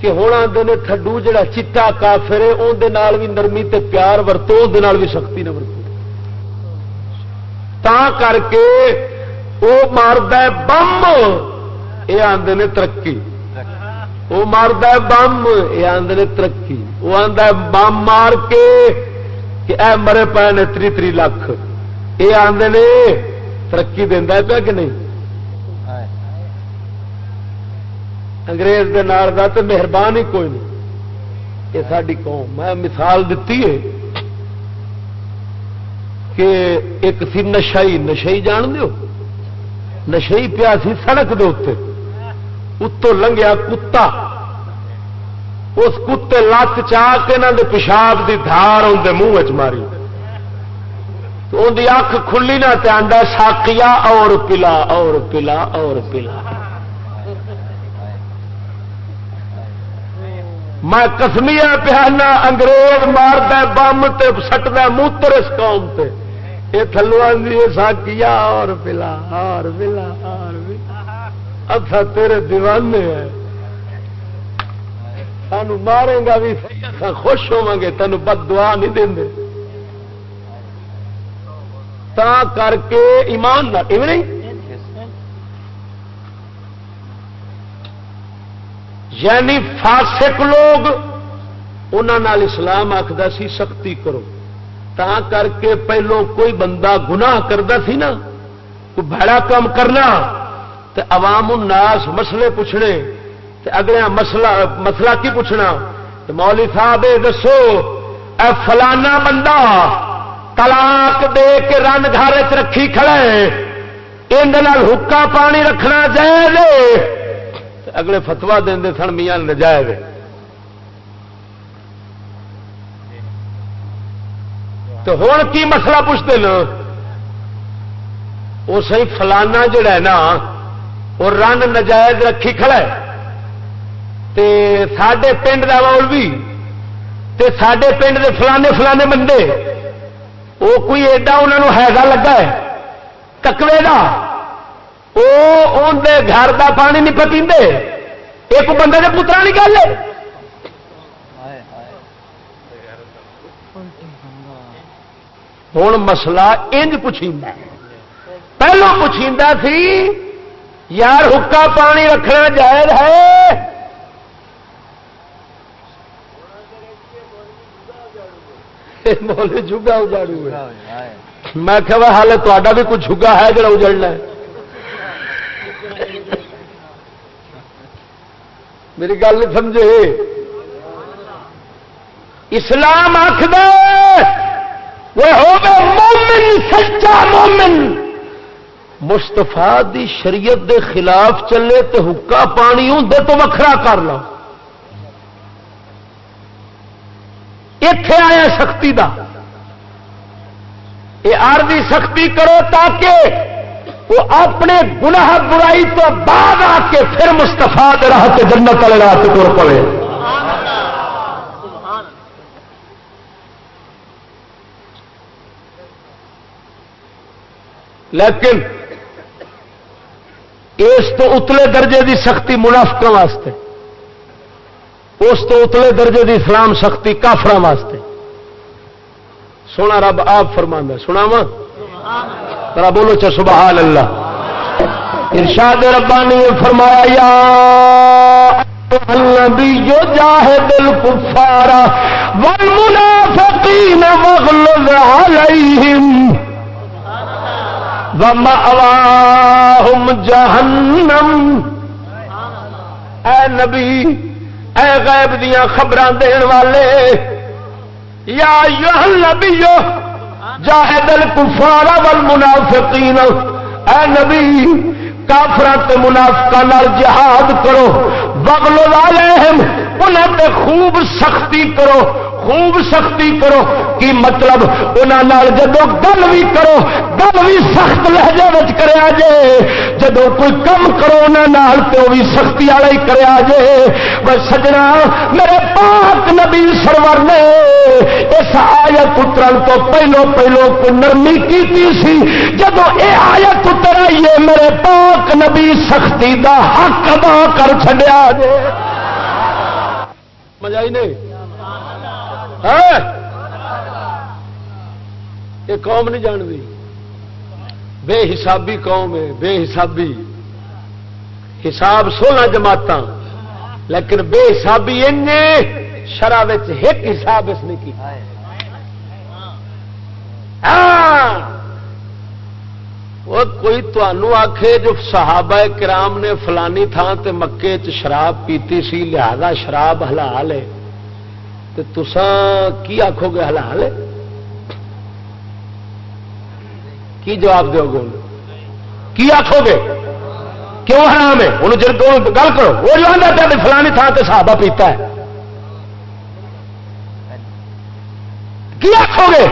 کہ ہوں آدھے تھڈو جڑا چیٹا کافر ہے اندر بھی نرمی تے پیار ورتو اندر بھی سختی نہ ورتو۔ تا کر کے وہ مارد بم۔ یہ آدھے نے ترقی۔ وہ مارد بم یہ آدھے ترقی۔ وہ آدھا بم مار کے کہ اے مرے پے نے تری تری لاکھ۔ یہ آدھے نے ترقی دینا پیا کہ نہیں انگریز دے نار دا تو مہربان ہی کوئی نہیں یہ ساری قوم میں مثال دیتی ہے کہ ایک سی نشائی نشائی جان دیو نشائی پیا سی سڑک دے اتنے اتو لنگیا کتا اس کتے لت چاہ کے پیشاب کی دھار اندر منہ چ ماری تو ان کی اکھ کھلی نہ آدھا ساکیا اور پلا اور پلا اور پلا۔ میں کسمیا پیانا انگریز مارد بم سٹد موتر اس قوم تے۔ یہ تھلو آدھی ساکیا اور پلا اور پلا اور پلا۔ اچھا تیرے دیوانے ہیں۔ سان مارے گا بھی اچھا، خوش ہوا گے تین بد دعا نہیں دیں تا کر کے ایمان نہ نہیں؟ یعنی فاسق لوگ انہوں اسلام آخر سی سختی کرو۔ تا کر کے پہلو کوئی بندہ گناہ کرتا سی نا، کوئی بڑا کام کرنا تو عوام الناس مسئلے پوچھنے اگلے مسئلہ مسئلہ کی پوچھنا؟ مولی صاحب دسو، اے فلانا بندہ طلاق دے کے رن گھر چ رکھی کھڑے اندر حکا پانی رکھنا جائے اگلے فتوا دے سن میاں نجائز تو ہوں کی مسئلہ پوچھتے ہیں وہ سی فلانا جڑا ہے نا وہ رن نجائز رکھی کھڑا ہے تے سڈے پنڈ کا مولوی تے سڈے پنڈ دے فلانے فلانے بندے وہ کوئی ایڈا انہوں ہےگا لگا ہے ککوے کا وہ گھر کا پانی نہیں پتی ایک بندے کے پترا نہیں گل ہوں مسئلہ انج پوچھی پہلو پوچھی سی، یار حکا پانی رکھنا جائز ہے؟ جگا اجاڑو میں کہ حال تا بھی کچھ جگا ہے جڑا اجڑنا میری گل نہیں سمجھے اسلام آخد وہ مومن سچا مومن مستفا دی شریعت دے خلاف چلے تو حکا پانی ہوں تو وکھرا کر لو اتے آیا سختی دا۔ یہ آرزی سختی کرو تاکہ وہ اپنے گناہ برائی تو بعد آ کے پھر مستفا راہ کے جنت والے راہ تر پڑے لیکن اس تو اتلے درجے دی سختی منافقوں واسطے۔ اس تو اتلے درجے دی اسلام سختی کافر واسطے۔ سونا رب آپ فرما سنا وا بولو چا سبحان اللہ ارشاد ربانی فرمایا جو جاہے دل کفارا والمنافقین وغلظ علیہم۔ ومأواہم جہنم۔ اے نبی اے غیب دیا خبر دین والے، یا نبیو جاہد الکفار والمنافقین، اے نبی کافرات منافقہ نال جہاد کرو بغلو والے انہیں تے خوب سختی کرو خوب سختی کرو، کی مطلب انہوں جدو گل بھی کرو، گل بھی سخت لہجے میں کرا جے۔ جدو کوئی کم کرو انہوں تو بھی سختی والا ہی کرا جے۔ بس سجنا، میرے پاک نبی سرور نے اس آیت اترن تو پہلو پہلو کو نرمی کی سی۔ جدو یہ آیت اتر آئیے میرے پاک نبی سختی دا حق ادا کر چڈیا جے۔ مزہ ہی نہیں ہاں؟ یہ قوم نہیں جانتی۔ بے حسابی قوم ہے، بے حسابی۔ حساب سولہ جماعت لیکن بے حسابی شرح ایک حساب اس نے کی ہاں؟ وہ کوئی آخے جو صحابہ کرام نے فلانی تھان تے مکے چ شراب پیتی سی، لہذا شراب حلال ہے۔ تو تسان کی آخو گے حلال کی جواب دو گے کی آخو گے؟ کیوں حرام ہے انہوں جن گل کرو۔ وہ جو آتا فلانی تھان سے صحابہ پیتا ہے۔ کی آخو گے؟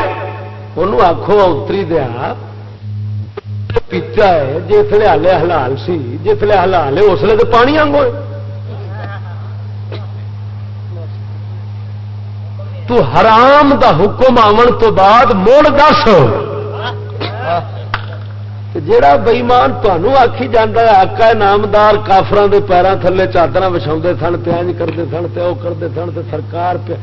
انہوں آخو اتری دیا پیتا ہے۔ جسے ہلے حلال سی جسے حلال ہے، اس لیے تو پانی آنگو تو حرام دا حکم آن تو بعد مڑ دس۔ جا بئیمان تمہوں آخی جانا آکا نامدار کافران کے پیروں تھلے چادر وچھا سن پیاج کرتے سن وہ کرتے سن تو سرکار پہ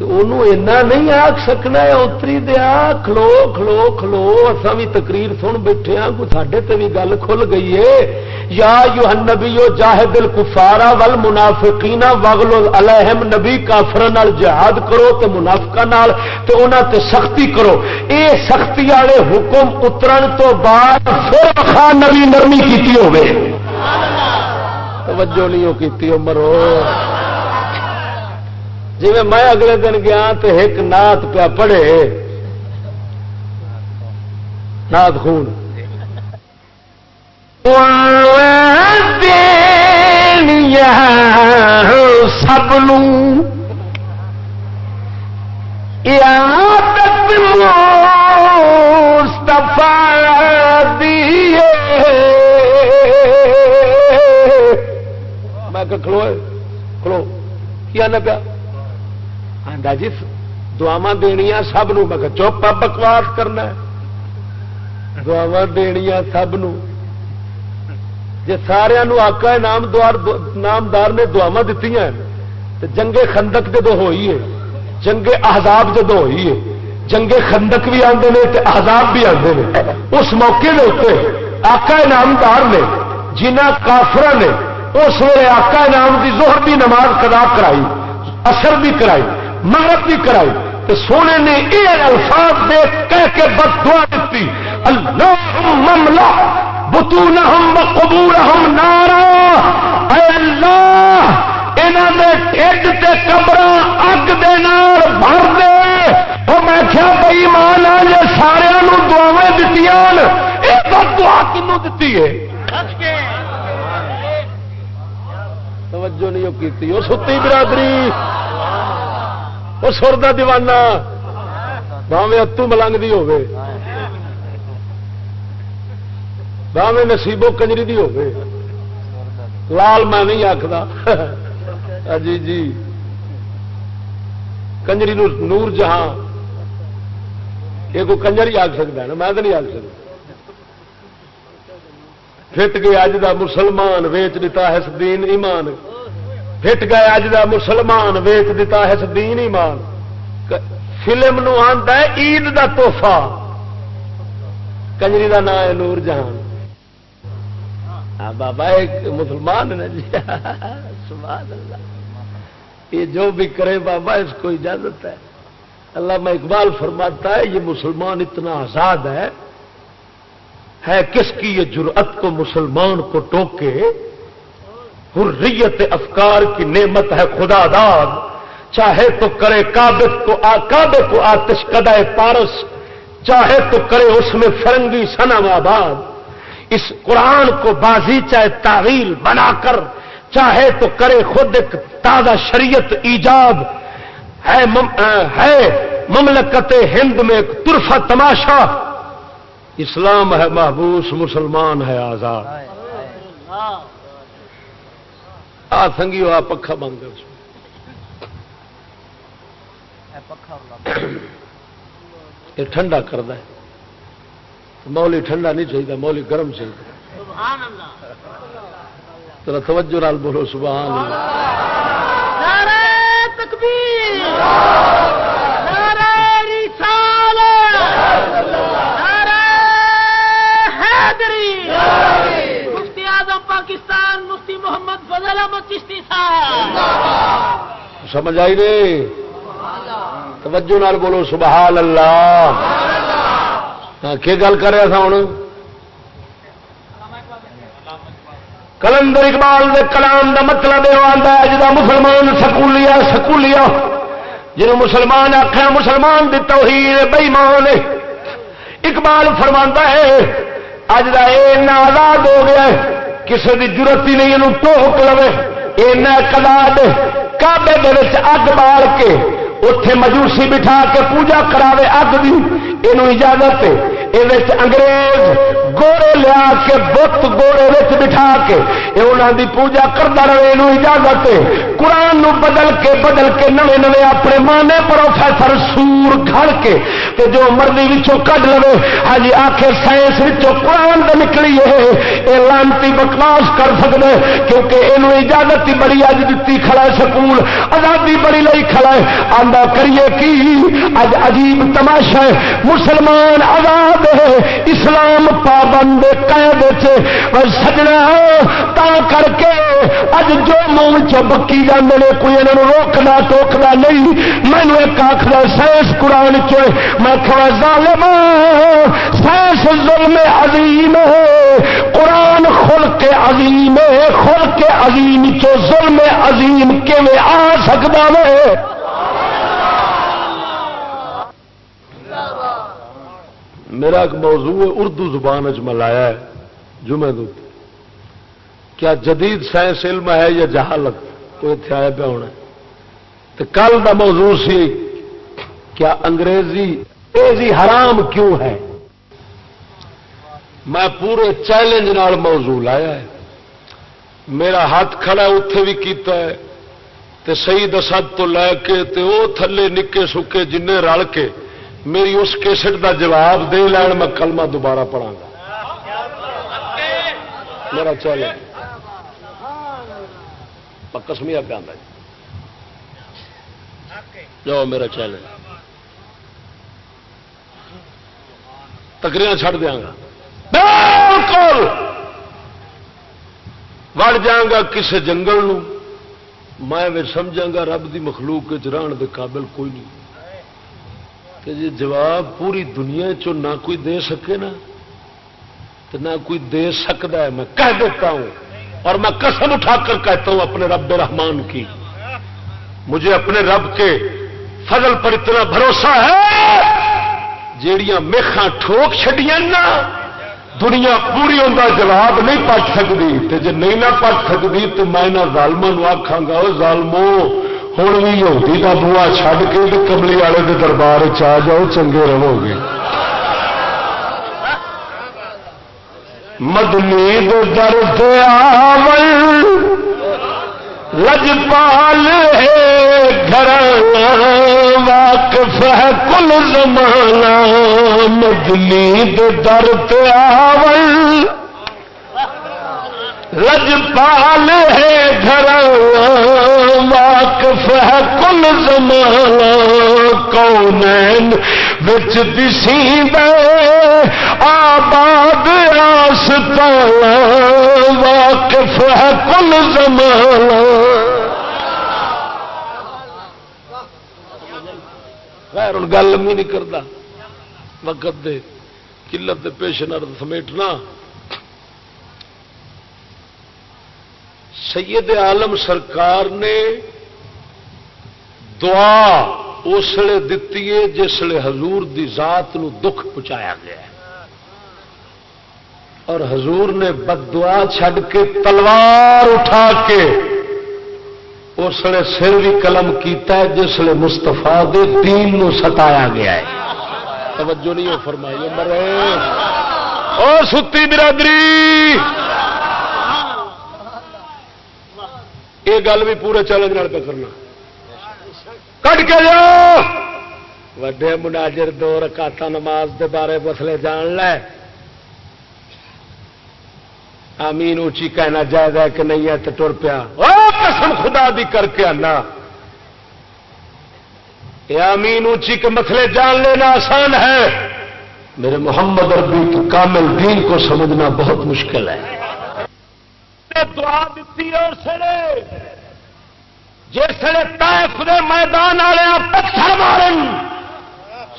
نہیں آخ سکنا اتری دیا کھلو کھلو کھلو اصا بھی تقریر سن بیٹھے ہاں سڈے تے بھی گل کھل گئی ہے یا یو نبی جاہ دل کفارا ول منافقینا وگلو الحم نبی کافر جہاد کرو تو تے سختی کرو اے سختی والے حکم اترن تو بعد پھر خان نبی نرمی کی ہوگی توجہ نہیں کی مرو جی میں اگلے دن گیا تو ایک نات پیا پڑھے۔ نات خون۔ سب میں کھلو کھلو۔ کیا نہ پیا؟ جی دعوا دنیا سب نو، میں چپ بکواس کرنا دعوا دنیا سب نو۔ جی سارا آکا نامدار نامدار نے دعوا دیتی تو جنگے خندق جدو ہوئی ہے، جنگے احزاب جدو ہوئی ہے، جنگے خندق بھی آتے ہیں تو احزاب بھی آتے ہیں اس موقع کے اتنے آکا نامدار نے، جنہ کافر نے، اس ویلے آکا نام کی زہر کی نماز کدا کرائی اثر بھی کرائی۔ محرت بھی کرائی۔ تو سونے نے یہ الفاظ دے کہہ کے بد دعا دیتی۔ اللہ مملا بتو ہم قبور ہم نارا۔ اے اللہ انہوں نے ٹھڈ سے قبر اگ دے بھر دے۔ اور میں کیا بئی مان آ جی سارا دعویں دیتی یہ بد دعا کنو دیتی ہے۔ توجہ نہیں کی وہ ستی برادری۔ وہ سر کا دیوانہ۔ باوے اتو ملنگ دی ہوے باوے نصیبو کنجری دی ہوے لال میں نہیں آخر ہاں جی جی۔ کنجری نور جہاں۔ یہ کوئی کنجر ہی آخ سکتا ہے نا، میں تو نہیں آخ سکتا فٹ گئے اج کا مسلمان ویچ دیتا ہے دین ایمان۔ فٹ گئے، اج کا مسلمان ویچ دیتا ہے دین ایمان۔ فلم نو آتا ہے، عید دا توحفہ کنجری دا نام ہے، نور جہان۔ ہاں، بابا، ایک مسلمان نے جی۔ اللہ۔ یہ جو بھی کرے بابا، اس کو اجازت ہے۔ اللہ میں اقبال فرماتا ہے، یہ مسلمان اتنا آزاد ہے۔ ہے کس کی یہ جرأت کو مسلمان کو ٹوکے؟ حریت افکار کی نعمت ہے خدا داد۔ چاہے تو کرے کابت کو کابے کو آتش کدائے پارس، چاہے تو کرے اس میں فرنگی سنم آباد۔ اس قرآن کو بازی چاہے تعویل بنا کر، چاہے تو کرے خود ایک تازہ شریعت ایجاد۔ ہے مملکت ہند میں ایک ترفا تماشا۔ اسلام ہے محبوس، مسلمان ہے آزاد۔ آ سنگی ہوا پکھا بند کر یہ ٹھنڈا کرتا ہے۔ مولی ٹھنڈا نہیں چاہیے مولی گرم چاہیے ترا توجہ نال بولو سبحان اللہ۔ تکبیر مفتی اعظم پاکستان مفتی محمد فضل احمد چشتی صاحب۔ سمجھ آئی نہیں؟ توجہ نال بولو، سبحان اللہ۔ ہاں، کی گل کر رہا تھا ہوں کلندر اقبال دے کلام دا مطلب یہ آتا ہے جا مسلمان سکولیا سکولیا جن مسلمان آخر مسلمان دی توحید بےمان اقبال فرما ہے، اج کا یہ آزاد ہو گیا ہے۔ کسی کی ضرورت ہی نہیں یہ ٹوک لو یہ کلاد کابے اگ بال کے اتے مجوسی بٹھا کے پوجا کراوے اگ دی۔ یہ اجازت یہ انگریز گوڑے لیا کے بت گوڑے بٹھا کے یہ انہوں دی پوجا کرتا رہے یہ اجازت قرآن نو بدل کے بدل کے نوے نوے اپنے مانے پروفیسر سور گھڑ کے، تے جو مرضی وچوں کڈ لو ہاں جی آخر سائنس وچوں قرآن دے نکلی ہے۔ یہ لانتی بکواس کر سکتے کیونکہ یہ اجازت ہی بڑی اج دیتی کھڑا ہے سکول، آزادی بڑی لئی کھڑا ہے۔ آدھا کریے کی؟ اج عجیب تماشا ہے۔ مسلمان آزاد ہے، اسلام پابند قید سجنا ہاں، تا کر کے اج جو منہ چبکی جانے کوئی انہوں روکنا ٹوکنا نہیں۔ مینو ایک آخر سائنس قرآن چ میں تھوڑا ظالم، سائنس ظلم عظیم ہے۔ قرآن خل کے عظیم ہے۔ خل کے عظیم چو ظلم عظیم کیون آ سکتا ہے میرا ایک موضوع ہے، اردو زبان ملایا ہے جمعے دو۔ کیا جدید سائنس علم ہے یا جہالت؟ تو اتنے آیا پیا ہونا تو کل کا موضوع سی، کیا انگریزی انگریزی حرام کیوں ہے؟ میں پورے چیلنج نال موضوع لایا ہے۔ میرا ہاتھ کھڑا اتے بھی کیتا ہے۔ تے صحیح دسد تو لے کے، تے او تھلے نکے سکے جن رل کے میری اس کیسٹ دا جواب دے لین، میں کلمہ دوبارہ پڑھا گا۔ میرا چیلنج کسمیا پہ آتا جی۔ جاؤ، میرا چیلنج تکریاں چھڑ دیا گا۔ بالکل۔ وڑ جاگا کسی جنگل میں سمجھا گا رب دی مخلوق رہن دے قابل کوئی نہیں۔ کہ جی جواب پوری دنیا چ نہ کوئی دے سکے نا تو نہ کوئی دے سکتا ہے، میں کہہ دیتا ہوں۔ اور میں قسم اٹھا کر کہتا ہوں اپنے رب رحمان کی۔ مجھے اپنے رب کے فضل پر اتنا بھروسہ ہے، جیڑیاں میخان ٹھوک چڈیا نا، دنیا پوری ان کا جواب نہیں پٹ سکتی جی نہیں نہ پٹ سکتی تو میں ظالموں آخا گا ظالمو ہوں بھی ہوتی کا بوا چڈ کے کملی والے کے دربار چ جاؤ چنگے رہو گے مدنی درد آول لجپال ہے گھر واقف ہے کل زمانہ مدنی درد آول لجپال ہے گھر واقف ہے کل زمانہ کون بچ دسی آباد آس واقف ہے کل زمانہ۔ خیر ہوں گل نہیں کرتا۔ وقت دے قلت دے پیش نرد سمیٹنا۔ سید عالم سرکار نے دعا اسلے دتی ہے جسے حضور دی ذات نو دکھ پہنچایا گیا اور حضور نے بد دعا چھڈ کے تلوار اٹھا کے اسلے سر بھی قلم کیتا ہے جسے مستفا دے دین نو ستایا گیا ہے۔ توجہ نہیں فرمائی مرے او ستی برادری! یہ گل بھی پورے چیلنج کرنا کٹ کے جاؤ۔ وڈے مناجر دو رکاتا نماز دے بارے مسلے جان لے۔ آمین اونچی کہنا جائز ہے کہ نہیں ہے تو ٹر پیا۔ قسم خدا دی کر کے آنا۔ یہ آمین اونچی کے مسئلے جان لینا آسان ہے۔ میرے محمد اربی کامل دین کو سمجھنا بہت مشکل ہے۔ دعا دیتی اسے جسے طائف دے میدان والے پتھر مارن۔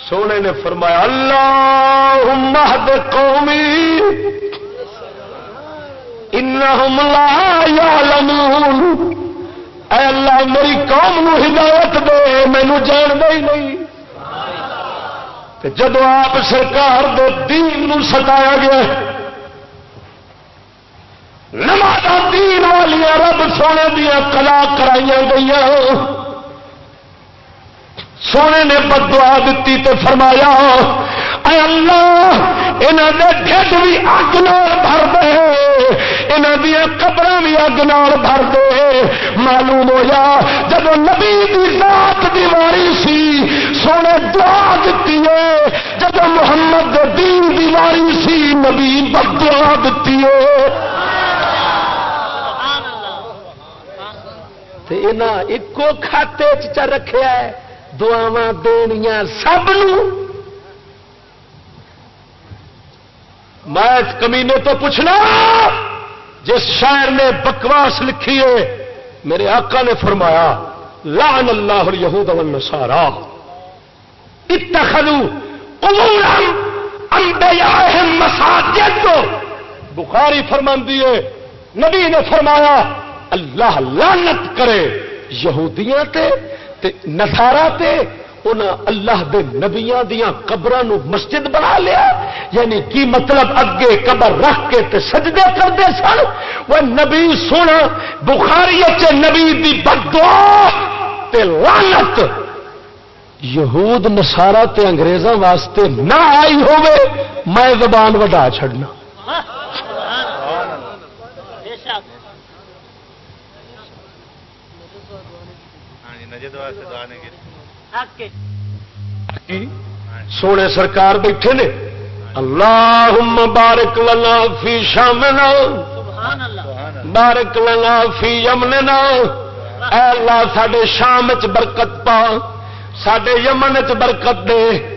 سونے نے فرمایا اللہ مہد قومی انہم لا یعلمون۔ اے اللہ، میری قوم نو ہدایت دے، مینو جان دے ہی نہیں۔ جدو آپ سرکار دے دین نو ستایا گیا نماز دین والی رب سونے دیا کلا کرائی گئی سونے نے بدوا دیتی تو فرمایا، اے اللہ انہوں دے ڈھڈ بھی اگ نال بھر دے۔ انہوں دیا قبر بھی اگ نال بھر دے۔ معلوم ہوا جب نبی دی ذات دیواری سی، سونے دعا دیتی ہے۔ جب محمد دین دیواری سی، نبی بدوا دیتی ہے۔ ایکو کھاتے چ رکھا ہے دعوا دنیا سب میں کمینے تو پوچھنا، جس شاعر نے بکواس لکھی ہے، میرے آقا نے فرمایا، لعن اللہ یہود والنصارا۔ اتخذوا قبورهم مساجد۔ بخاری فرماندی ہے، نبی نے فرمایا اللہ لعنت کرے یہودیاں تے تے نسارا تے، انہاں اللہ دے نبیاں دیاں قبراں نو مسجد بنا لیا۔ یعنی کی مطلب اگے قبر رکھ کے تے سجدے کرتے سن؟ وہ نبی سن، بخاری چ نبی دی بدعا تے لعنت۔ یہود نسارا تے انگریزاں واسطے نہ آئی ہوئے میں زبان وڈا چھڑنا سونے سرکار بیٹھے نے۔ اللہ بارک لنا فی شامنا۔ بارک لنا فی یمننا۔ اے اللہ سڈے شام چ برکت پا۔ سڈے یمن چ برکت دے۔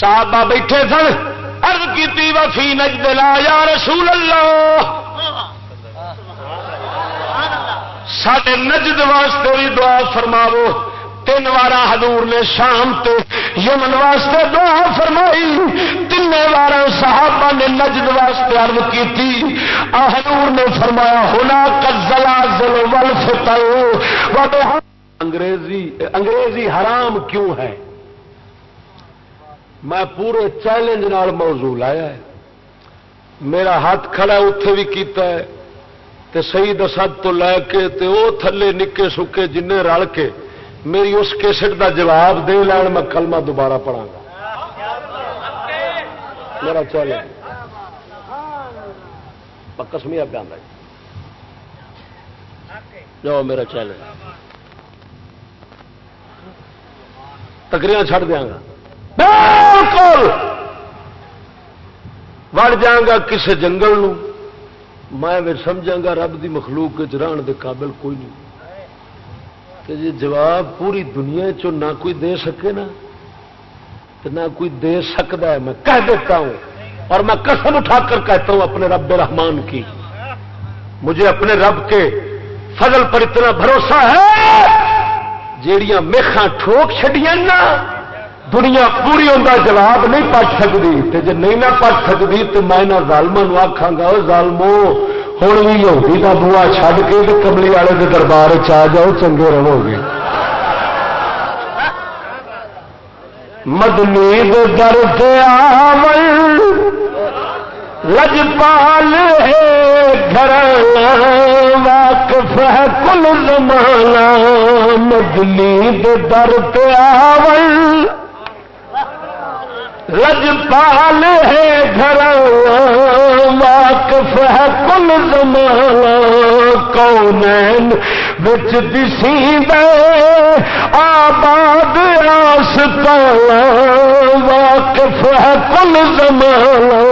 صحابہ بیٹھے سن۔ ارد کی وفی نجدلا یا رسول اللہ۔ سڈے نجد واسطے بھی دعا فرماو تین وار حضور نے شام تے یمن واسطے دعا فرمائی۔ تین وار صحابہ نے نجد واسطے عرض کی حضور نے فرمایا، ہونا کزلا زل ول انگریزی انگریزی حرام کیوں ہے؟ میں پورے چیلنج نال موضوع لایا ہے۔ میرا ہاتھ کھڑا اتے بھی کیتا ہے۔ تے صحیح دسد تو لے کے تے او تھلے نکے سکے جن رل کے میری اس کیسٹ دا جواب دے لین میں کلمہ دوبارہ پڑھا گا میرا چیلنج کسمیا پہ آتا جاؤ میرا چیلنج تکریاں چھڑ دیا گا۔ بالکل۔ وڑ جاؤں گا کسی جنگل نو میں سمجھا گا رب دی مخلوق رہن دے قابل کوئی نہیں۔ کہ جی جواب پوری دنیا چ نہ کوئی دے سکے نا تو نہ کوئی دے سکتا ہے، میں کہہ دیتا ہوں۔ اور میں قسم اٹھا کر کہتا ہوں اپنے رب رحمان کی۔ مجھے اپنے رب کے فضل پر اتنا بھروسہ ہے، جیڑیاں میخا ٹھوک چڈیا نا دنیا پوری ان جواب نہیں پٹ سکتی جی نہیں نہ پٹ سکتی تو میں ظالم آخا گا ظالمو ہوں بھی یہودی کا بوا چھڈ کے کملی والے کے دربار چ جاؤ، چنگے رہو گے۔ مدنی در لجپال ہے، گھر واقف ہے کل زمانہ۔ مدنی در آول رجپال ہے گھر واقف ہے کل زمانہ کون بچ دسی دے آباد آس پالا واقف ہے کل زمانہ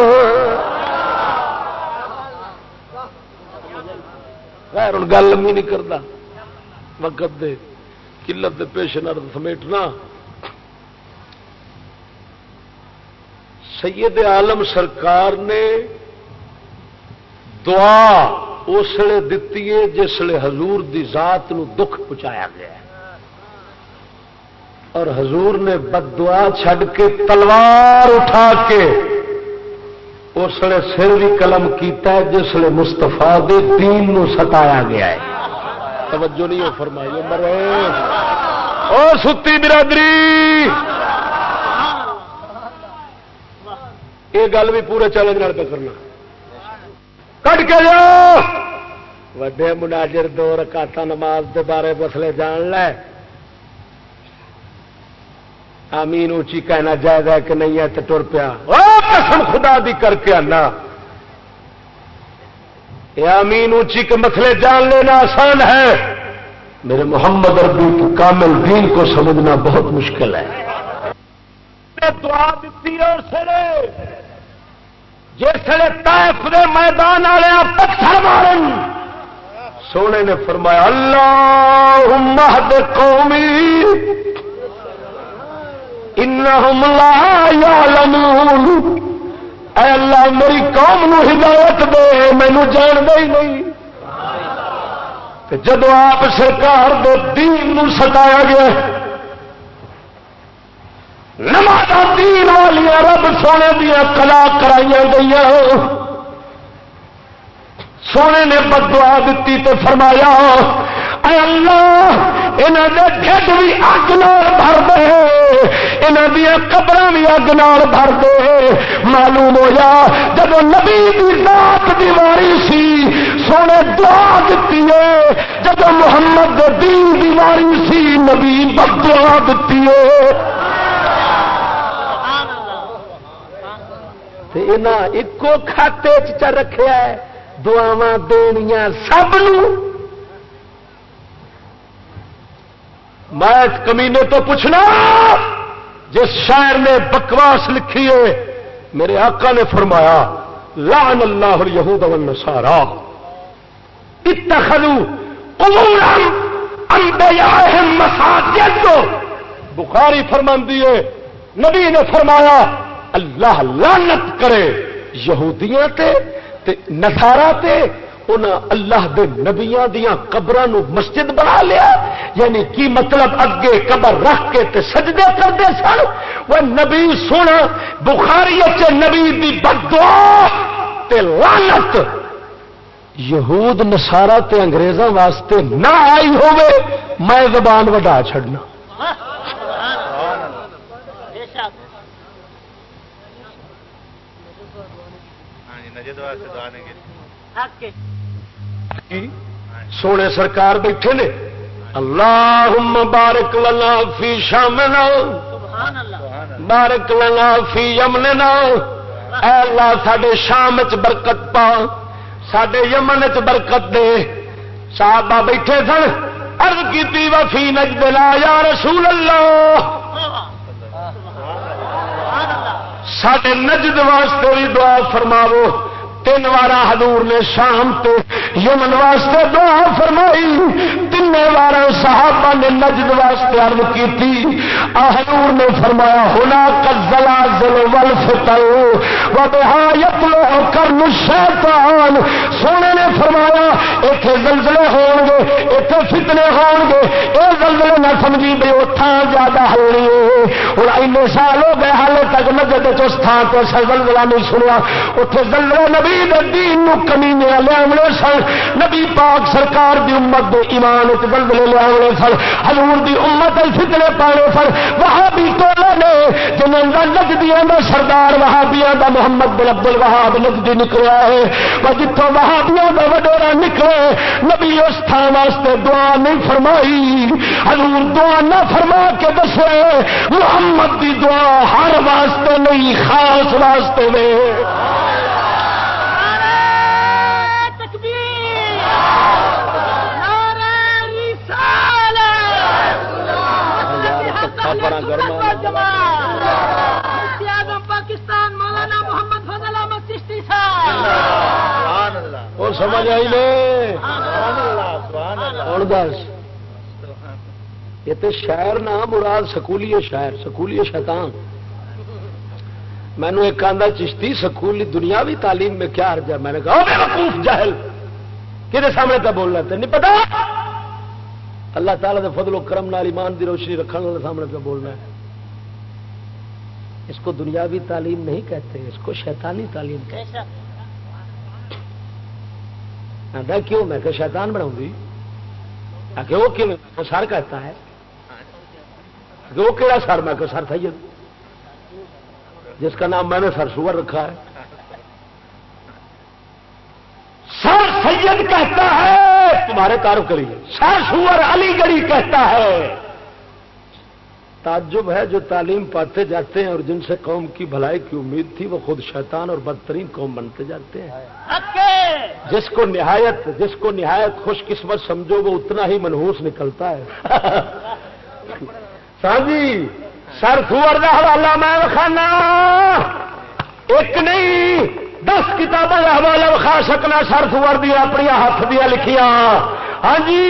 خیر ہوں گل نہیں کرتا وقت دے قلت پیش نرد سمیٹنا سید عالم سرکار نے دعا اسلے دتی ہے جسے حضور دی ذات نو دکھ پہنچایا گیا ہے۔ اور حضور نے بد دعا چھڈ کے تلوار اٹھا کے اسلے سر بھی قلم کیتا ہے جسے مستفا دے دین نو ستایا گیا ہے۔ توجہ نہیں ہو فرمائی مرے او ستی برادری! یہ گل بھی پورے چیلنج پہ کرنا کٹ کے جاؤ وڈے مناجر دو رکاتا نماز دے بارے مسلے جان لے آمین اونچی کہنا جائز ہے کہ نہیں ہے تو ٹر پیا قسم خدا دی کر کے آنا یہ آمین اونچی کے مسئلے جان لینا آسان ہے میرے محمد اربی کامل دین کو سمجھنا بہت مشکل ہے دعا دیتی اور سرے جس طائف دے میدان والے پتھر مارن۔ سونے نے فرمایا اللہ مہد قومی انہم لا یعلمون۔ اے اللہ، میری قوم نو ہدایت دے، مینو جان دے ہی نہیں۔ جدو آپ سرکار دے دین نو ستایا گیا نماز دین والی رب سونے دیا کلا کرائی گئی سونے نے بدوا دیتی تو فرمایا، اے اللہ انہوں ڈھڈ بھی اگ نال بھر دے۔ انہوں دیا قبر بھی اگ نال بھر دے۔ معلوم ہوا جب نبی کی رات دیواری سی، سونے دعا دیتی ہے۔ جب محمد دین دیواری سی، نبی بدوا دیتی ہے۔ ایکو کھاتے چ رکھا ہے دعوا دنیا سب میں کمینے تو پوچھنا، جس شاعر نے بکواس لکھی ہے، میرے آقا نے فرمایا، لعن اللہ الیہود والنصارا۔ اتخذوا مساجد۔ بخاری فرماندی ہے، نبی نے فرمایا اللہ لانت کرے یہودیاں تے تے نسارا تے اللہ دے نبیاں دیاں قبراں نو مسجد بنا لیا یعنی کی مطلب اگے قبر رکھ کے تے سجدے کرتے سن؟ وہ نبی سونا بخاری نبی دی بدعا تے لعنت۔ یہود نسارا تے انگریزاں واسطے نہ آئی ہوئے میں زبان وڈا چھڑنا سونے سرکار بیٹھے نے۔ اللہ بارک لنا فی شام بارک لنا فی یمن اللہ سڈے شام چ برکت پا۔ سڈے یمن چ برکت دے۔ صاحب بیٹھے سن۔ ارد کی وفی نج دلا یا رسول اللہ سڈے نجد واسطے بھی دعا فرماو تین وار حضور نے شام تے یمن واسطے دعا فرمائی تین وار صحابہ نے نجد واسطے عرض کی تھی حضور نے فرمایا ہونا کزلا زل ول فتل و لو کرن شیطان سونے نے فرمایا اتنے زلزلے ہون گے اتنے فتنے ہون گے یہ زلزلے نہ سمجھی بے وہ تھان زیادہ ہلنی ہے۔ اور این سال ہو گئے حال تک نجد اس تھان سے زلزلہ نہیں سنیا۔ اتنے زلزلہ نبی نبی دین کمی لیا سن۔ نبی پاک سرکار دی امت دے ایمان گلگلے لیا سن۔ ہزور دی امت فتنے پانے سن۔ وہاں بھی نے جنہوں نجدیاں دا سردار وہابیاں دا محمد بن عبد الوہاب نجدی نکلیا ہے وہ جتوں وہابیاں دا وڈیرا نکلے، نبی اس تھان واسطے دعا نہیں فرمائی۔ حضور دعا نہ فرما کے دسے، محمد دی دعا ہر واسطے نہیں، خاص واسطے میں پاکستان مولانا محمد فضل احمد چشتی صاحب اور سمجھ آئی لے اور دس۔ یہ تو شہر نہ، مراد سکولی شہر سکولی شیطان۔ مینو ایک آدھا چشتی سکولی دنیاوی تعلیم میں کیا ارجا میں نے کہا وقوف جہل کہ سامنے پہ بولنا تین نہیں پتا اللہ تعالیٰ دے فضل و کرم نال ایمان دی روشنی رکھنے والے سامنے پہ بولنا ہے۔ اس کو دنیاوی تعلیم نہیں کہتے اس کو شیطانی تعلیم کہتے۔ کیوں؟ میں کہ شیطان بناؤں گی۔ کہ وہ کیوں؟ سر کہتا ہے۔ کہ وہ کہڑا سر؟ میں کہ سر سید جس کا نام میں نے سر سور رکھا ہے۔ سر سید کہتا ہے تمہارے تعارف کریے سر سور علی گڑھی کہتا ہے۔ تعجب ہے جو تعلیم پاتے جاتے ہیں اور جن سے قوم کی بھلائی کی امید تھی وہ خود شیطان اور بدترین قوم بنتے جاتے ہیں۔ جس کو نہایت جس کو نہایت خوش قسمت سمجھو وہ اتنا ہی منہوس نکلتا ہے۔ (laughs) جی سر سور کا حوالہ میں خانہ۔ ایک نہیں دس کتابیں حوالہ وکھا سکنا سر سور دیا اپنی ہاتھ دیا لکھیا ہاں جی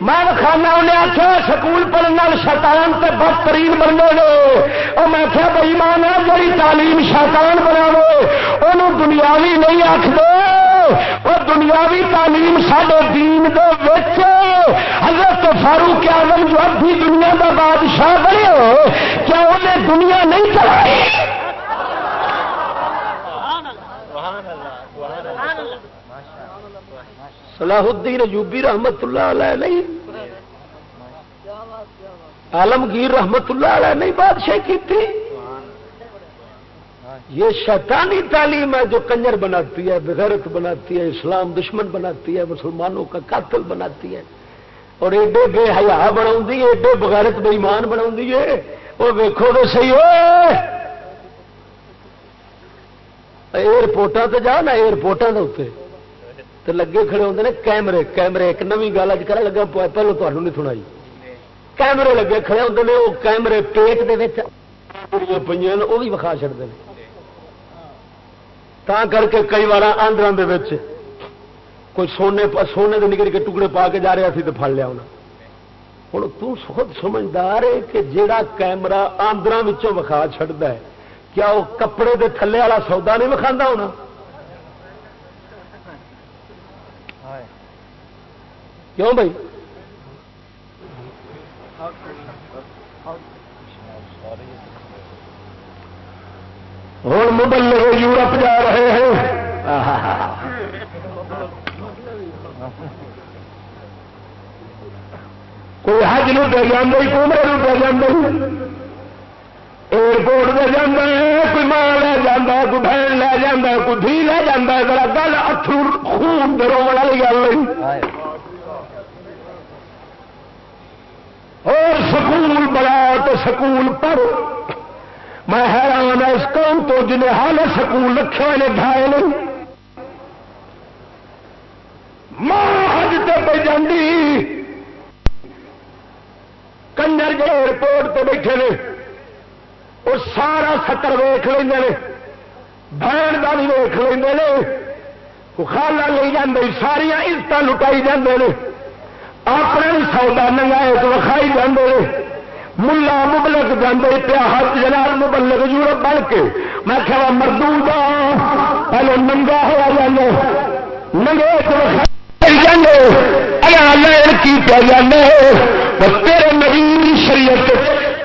میں کھانا انہیں آخیا سکول پڑھنے شیطان سے بدترین بننے لو اور میں کیا بھائی ماں جی تعلیم شیطان بناو انہوں دنیاوی نہیں آخ دو اور دنیاوی تعلیم سڈے دین دے وچ۔ حضرت فاروق اعظم جو اب بھی دنیا کا بادشاہ بنے کیا انہیں دنیا نہیں چلائی؟ صلاح الدین ایوبی رحمت اللہ علیہ نہیں. عالمگیر رحمت اللہ علیہ نہیں بادشاہ کی تھی. یہ شیطانی تعلیم ہے جو کنجر بناتی ہے، بغیرت بناتی ہے، اسلام دشمن بناتی ہے، مسلمانوں کا قاتل بناتی ہے. اور ایڈے بے حیا بنا ایڈے بغیرت بےمان بنا وہ ویکو تو سی ایئرپورٹوں سے جا نا ایئرپورٹوں کے اتنے تو لگے کھڑے ہوتے ہیں کیمرے کیمرے ایک نوی گل اج کر لگا پہلو تمہیں نہیں سنائی۔ کیمرے لگے کھڑے ہوتے ہیں وہ کیمرے پیٹ کے پہ وہ بھی وکھا چڑتے ہیں تا کر کے کئی بار آندر کوئی سونے سونے کے نکل کے ٹکڑے پا کے جا رہا سی تو پڑ لیا انہیں ہوں خود سمجھدار ہے کہ جیڑا کیمرہ آندر وکھا چڑھتا ہے، کیا وہ کپڑے دے تھلے والا سودا نہیں وکھا ہونا؟ کیوں بھائی ہوں مبل یورپ جا رہے ہیں کوئی حج نو پہ جانا کومرے نو پہ جانا ایئرپورٹ پہ جانا کوئی ماں لے جانا کوئی بہن لے جانا کوئی دھی لے جانا ذرا گل اترو خون درو والی گل نہیں اور سکول بڑا تو سکول پڑھو میں حیران اس قوم تو جنہیں حال سکول رکھے ہوئے ڈھائے نہیں ماں حج سے پہ جی کنجر جو ایئرپورٹ پہ بیٹھے نے، وہ سارا سکر ویخ لیں بہن کا بھی ویخ لیں خالہ لے جاندے ساریا عزت لٹائی جاندے نے۔ اپنے سودا نگائے تو وکھائی جاندے ملا مبلک جاندے پیا ہاتھ جناب مبلک یورپ بن کے۔ میں کہ مردو جا ہاں، پہلے ننگا ہوا جانے ننگے تو جانے اگر کی پہ جانے تیرے نبی شریعت،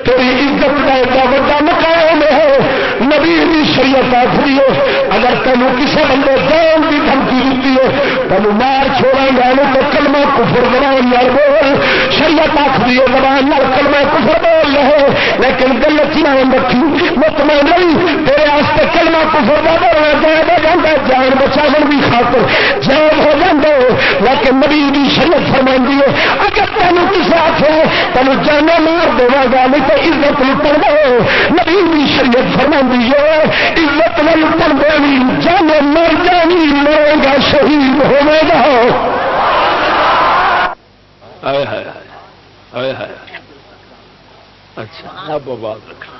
تیری عزت کا ایڈا وا مقام ہے۔ نبی شریعت آخری ہے۔ اگر تینوں کسی بندے جان کی دھمکی دیتی ہے تین مار چھوڑا گا تو کلمہ کفر زبان نال بول، شریعت آخری ہے، زبان نال کلمہ کفر بول رہے لیکن گل چنان رکھی، مطمئن نہیں تیرے واسطے کلمہ کفر کا بولنا جائز ہو جاتا ہے۔ جان بچاؤ بھی خاطر جائز ہو جاتے لیکن نبی بھی شریعت فرمائی ہے، اگر تینوں کسی آخر تینوں جانا مار دے گا، نہیں تو عزت لٹن دے۔ نبی شریعت فرما ہے، عزت نہ لٹن دینی جانے مر جانی مرے گا، شہید ہوے گا۔ اچھا اب بات رکھنا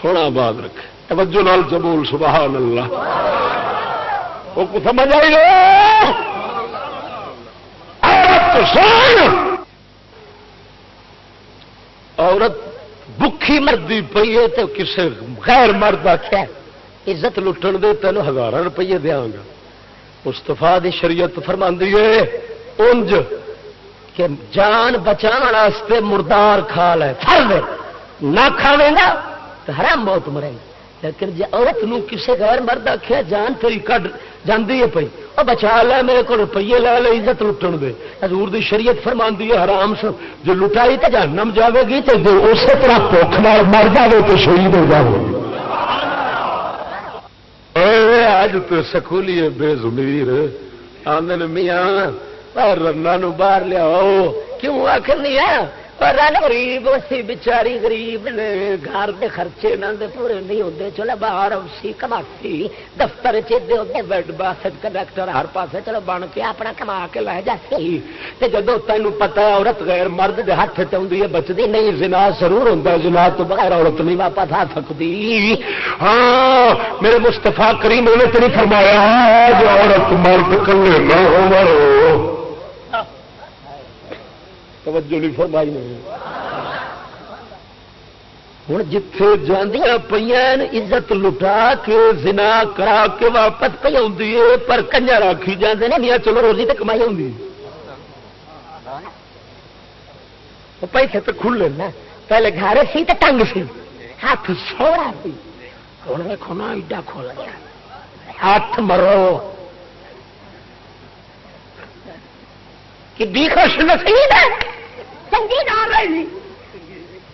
تھوڑا بات رکھے۔ توجہ نال جبول، سبحان اللہ۔ وہ سمجھ آئی لو عورت بکھی مردی پی ہے تو کسی غیر مرد آخیا عزت لٹن دے تین ہزار روپیے دیا گا۔ استفا دی شریعت فرما ہے، انج کہ جان بچاؤ مردار کھا لے فرد نہ کھاوے گا تو حرام بہت مرے گا۔ لیکن جی عورت نو کسے غیر مرد آخیا جان تیری کڈ جاندی ہے پئی۔ او بچا لے، میرے کو روپیے لے لے، عزت لٹن دے۔ حضور دی شریعت فرماندی ہے، حرام سے جو لٹائی تے جہنم جاوے گی تے جو اسی طرح بھوک نال مر جاوے تے شہید ہو جاوے۔ اے اج تو سکولی بے ضمیر آندن میاں رنا نو باہر لیاؤ کیوں آخر نہیں ہے؟ غریب سی بچاری غریب نے گھر دے خرچے دے پورے نہیں ہوتے چلو باہر اسی کماسی دفتر بیڈ باس کنڈکٹر ہر پاسے چلو بن کے اپنا کما کے لے جا سی جدو تین پتا عورت غیر مرد دے ہاتھ چاہیے ہے بچتی نہیں زنا ضرور ہوتا جنا تو بغیر عورت نہیں واپس آ سکتی ہاں میرے مستفا کریم نے تو نہیں فرمایا جو عورت مرد کلے نہ ہو توجہ نہیں فرمائی نہیں ہوں جتھے جاندیاں پہ عزت لٹا کے، زنا کرا کے واپس پہ آئی پر کنجا راکھی جاتے ہیں میاں چلو روزی تو کمائی آئی پیسے تو کھلے نا پہلے گھر سی تو تنگ سی۔ ہاتھ سوڑا سی۔ ہوں دیکھو نا، ایڈا کھول گیا۔ ہاتھ مرو۔ کہ خوش نصیب ہے؟ چنگی گال رہی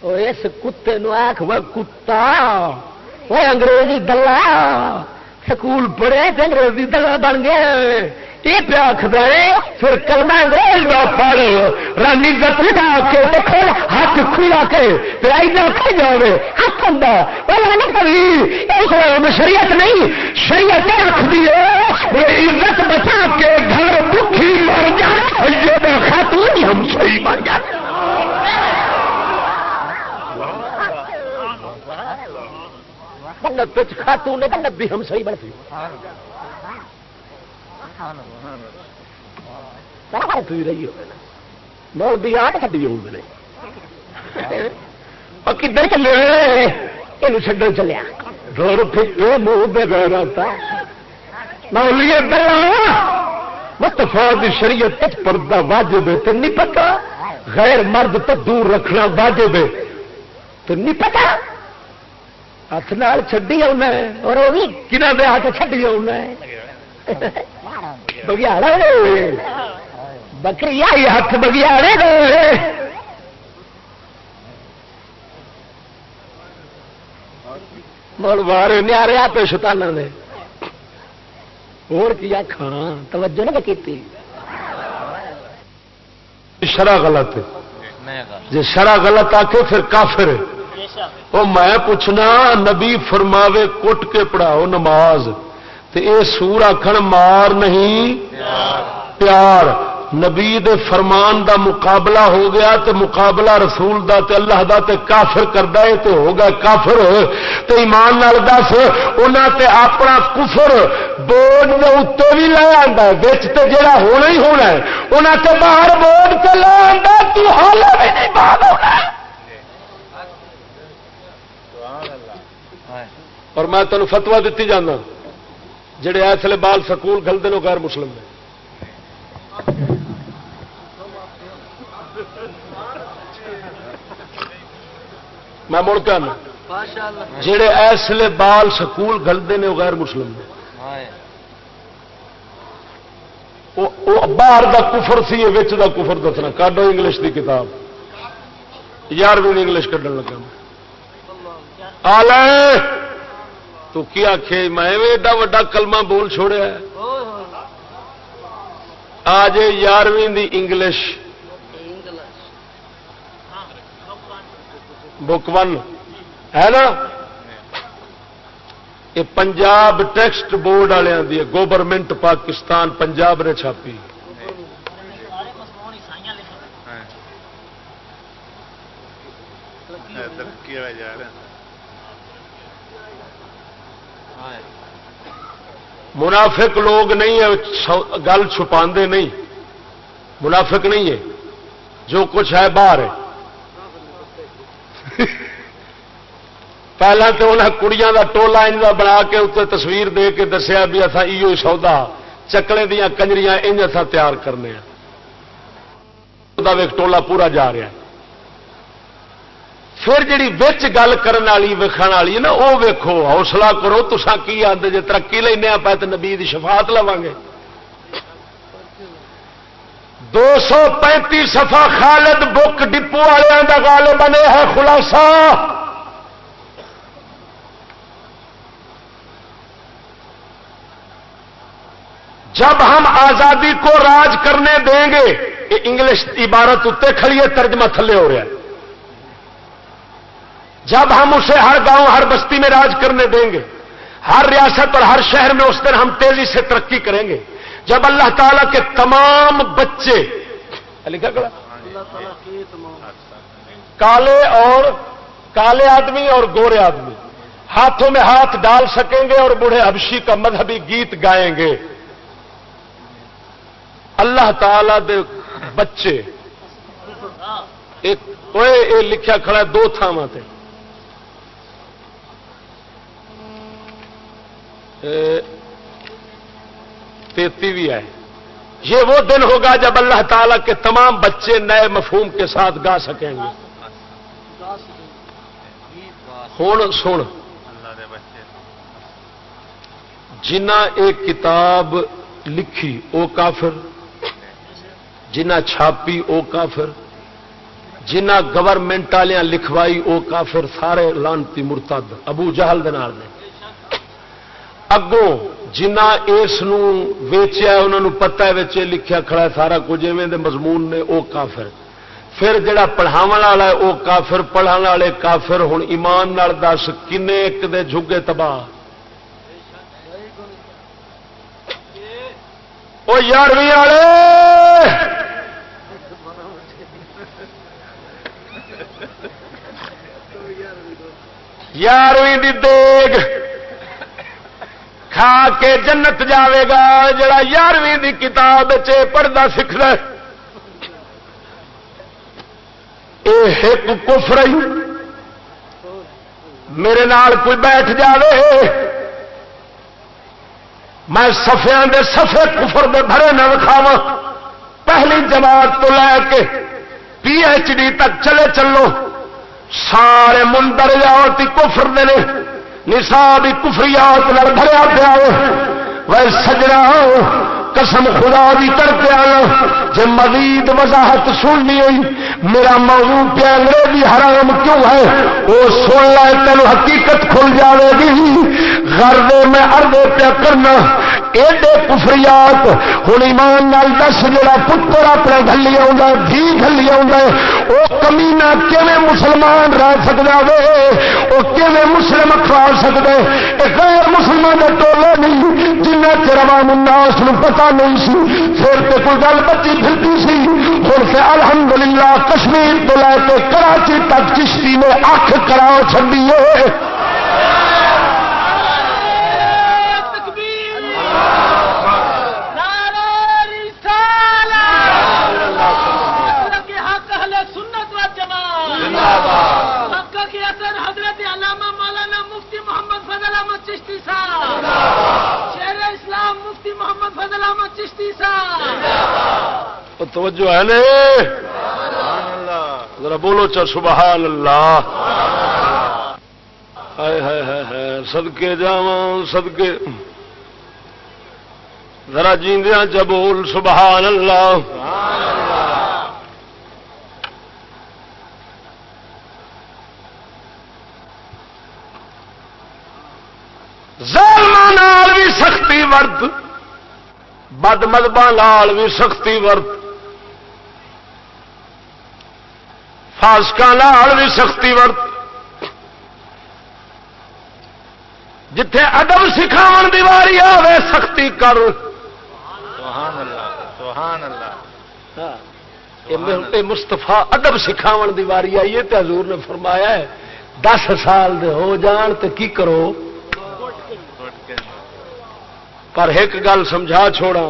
اس کتے نو آخ وہ کتا۔ وہ انگریزی دلہ۔ سکول پڑھے تو انگریزی دلہ بن گیا یہ پیا آخر پھر کلمہ انگریز کا پڑ رانی عزت لٹا کے کھول ہاتھ کھلا کے ایسا کھل جاؤ ہاتھ ہوں کبھی شریعت نہیں، شریعت رکھ دیے عزت بچا کے گھر دکھی مر جائے خاتون ہم صحیح بن جاتے خاتون نے نبی ہم صحیح بڑھتی رہی ہو؟ بھی آٹ کٹی ہوں کدھر چلے؟ یہ چڈو چلیا دو روپے منہ بے گھر آتا مولیے مستفا دی شریعت پردہ واجب ہے تو نہیں پتا غیر مرد تو دور رکھنا واجب ہے تو نہیں پتا ہاتھ نال چڈی آنا اور وہ بھی کنہ دے ہاتھ چڈی آنا بگیاڑا بکری آئی ہاتھ بگیاڑے مڑ بارے نیارے آپ شتانا نے۔ اور کیا کھانا توجہ نہ کی شرا غلط ہے جی شرا غلط آ کے پھر کافر ہے وہ میں پوچھنا نبی فرماوے کٹ کے پڑھاؤ نماز تے اے سور آخر مار نہیں پیار نبی دے فرمان دا مقابلہ ہو گیا تے مقابلہ رسول دا تے اللہ دا تے کافر کردا ہے تے ہو گیا کافر تے ایمان نال دس، انہاں تے اپنا کفر بورڈ دے اوتے بھی لے آندا ہے، وچ تے جڑا ہونا ہی ہونا ہے، انہاں تے باہر بورڈ تے لے آندا تو حال بھی نہیں باہر ہونا۔ اور میں تینوں فتوا دیتی جانا، جڑے ایسے بال سکول گلتے ہیں غیر مسلم نے۔ میں مڑ کے جڑے ایسے بال سکول گلتے ہیں وہ غیر مسلم نے۔ باہر دا کفر سی، یہ دا کفر دسنا۔ کاڈو انگلش دی کتاب۔ یارویں انگلش کھڈن لگا۔ آ تو کیا آخ میں ایڈا وا کلمہ بول چھوڑیا آج یارویں دی انگلش بک ون، ہے نا؟ یہ پنجاب ٹیکسٹ بورڈ والوں کی گورنمنٹ پاکستان پنجاب نے چھاپی۔ منافق لوگ نہیں ہے گل چھپا نہیں۔ منافق نہیں ہے۔ جو کچھ ہے، باہر ہے۔ پہلے تو انہیں کڑیاں کا ٹولا ان بنا کے اتنے تصویر دے کے دسیا بھی اتنا ایو سودا چکلے دیا کنجریاں انج اصا تیار کرنے ویک ٹولا پورا جا رہا ہے پھر جی بچ گل کرنے والی ویکن والی نا وہ ویکو حوصلہ کرو تسا کی آتے جی ترقی لینا پہ تو نبی شفاعت لوا گے دو سو پینتی سفا خالد بک ڈپو والوں کا گل بنے ہے خلاصہ۔ جب ہم آزادی کو راج کرنے دیں گے، یہ انگلش عبارت اتنے کھڑی ہے ترجمہ تھلے ہو رہا ہے۔ جب ہم اسے ہر گاؤں، ہر بستی میں راج کرنے دیں گے، ہر ریاست اور ہر شہر میں اس دن ہم تیزی سے ترقی کریں گے۔ جب اللہ تعالی کے تمام بچے لکھا کالے اور کالے آدمی اور گورے آدمی ہاتھوں میں ہاتھ ڈال سکیں گے اور بوڑھے حبشی کا مذہبی گیت گائیں گے اللہ تعالی دے بچے ایک لکھا کھڑا دو تھاواں تیتی بھی ہے۔ یہ وہ دن ہوگا جب اللہ تعالی کے تمام بچے نئے مفہوم کے ساتھ گا سکیں گے۔ ہوں سن۔ جنہ ایک کتاب لکھی او کافر، جنہ چھاپی او کافر، جنہ گورنمنٹ والے لکھوائی او کافر، سارے لانتی مرتد، ابو جہل دے اگوں جنہ اس ویچیا انہوں پتا ہے لکھیا کھڑا ہے سارا کچھ ایویں مضمون نے او کافر پھر جڑا پڑھاو والا ہے وہ کافر پڑھانے والے کافر ہوں ایمان دس کن ایک دے جھگے تباہ وہ یارویں والے یارویں دیگ کھا کے جنت جاوے گا، جڑا یارویں دی کتاب پڑھتا سکھ ایک کفر میرے نال کوئی بیٹھ جاوے۔ میں سفیا دے سفے کفر دے بھرے نہ کھاوا پہلی جماعت تو لے کے پی ایچ ڈی تک چلے چلو۔ سارے مندر جاتی کفر دے نصاب کفریات بھریا پیا وہ سجنا، قسم خدا بھی کرتے آیا۔ جی مزید وضاحت سننی ہوئی، میرا موضوع پیا انگریزی حرام کیوں ہے؟ وہ سن لائے تین حقیقت کھل جائے گی۔ غرضے میں اردے پیا کرنا ایڈے کفریات ہوں ایمان نال دس جا پتر اپنے گلی آھی گلی وہ کمینا کیون مسلمان رہ سکتا وے؟ وہ کیون مسلم کھا سکتے غیر مسلمان کا ٹولہ نہیں، جنہ چروان الناس پتا نہیں سی، پھر تو کوئی گل بچی پھرتی سی۔ ہوں سے الحمد للہ کشمیر تو لے کے کراچی تک چشتی نے اکھ کرا چڈی ہے۔ توجہ ہے نا؟ ذرا بولو چا سبحان اللہ۔ سدکے جا سدکے ذرا جیندیا چ بول، سبحان اللہ۔ بھی سختی ورت بد مدبا بھی سختی ورت۔ فاسکا بھی سختی ورت۔ جتھے ادب سکھاو دیواری آئے سختی کر۔ مستفا ادب سکھاو دیواری آئی ہے حضور نے فرمایا ہے دس سال دے ہو جان تو کی کرو؟ پر ایک گل سمجھا چھوڑا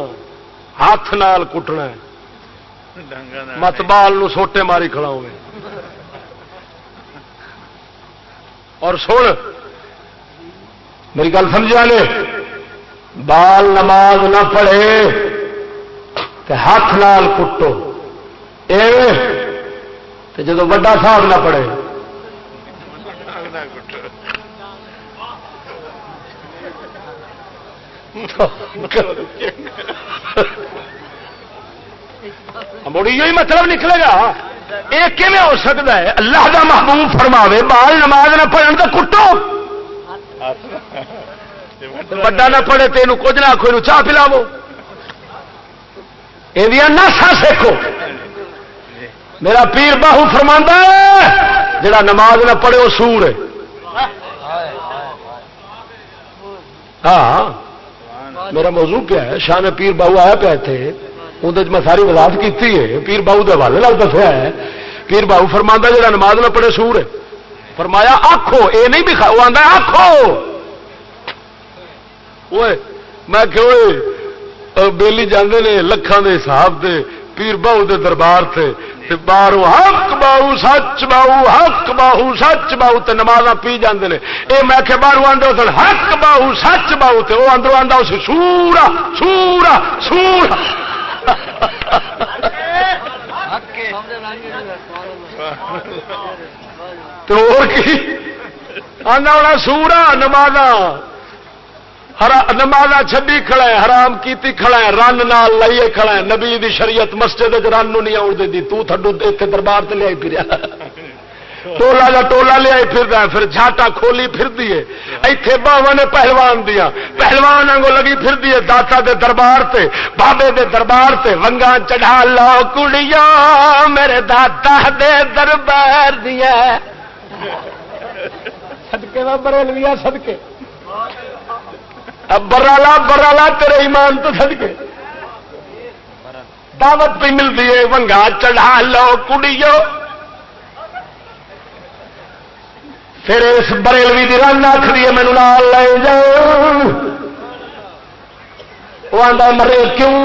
ہاتھ نال کٹنا مت بال سوٹے ماری کھڑا اور سن میری گل سمجھا لے بال نماز نہ پڑھے تو ہاتھ نال کٹو۔ جب وڈا صاحب نہ پڑے مڑی مطلب نکلے گا یہ کیون ہو سکتا ہے اللہ کا محبوب فرماوے بال نماز نہ پڑھن تو کٹو بڑا نہ پڑے تین کچھ نہ آخو چاہ پلاو یہ ناسا سیکھو میرا پیر باہو فرما جڑا نماز نہ پڑھے وہ سور ہے ہاں میرا موضوع کیا ہے؟ شاہ پیر باہو آیا پہ تھے۔ اندر جی میں ساری وضاحت کی ہے۔ پیر باہو کے حوالے دسیا ہے۔ پیر باہو فرما جڑا نماز نہ پڑھے سور ہے۔ فرمایا آخو یہ نہیں بھی وہ آخو میں کہ بےلی جانے نے لکھان دے حساب دے پیر باہو دے دربار سے باہر حق باہو، سچ باہو، حق باہو، سچ باہو تے نماز پی جاندے نے۔ اے میں کہ باہر آدھے سن، حق باہو، سچ باہو تے وہ اندروں آدھا اس سورا سورا سورا۔ تو اور کی؟ آنا ہونا سورا نماز نمازا چڈی کھڑا ہے، حرام کیتی کھڑا ہے، رن نال لائیے کھڑا ہے۔ نبی دی شریعت مسجد رن نو نہیں آؤ دی تو تھڈو اتنے دربار سے لیا پھر ٹولا جا ٹولا لیا پھر پھر جھاٹا کھولی پھر دیے ایتھے باوا نے پہلوان دیا پہلوان آگو لگی پھر دیے داتا دے دربار تے، بابے دے دربار تے۔ ونگا چڑھا لو کڑیا میرے داتا دے دربار دیا سدکے کا بریلویا سدکے برالا برالا تیرے ایمان تو سد کے دعوت پہ ملتی ہے، ونگا چڑھا لو کڑیو۔ پھر اس بریلوی کی رنگ آخری مینو نال لے جاؤ۔ وہ آدھا مرے کیوں؟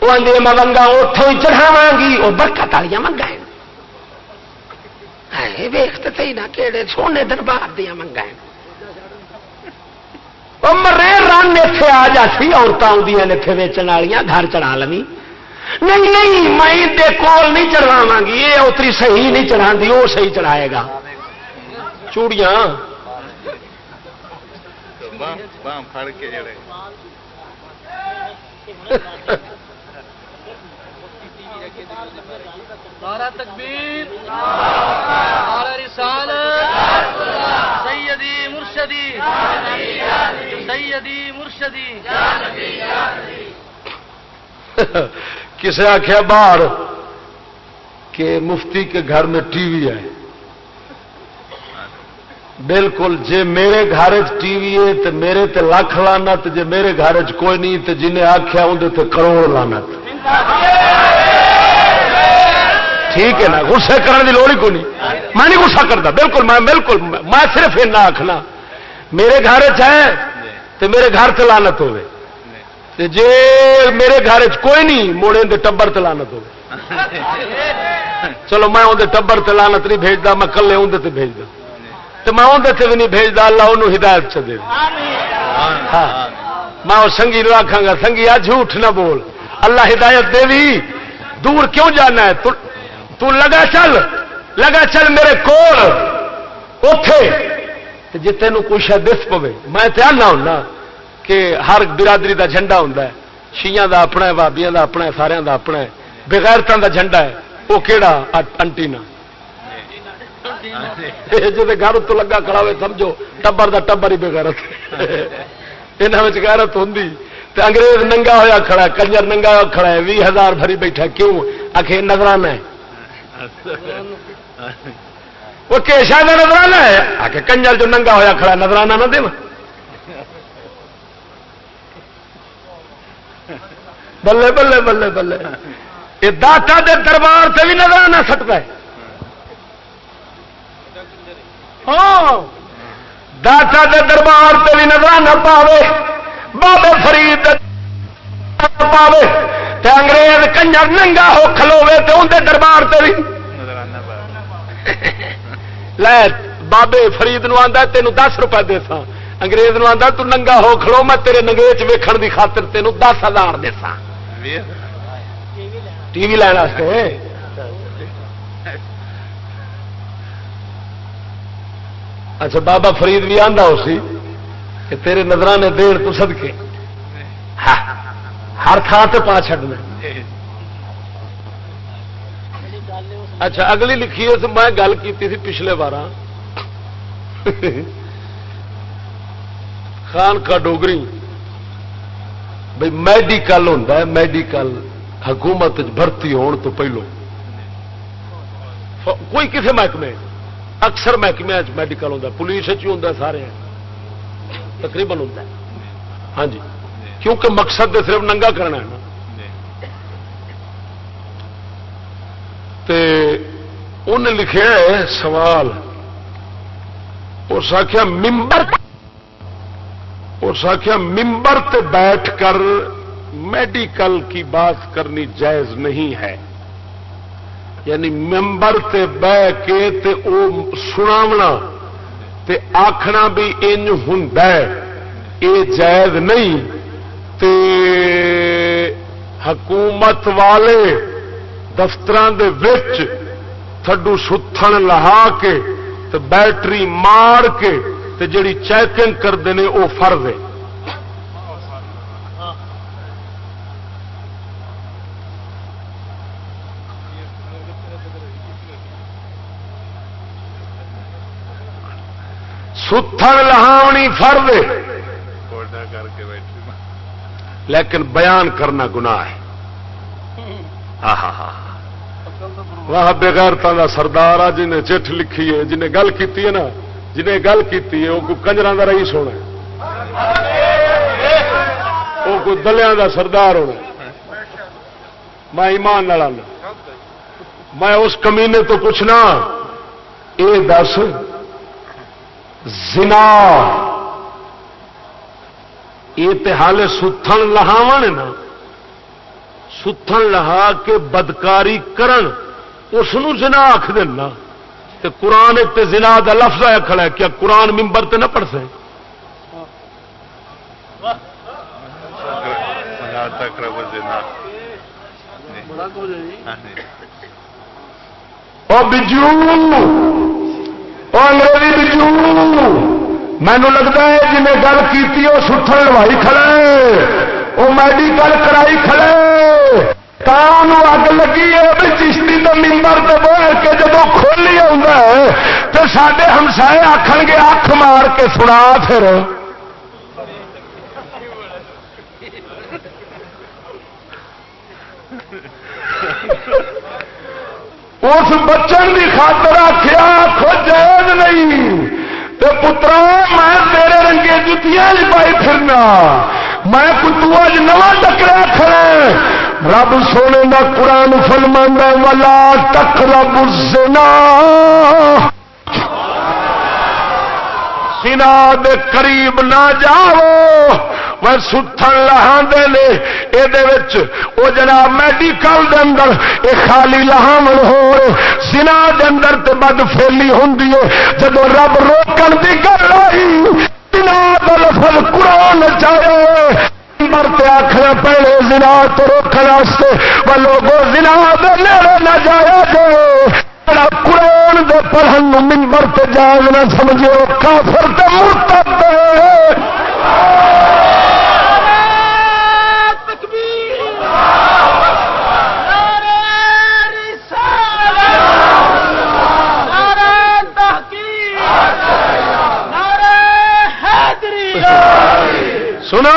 وہ آدھے میں ونگا اتوں ہی چڑھاوا گی۔ وہ برکت والی منگا ویختے نہ کہڑے سونے دربار دیا منگا مرے رن اتے آ جاسی عورتیں آدی نے اتنے ویچن والیا گھر چڑھا لوی نہیں نہیں میں دے کول نہیں چڑھاوا گی یہ اتری صحیح نہیں چڑھا دی وہ صحیح چڑھائے گا چوڑیاں تکبیر رسالت سیدی مرشدی. سیدی مرشدی. (laughs) کسے آخیا باہر کہ مفتی کے گھر میں ٹی وی ہے؟ بالکل، جے میرے گھر ٹی وی ہے تو میرے تے لاکھ لانت جے میرے گھر کوئی نہیں تو جنہیں آخیا اندر تے کروڑ لانت ٹھیک ہے نا گسے کرنے کی لوڑ ہی کوئی نہیں۔ میں نہیں گسا کرتا، بالکل، میں بالکل، میں صرف ایسا آخنا میرے گھر اچھا تو میرے گھر تلانت ہوے جی میرے گھر کوئی نہیں، موڑے دے ٹبر تلانت ہو چلو میں اندر ٹبر تلانت نہیں بھیجتا میں کلے اندر تے بھیجدا۔ تو میں اندر تے بھی نہیں بھیجتا اللہ انہوں ہدایت چ دے۔ ہاں۔ میں وہ سنگھی نو آخا گا سنگھی آ جھوٹ نہ بول۔ اللہ ہدایت دے بھی دور کیوں جانا ہے؟ تو لگا چل لگا چل میرے کول اتے جی تین کچھ دس پوے، میں آنا ہونا کہ ہر برادری دا جھنڈا ہوں شیاں دا اپنا ہے بابیا دا اپنا ہے سارا دا اپنا ہے بغیرتوں دا جھنڈا ہے وہ کہڑا انٹینا؟ جی گھر تو لگا کھڑا ہوئے سمجھو، ٹبر دا ٹبر ہی بغیرت۔ یہاں غیرت ہوں تو انگریز ننگا ہوا کھڑا کنجر ننگا ہوا کھڑا ہے بھی ہزار بھری بیٹھا کیوں؟ آخر نظرانہ ہے۔ وہ کیشا کا نظرانہ ہے؟ آ کے کنجر جو ننگا ہوا کھڑا نظرانہ نہ دے بلے بلے بلے بلے۔ یہ داتا دے دربار سے بھی نظرانہ سکتا ہے ہاں۔ داتا دے دربار سے بھی نظرانہ پاوے۔ بابے فرید پاوے۔ انگریز کنجر ننگا ہو کھلوے تو اندر دربار سے بھی (laughs) لے بابے فرید نو آتا تین دس روپئے دے سا انگریز نو آتا تو ننگا ہو کھڑو میں تیرے نگیچ ویکھن دی خاطر تینوں دس ہزار دسا ٹی وی لین اچھا بابا فرید بھی آندا ہو سی کہ تیرے نظرانے دیر تو سدکے ہر تھان سے پا چڈنا اچھا اگلی لکھی ہے میں گل کی تھی پچھلے بار خان کا ڈوگری۔ بھائی میڈیکل ہوتا ہے، میڈیکل حکومت بھرتی ہون تو پہلو۔ کوئی کسی محکمے؟ اکثر محکمے میڈیکل ہوتا پولیس ہوں سارے۔ تقریباً ہوتا ہاں جی۔ کیونکہ مقصد صرف ننگا کرنا ہے نا۔ انہیں لکھا سوال۔ اس آخیا ممبر اس آخیا ممبر تے بیٹھ کر میڈیکل کی بات کرنی جائز نہیں ہے۔ یعنی ممبر تے بہ کے تے او سناونا تے آخنا بھی انج ہوں یہ جائز نہیں۔ تے حکومت والے دفتر تھڈو ستھن لہا کے تے بیٹری مار کے تے جڑی چیکنگ کرتے ہیں وہ فرض ہے۔ ستھن لہاونی فرد لیکن بیان کرنا گناہ ہے۔ واہ، بغیر کا سردار آ، جنہیں چٹھ لکھی ہے، جنہیں گل کی ہے نا، جنہیں گل کی ہے وہ کنجر کا رئیس ہونا وہ کوئی دلیا کا سردار ہونا میں ایمان نال میں اس کمینے تو پوچھنا یہ دس، زنا یہ حال ستھن لہاو نا۔ ستھن لہا کے بدکاری کرن۔ اس جنا آخ دینا۔ تے قرآن ایک تے زنا دا لفظ آیا کھڑا ہے کیا قرآن ممبر تے نہ پڑھ سکے۔ بجو۔ انگریزی بجو۔ مینو لگتا ہے جنہیں گل کی وہ ستھن لوائی کھڑے وہ میڈیکل کرائی کھڑے اگ لگی ہے چشتی تو ممبر تو بہ کے جب کھولی آ تو سارے ہمسائے آخ گے، اکھ مار کے سنا پھر۔ اس بچن کی خاطر آخیا جائز نہیں۔ پترا، میں تیرے رنگے جتیاں پائی پھرنا۔ میں کتو اج نواں ٹکرا کھڑے رب سونے کا قرآن فلم والا تک رب سنا سنا دے قریب نہ جاؤ۔ وہ ستھن لہاندے نے یہ جناب میڈیکل دے اندر یہ خالی لہاون ہو۔ سنا دے اندر تے بد فیلی ہوں جب رب روکن کی گل آئی سنا کا لفظ قرآن چاہے۔ مرتے آخر پہلے زنا تو روکنے وہ لوگوں زنا دے نیڑے نہ جایا جائے قرآن دے پڑھن ممبر تے جاگ نہ سمجھو کافر تے مرتب Yeah! سنا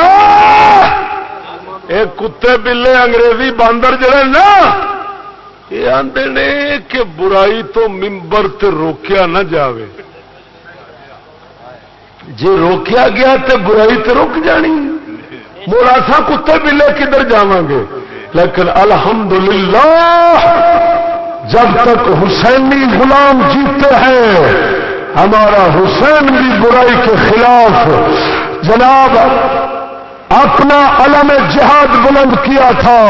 یہ کتے بلے انگریزی باندر جڑے نا، یہ آتے نے کہ برائی تو ممبر تے روکیا نہ جاوے۔ جی روکیا گیا تو برائی تو رک جانی۔ مراسا کتے بلے کدھر جا گے؟ لیکن الحمدللہ، جب تک حسینی غلام جیتے ہیں، ہمارا حسین بھی برائی کے خلاف۔ جناب اپنا علم جہاد بلند کیا تھا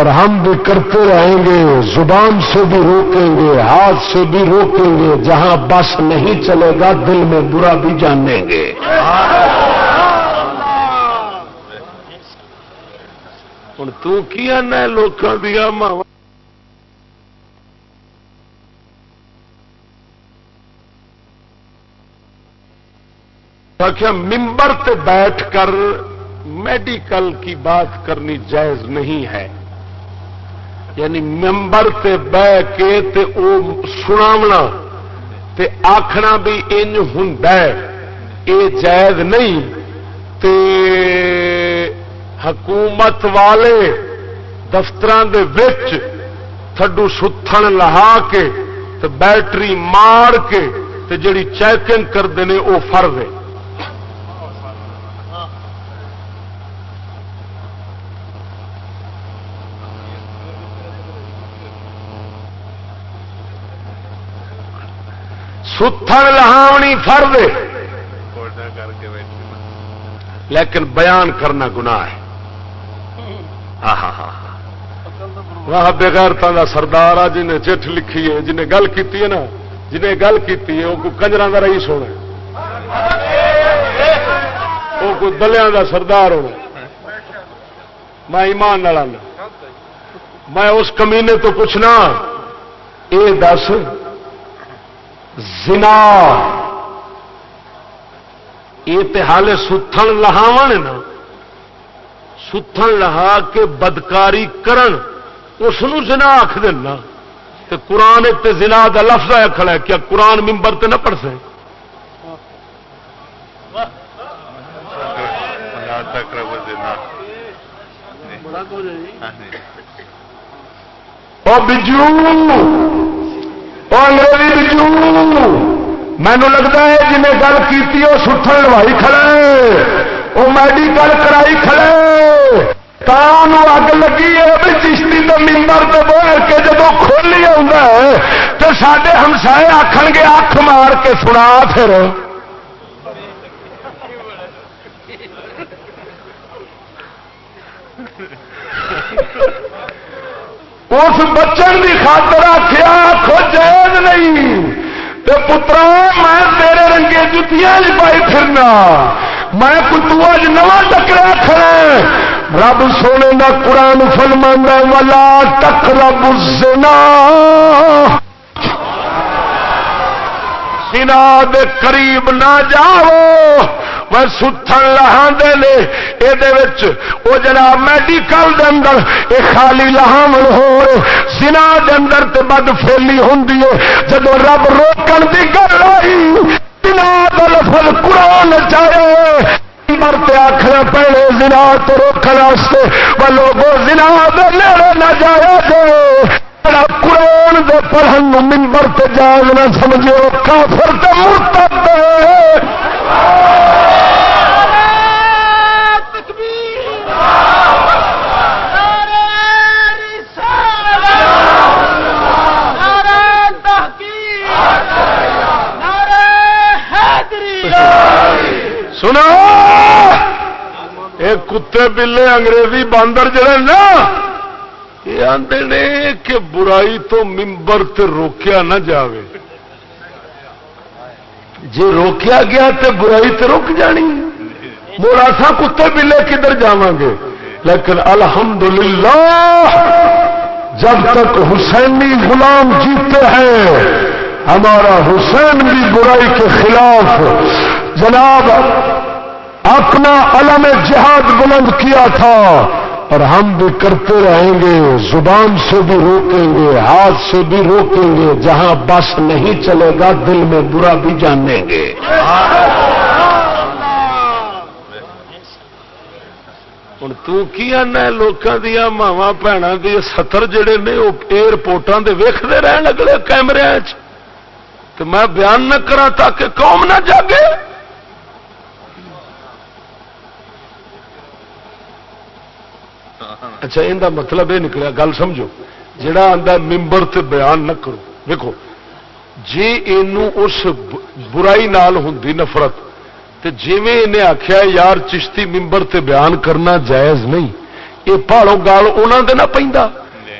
اور ہم بھی کرتے رہیں گے، زبان سے بھی روکیں گے، ہاتھ سے بھی روکیں گے، جہاں بس نہیں چلے گا، دل میں برا بھی جانیں گے۔ ہوں تنا لوگوں دیا ماوا آخیا، ممبر تے بیٹھ کر میڈیکل کی بات کرنی جائز نہیں ہے۔ یعنی ممبر تے بہ کے تے او سناونا تے آخنا بھی انج ہوں اے جائز نہیں تے حکومت والے دفتر تھڈو ستھن لہا کے تے بیٹری مار کے تے جڑی چیکنگ کرتے ہیں وہ فرض ہے۔ ستھن لہاونی فرد لیکن بیان کرنا گناہ ہے۔ واہ بغیرتا کا سردار آ جنہیں چٹھ لکھی ہے جنہیں گل کی نا جنہیں گل کی وہ کوئی کنجر کا رئیس ہونا وہ کوئی دلیا کا سردار ہونا میں ایمان نال میں اس کمینے تو پوچھنا یہ دس زنا۔ یہ حال ستھن لہاو نا۔ ستھن لہا کے بدکاری کرن اس زنا آخ دینا تو قرآن ایک زنا کا لفظ آیا کھڑا ہے کیا قرآن ممبر تے نہ پڑھ سکے۔ بجو۔ انگریزی بچو مینو لگتا ہے جنہیں گل کی وہ سٹھن لوائی کھڑے وہ میڈیکل کرائی کھڑے اگ لگی ہے چشتی تو ممبر تو بہر کے جب کھولی آ تو سارے ہمسائے آخ گے اکھ مار کے سنا پھر اس بچن کی خاطر آخیا آخو جائز نہیں۔ پترا، میں تیرے رنگے جتیاں پائی پھرنا۔ میں کتو اج نواں ٹکرا کھڑا رب سونے کا قرآن فلم والا تک رب سنا سنا دے قریب نہ جاؤ۔ وہ ستھن لہا وہ جناب میڈیکل دے اندر یہ خالی لہاون ہو۔ سنا دے اندر تے بد فیلی ہوں جب رب روکن کی گل آئی سنا کا لفظ قرآن چاہے مرتے آخر پہلے زنا تو روکنے واسطے۔ وہ لوگوں، زنا دے نیڑے نہ جایا جائے۔ قرآن دے پڑھن ممبر تے جاگ نہ سمجھو کافر تے مرتب سنو۔ ایک کتے بلے انگریزی باندر جڑے نا، یہ آتے نے کہ برائی تو ممبر تے روکیا نہ جاوے۔ جی روکیا گیا تو برائی تو رک جانی۔ موڑا سا کتے بلے کدھر جا گے؟ لیکن الحمدللہ، جب تک حسینی غلام جیتے ہیں، ہمارا حسین بھی برائی کے خلاف۔ جناب، اپنا علم جہاد بلند کیا تھا۔ اور ہم بھی کرتے رہیں گے، زبان سے بھی روکیں گے، ہاتھ سے بھی روکیں گے، جہاں بس نہیں چلے گا، دل میں برا بھی جانیں گے۔ ہوں تکوں دیا ماوا بھن کے ستر جڑے نے، وہ ایئرپورٹوں کے ویختے رہن اگلے کیمرے تو میں بیان نہ کرا تاکہ قوم نہ جاگے۔ اچھا یہ مطلب یہ نکلیا، گل سمجھو، جڑا آتا ممبر تے بیان نہ کرو۔ دیکھو جی اس برائی نال ہوں نفرت جی انہیں آخیا یار، چشتی ممبر تے بیان کرنا جائز نہیں۔ یہ پہاڑوں گال انہوں نے نہ پہ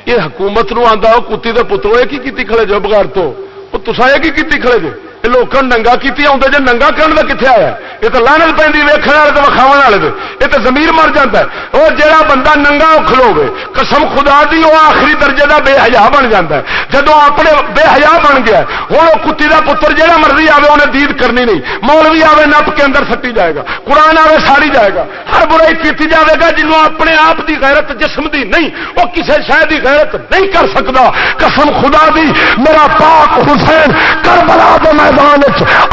یہ حکومت نو آتا وہ کتی کے پترو یہ کی کھڑے جو، بغیر تو؟ وہ تصا یہ کی کھڑے جو؟ لوگوں ننگا کی آتے جی ننگا کرنے کا کتنے آیا یہ تو لانت پہ ویکن والے تو وکھاو والے دے یہ تو زمیر مر جاتا ہے وہ جہاں بندہ ننگا کھلو گے قسم خدا دی وہ آخری درجے کا بے حیا بن جاتا ہے جب اپنے بے حیا بن گیا ہوں وہ کتی کا پتر جہاں مرضی آئے انہیں دید کرنی نہیں مولوی آئے نپ کے اندر سٹی جائے گا قرآن آئے ساڑی جائے گا ہر برائی کی جائے گا جنوب اپنے آپ کی غیرت جسم دی نہیں وہ کسی شہر کی غیرت نہیں کر سکتا قسم خدا دی میرا پاک حسین کربلا میں میدان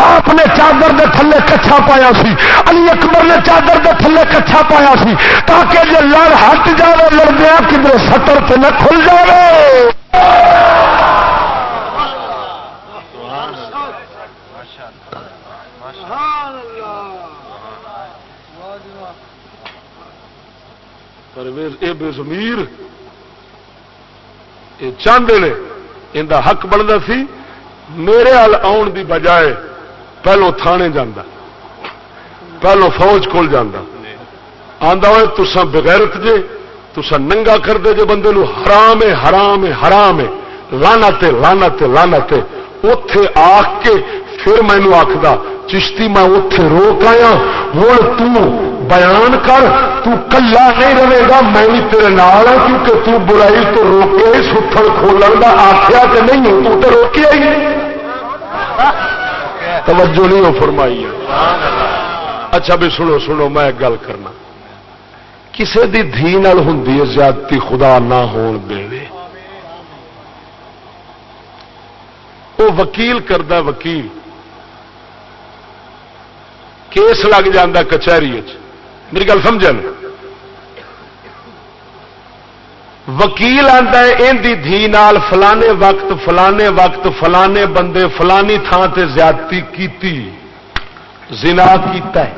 آپ نے چادر دے تھلے کچھا پایا سی، علی اکبر نے چادر دے تھلے کچھا پایا سی، تاکہ جی لڑ ہٹ جائے لڑدیا کدھر سطر پہ نہ کھل جائے بے زمیر یہ چاہتے ہیں ان حق بنتا سی۔ میرے ہل آن دی بجائے پہلو تھانے جانا پہلو فوج کول جانا آدھا ہوئے تسا بغیرت جے تسا ننگا کر دے جے بندے نو حرام ہے حرام ہے حرام ہے لانا تے لانا تے لانا تے اتے آ کے، پھر مینو آخدا چشتی میں اتے روک آیا ہوں تو بیان کر، تو کلا نہیں رہے گا، میں بھی تیرے نال ہوں کیونکہ تو برائی تو روکے ستھر کھولن کا آخیا کہ نہیں، تو تو روکیا ہی توجہ نہیں ہو فرمائی ہے۔ اچھا بھی سنو سنو، میں ایک گل کرنا۔ کسی دی دھی ہوں زیادتی خدا نہ ہون دے۔ وہ وکیل کرتا وکیل۔ کیس لگ جا کچہری میری گل سمجھ وکیل آتا ہے ان دی دھی نال فلانے وقت فلانے وقت، فلانے بندے، فلانی تھان تے زیادتی کیتی، زنا کیتا ہے۔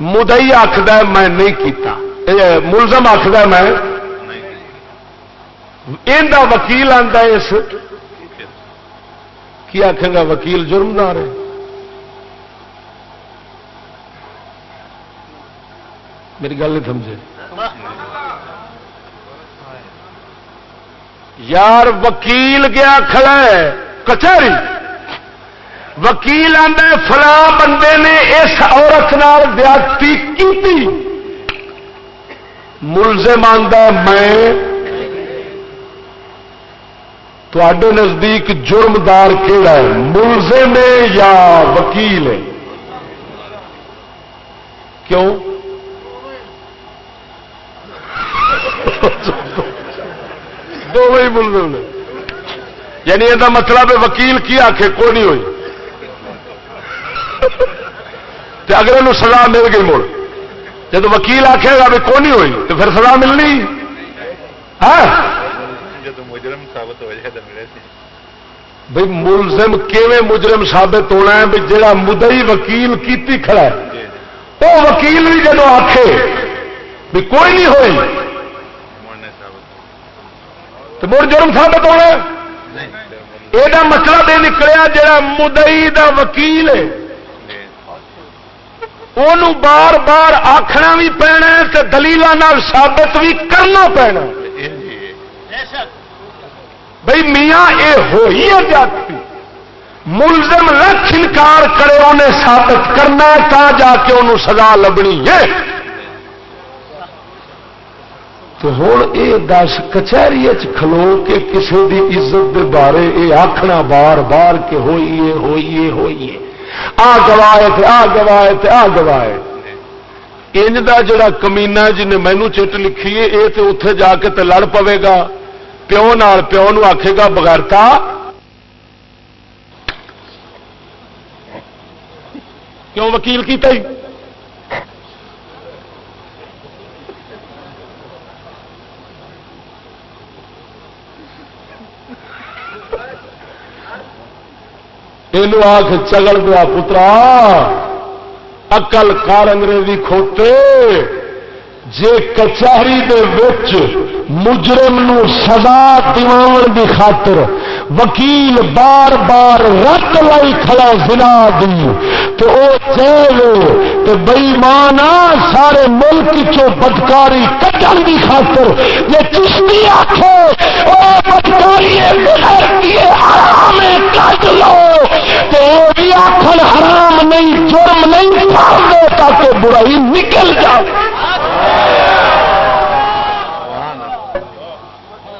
مدئی آخد میں نہیں کیتا۔ ملزم آخد میں ان وکیل آتا ہے اس۔ کی آخے گا، وکیل جرمدار ہے میری گل نہیں سمجھے۔ یار وکیل گیا کھڑا ہے، کچہری۔ وکیل آدھے فلاں بندے نے اس عورت نال زیادتی کی ملزم آدھا میں تے نزدیک جرمدار کہڑا ہے؟ ملزم ہے یا وکیل ہے؟ کیوں؟ دونوں ہی ملزم نے یعنی یہ مطلب وکیل کی آخے کو نہیں ہوئی۔ اگر یہ سزا مل گئی مڑ جب وکیل آخے گا بھی کو نہیں ہوئی تو پھر سزا ملنی۔ ہاں؟ بھائی ملزم کیویں مجرم ثابت ہونا ہے بھی جڑا مدئی وکیل کیتی کھڑا ہے۔ وہ وکیل بھی جب آخے بھی کوئی نہیں ہوئی۔ تو مڑ جرم ثابت ہونا یہ مطلب یہ نکلیا جا مدئی دا وکیل ہے۔ وہ بار بار آخنا بھی پینا تو دلیل ثابت بھی کرنا پینا بھائی میاں یہ ہوئی ہے جاتی۔ ملزم لکھ انکار کرے انہیں ثابت کرنا تا جا کے انہوں سزا لبنی ہے۔ تو ہوں یہ دس کچہری کھلو کے کسی دی عزت دے بارے یہ آخنا بار بار کے ہوئیے ہوئیے ہوئیے آ گوائے تھے آ گوائے تھے آ گوائے انج کا جڑا کمینا جن مینو چٹ لکھی ہے یہ تو اتے جا کے تے لڑ پوے گا پیو نال پیو نو آخے گا بغیرتا کیوں وکیل کیتا ہی یہ آخ چگل دیا پترا اکل کار انگریزی کھوتے جے کچہری دے وچ مجرم نو سزا دیوان دی خاطر وکیل بار بار رت لائی کھڑا زنا دی تو وہ جیل تو بئیمانا سارے ملک چو بدکاری کٹن کی خاطر یہ چشتی آخو وہ بدکاری حرام کٹ لو۔ تو وہ بھی آخر حرام نہیں، جرم نہیں پڑ دو تاکہ برائی نکل جائے۔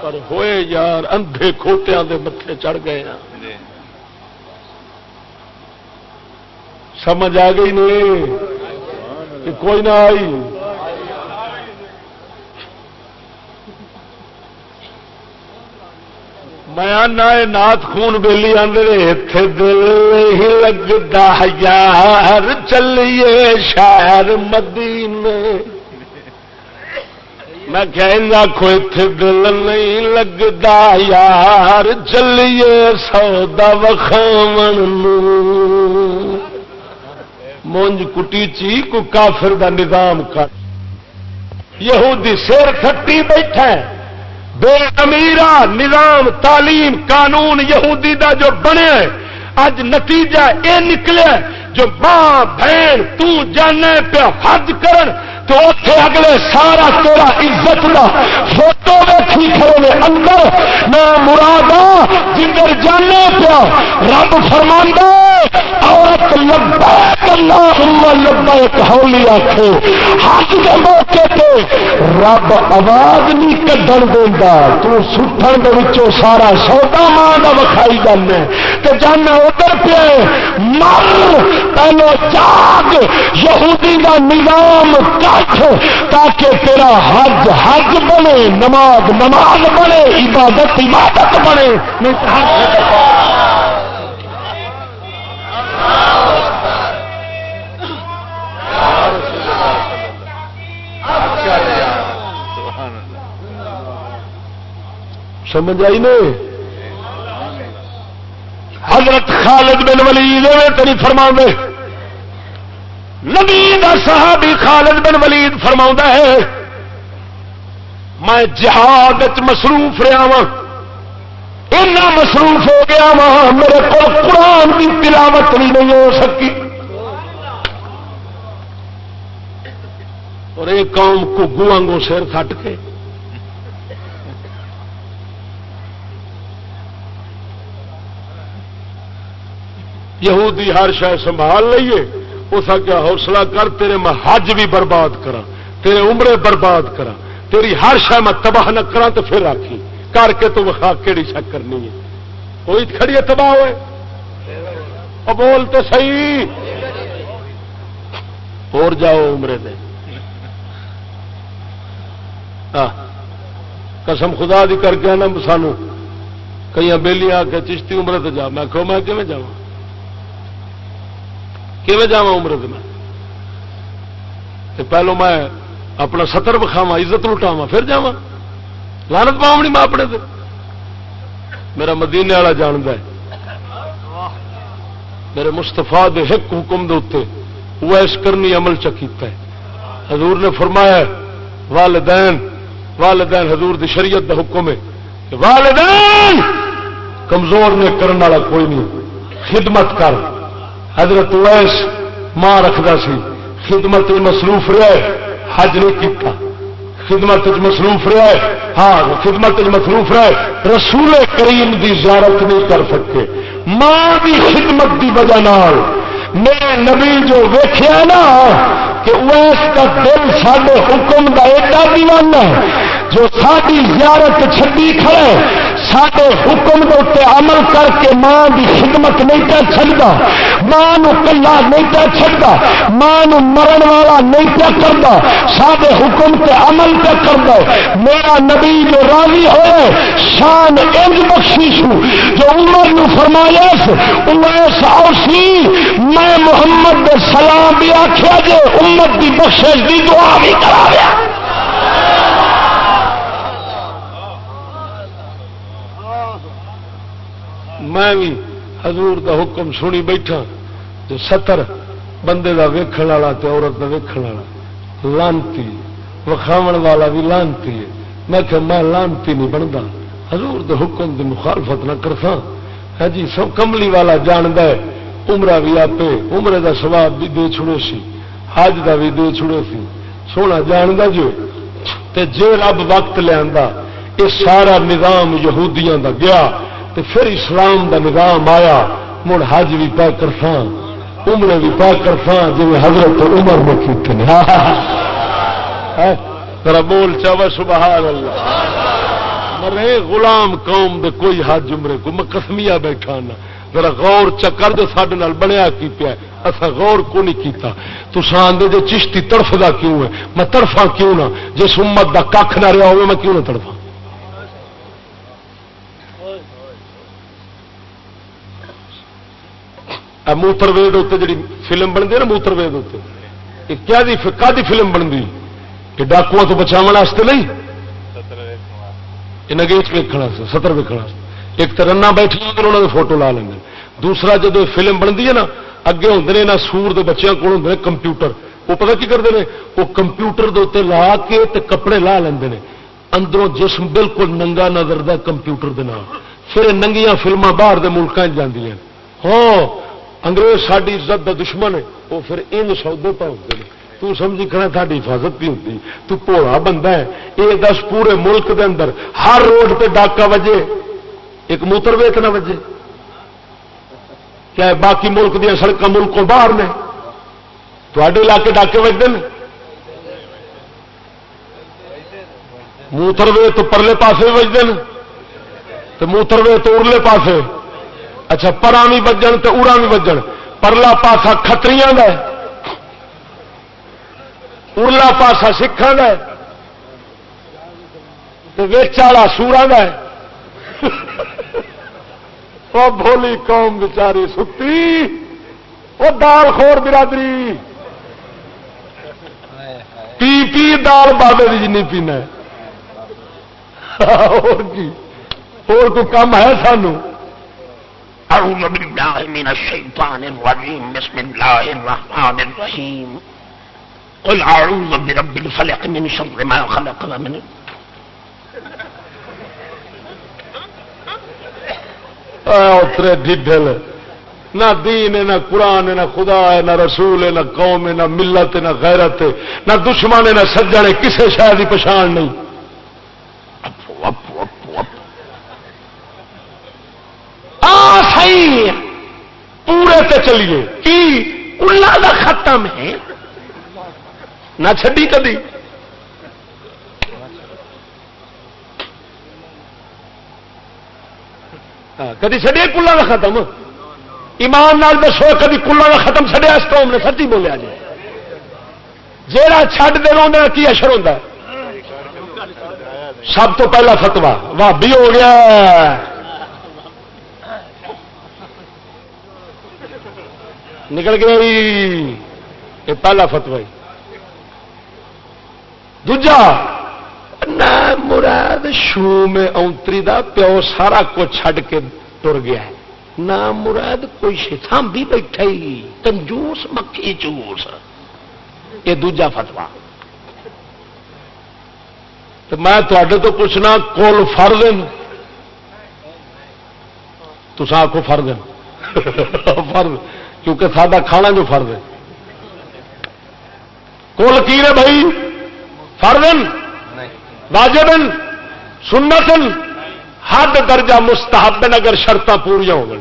پر ہوئے یار اندھے کھوتیاں دے متھے چڑھ گئے ہیں۔ سمجھ آ گئی نہیں کہ کوئی نہ آئی۔ میں آنا نات خون بےلی آدھے اتے دل ہی لگتا یار چلیے شہر مدینے۔ میں آخو اتے دل نہیں لگتا یار چلیے سودا وخاون مونج کٹی چی، کو کافر دا نظام کر۔ یہودی سر کھٹی بیٹھا ہے۔ بے امیرا نظام، تعلیم، قانون یہودی دا جو بنے اج نتیجہ اے نکلے جو ماں، بہن تانے پیا حج کرن۔ تو اتے اگلے سارا تیرا عزت کا فوٹو ویکھی کھڑے اندر، نہ مرادا جدھر جانے پیا۔ رب فرما عورت لبیک اللہم لبیک ہولی آخے حج کے موقع پہ رب آواز نہیں کڈن دینا تو سٹن کے سارا سودا ماں کا وکھائی جانے۔ تو جانا ادھر پہ مر۔ پہلو جاگ۔ یہودی کا نظام کا تاکہ تیرا حج حج بنے، نماز نماز بنے، عبادت عبادت بنے۔ سمجھ آئی نہیں حضرت خالد بن ولید تری فرما دے نبی دا صحابی خالد بن ولید فرما ہے، میں جہاد مصروف رہا ہاں۔ وا مصروف ہو گیا وا میرے کو قرآن کی تلاوت بھی نہیں ہو سکی۔ اور ایک قوم کگو آنگوں سر کٹ کے۔ یہودی ہر شہ سنبھال لیے اس کیا حوصلہ کر، تیرے میں حج بھی برباد کرا، تیرے عمرے برباد کرا، تیری ہر شہ میں تباہ نہ کرا تو پھر آخی کر کے تو وقا کہڑی شک کرنی ہے۔ کوئی کھڑی ہے تباہ ہوئے؟ بول تو صحیح۔ اور جاؤ عمرے دے۔ قسم خدا دی کر کے نا سانو۔ کئی بہلی آ کے چشتی عمرے تو جا۔ میں کہو میں کیون جاؤں جا عمر میں پہلو میں اپنا ستر بکھاوا عزت لٹاوا پھر جا لانت پاؤں نہیں میں اپنے دے میرا مدینے والا جاند ہے میرے مستفا دے ایک حکم دے اتنے وہ اس کرنی عمل چکیتا ہے حضور نے فرمایا والدین والدین حضور دی شریعت دا حکم ہے والدین کمزور نے کرنے والا کوئی نہیں خدمت کر حضرت ویس ماں رکھتا سی، خدمت مصروف رہے، حج نہیں کیتا۔ خدمت مصروف رہے ہاں خدمت مصروف رہے، رسول کریم دی زیارت نہیں کر سکے ماں کی خدمت کی وجہ میرے نبی جو ویخیا نا کہ ویس کا دل سارے حکم کا ایڈا دیوانہ ہے۔ جو ساری زیارت چھڈی کھڑے سارے حکم کے اتنے عمل کر کے ماں کی خدمت نہیں پہ چڑھتا ماں کلا نہیں پہ چڑھتا ماں مرن والا نہیں پہ کرتا سارے حکم کے عمل پہ کرتا میرا نبی جو راضی ہوئے، شان انج بخشی سو جو عمر نو فرمایا اویس اوسی، میں محمد سلام بھی آخیا جی امت کی بخشش کی دعا بھی کرا میں بھی حضور دا حکم سنی بیٹھا جو ستر بندے دا ویکھن والا تے عورت دا ویکھن والا۔ لانتی وکھاو والا بھی لانتی ہے۔ میں کہ میں لانتی نہیں بنتا حضور دے حکم دی مخالفت نہ کرتا ہے جی سب کملی والا جاند ہے۔ عمرہ بھی آپ عمرے دا سواب بھی دے چھڑے سی۔ حج دا بھی دے چھڑے سی۔ سونا جاندا جو تے جے رب وقت لیا یہ سارا نظام یہودیاں دا گیا۔ تے پھر اسلام دا نظام آیا، مڑ حج بھی پا کرساں عمرے بھی پا کرساں جی حضرت عمر نے کیتے (laughs) ہیں بول چاوا سبحان اللہ مرے، غلام قوم دے کوئی حج عمرے کو میں کسمیا بیٹھا نا۔ ذرا غور چکر جو سڈے بنیا کی پیا اصا غور کو نہیں کیتا۔ تو آدھے جو چشتی تڑف دا کیوں ہے؟ میں تڑفا کیوں نہ؟ جس امت دا کھ نہ رہا ہوئے میں کیوں نہ تڑفا موتر وید اتنے جی فلم بنتی ہے نا موتر وید اتنے کیا دی فلم بنتی کہ ڈاکو تو بچاؤ واسطے نہیں؟ یہ نگیچ ویکنا سطر ویکنا ایک تو رنا بیٹھے انہوں نے فوٹو لا لیں دوسرا جب فلم بنتی ہے نا، اگے ہوں نہ سور کے بچوں کو ہوں کمپیوٹر۔ وہ پتا کی کرتے ہیں وہ کمپیوٹر کے اتنے لا کے تے کپڑے لا لیں اندروں جسم بالکل ننگا نظر دا کمپیوٹر دے نام پھر ننگیاں فلما باہر کے ملک جی ہاں انگریز ساری عزت کا دشمن ہے، وہ پھر ان سودے پہ ہوتے ہیں۔ تو سمجھی کھڑا تاری حفاظت بھی ہوتی تو پوڑا بندہ ہے۔ یہ دس پورے ملک دے اندر ہر روڈ پہ ڈاکا وجے، ایک موتر ویت نہ وجے۔ کیا باقی ملک دیا سڑک ملکوں باہر نے؟ تے علاقے ڈاکے وجتے ہیں موتر وے تو پرلے پاسے وجتے ہیں تو موتر وے تو ارلے پاسے۔ اچھا پرا بھی بجن تو ارا بھی بجن۔ پرلا پاسا کتری کا ارلا پاسا سکھان کا والا سورا کا (laughs) وہ بولی قوم بچاری ستی۔ وہ دال خور برادری۔ پی پی دال بابے کی جن پینا (laughs) جی، اور کوئی کام ہے سانو؟ أعوذ بالله من الشيطان الرجيم. بسم الله الرحمن الرحيم. قل أعوذ برب الفلق من شر ما خلق ومن اترے ڈھل نہ دین ہے نہ قرآن ہے نہ خدا ہے نہ رسول ہے نہ قوم ہے نہ ملت ہے نہ غیرت ہے نہ دشمن ہے نہ سجن ہے کسی شاید کی پچھان نہیں. پورے تے چلیے۔ کی اللہ کا ختم ہے۔ نہ چڈی کدی۔ ہاں، کدی چڈیا کلا کا ختم؟ ایمان نال دسو، کدی کلا کا ختم چڈیا اس قوم نے، سچی بولیا جی۔ جا چڈ دے کی اشر ہوتا سب تو پہلا فتوا بھابی ہو گیا۔ نکل گیا یہ پہلا فتوا دوجا مراد شو میں اونتری دا پیو سارا کچھ چھڈ کے تر گیا ہے۔ نہ مراد کوئی شام بھی بیٹھا ہی کنجوس مکھی، چوس۔ یہ دوجا فتوا تو میں تھوڑے تو پوچھنا، کول فر دن تو آخو فر دن فرد کیونکہ ساڈا کھانا جو فرد ہے۔ کول کی ہے بھائی؟ فردن؟ واجبن؟ سنتن؟ حد درجہ مستحب اگر شرط پوریا ہو گئی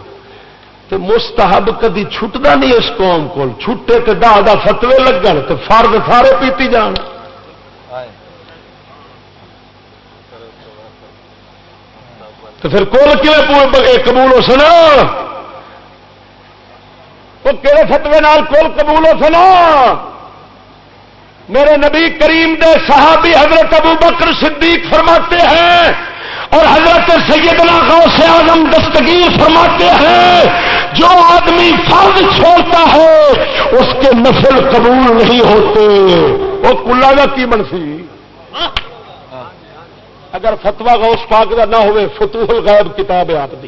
تو مستحب کدی چھٹتا نہیں اس قوم کو چھٹے تو دا دا فتوے لگن تو فرد سارے پیتی جان۔ تو پھر کول کی قبول ہو سنا؟ وہ کہڑے فتوے نال کول قبول ہو سنا؟ میرے نبی کریم دے صحابی حضرت ابو بکر صدیق فرماتے ہیں اور حضرت سیدنا غوث اعظم دستگیر فرماتے ہیں، جو آدمی فرض چھوڑتا ہے، اس کے نفل قبول نہیں ہوتے۔ وہ کلا کا کی بنسی اگر فتوا غوث پاک کا نہ ہوئے، فتوح الغیب کتاب ہے آپ کی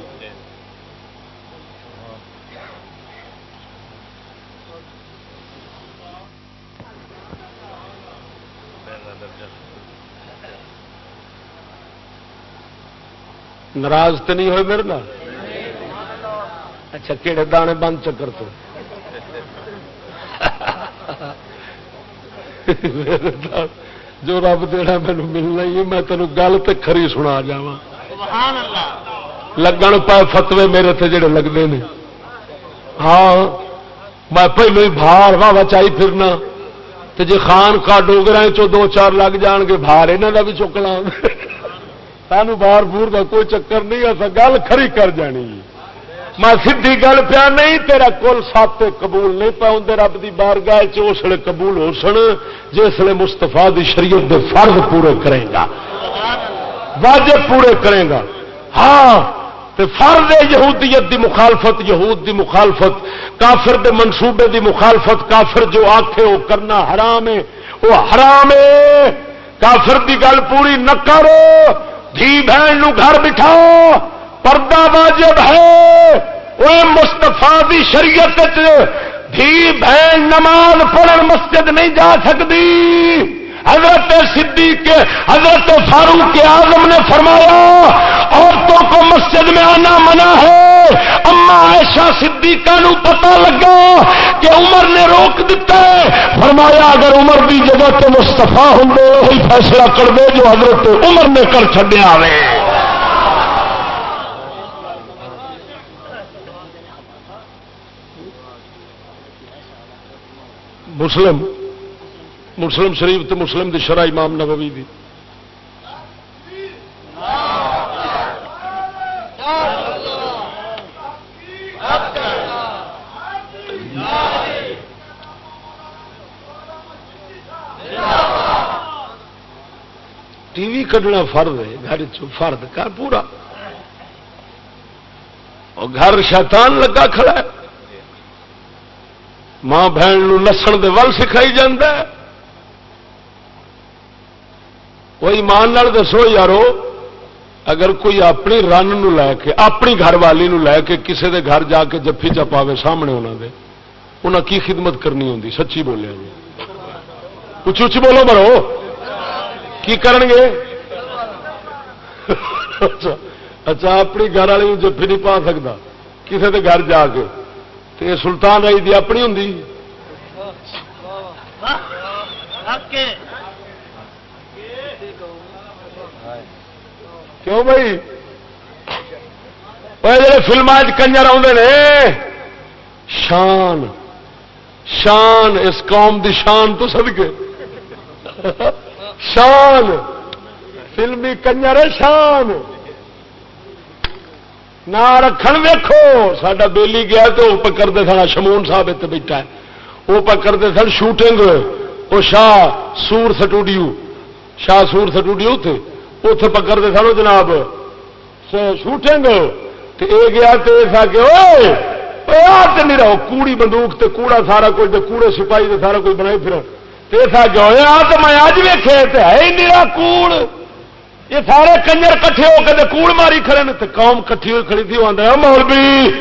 ناراض تو نہیں ہوئے میرے نال؟ اچھا کہڑے دانے بند چکر تو۔ جو رب دینا مینو ملنا ہی میں تینوں گل تو کھری سنا جا لگن پائے فتوے میرے تھے جڑے لگتے ہیں ہاں میں پہلو ہی باہر واہ چائی پھرنا۔ جی خان کا ڈوگر چو دو چار لگ جان گے باہر یہاں کا بھی چکنا سانو باہر بور کا کوئی چکر نہیں ایسا گل کھری کر جانی۔ میں سیدھی گل پیا نہیں، تیرا کل سات قبول نہیں پاؤں رب کی بار گاہ قبول ہو سن جسے مستفا دی شریعت دے فرض پورے کرے گا۔ واجب پورے کرے گا۔ ہاں تے فرض یہودیت دی مخالفت، یہود دی مخالفت، کافر دے منصوبے دی مخالفت، کافر جو آکھے وہ کرنا حرام ہے، وہ حرام ہے۔ کافر دی گل پوری نہ کرو۔ دھی بہن نو گھر بٹھاؤ پردہ واجب ہے۔ وہ مستفا دی شریعت دھی بہن نماز پڑھن مسجد نہیں جا سکتی حضرت صدیق حضرت فاروق اعظم نے فرمایا، عورتوں کو مسجد میں آنا منع ہے۔ اما ایشا صدیقہ نو پتا لگا کہ عمر نے روک دیتا ہے۔ فرمایا، اگر عمر بھی جگہ تو مستفا ہوں وہی فیصلہ کر دے جو حضرت عمر نے کر چڈیا ہوئے۔ مسلم مسلم شریف تو مسلم دی شرح امام نبوی دی۔ ٹی وی کھڈنا فرد ہے، گھر فرد کا پورا۔ اور گھر شیطان لگا کھڑا ہے۔ ماں بہن نسن دے ول سکھائی جاندہ ہے کوئی مان دسو یارو اگر کوئی اپنی رن نو لے کے اپنی گھر والی نو لے کے کسے دے گھر جا کے جفی چپاوے سامنے انہوں دے انہیں کی خدمت کرنی ہوں سچی بولے جی کچھ اچھی بولو مرو کی کرن گے اچھا, اپنی گھر والی جفی نہیں پا سکتا کسے دے گھر جا کے تو سلطان رائی دی اپنی ہوں کیوں بھائی؟ جڑے فلم کنجر آدھے شان شان، اس قوم دی شان تو سد کے شان، فلمی کنجر شان۔ نہ رکھ ویکو سڈا بیلی گیا تو وہ کرتے سن، شمون صاحب اتنے بیٹھا ہے۔ وہ کرتے سن شوٹنگ وہ شاہ سور سٹوڈیو، شاہ سور سٹوڈیو تھے اتے پکڑتے سنو جناب شوٹنگ یہ گیا تو نہیں رہو کوڑی بندوق تے کوڑا سارا کچھ کوڑے سپاہی تے سارا کچھ بنائی پھر تو میں اج ویخے ہے ہی نہیں کوڑ یہ سارے کنجر کٹھے ہو کے کوڑ ماری کھڑے نے قوم کٹھی ہوئی کھڑی تھی آدھا مولوی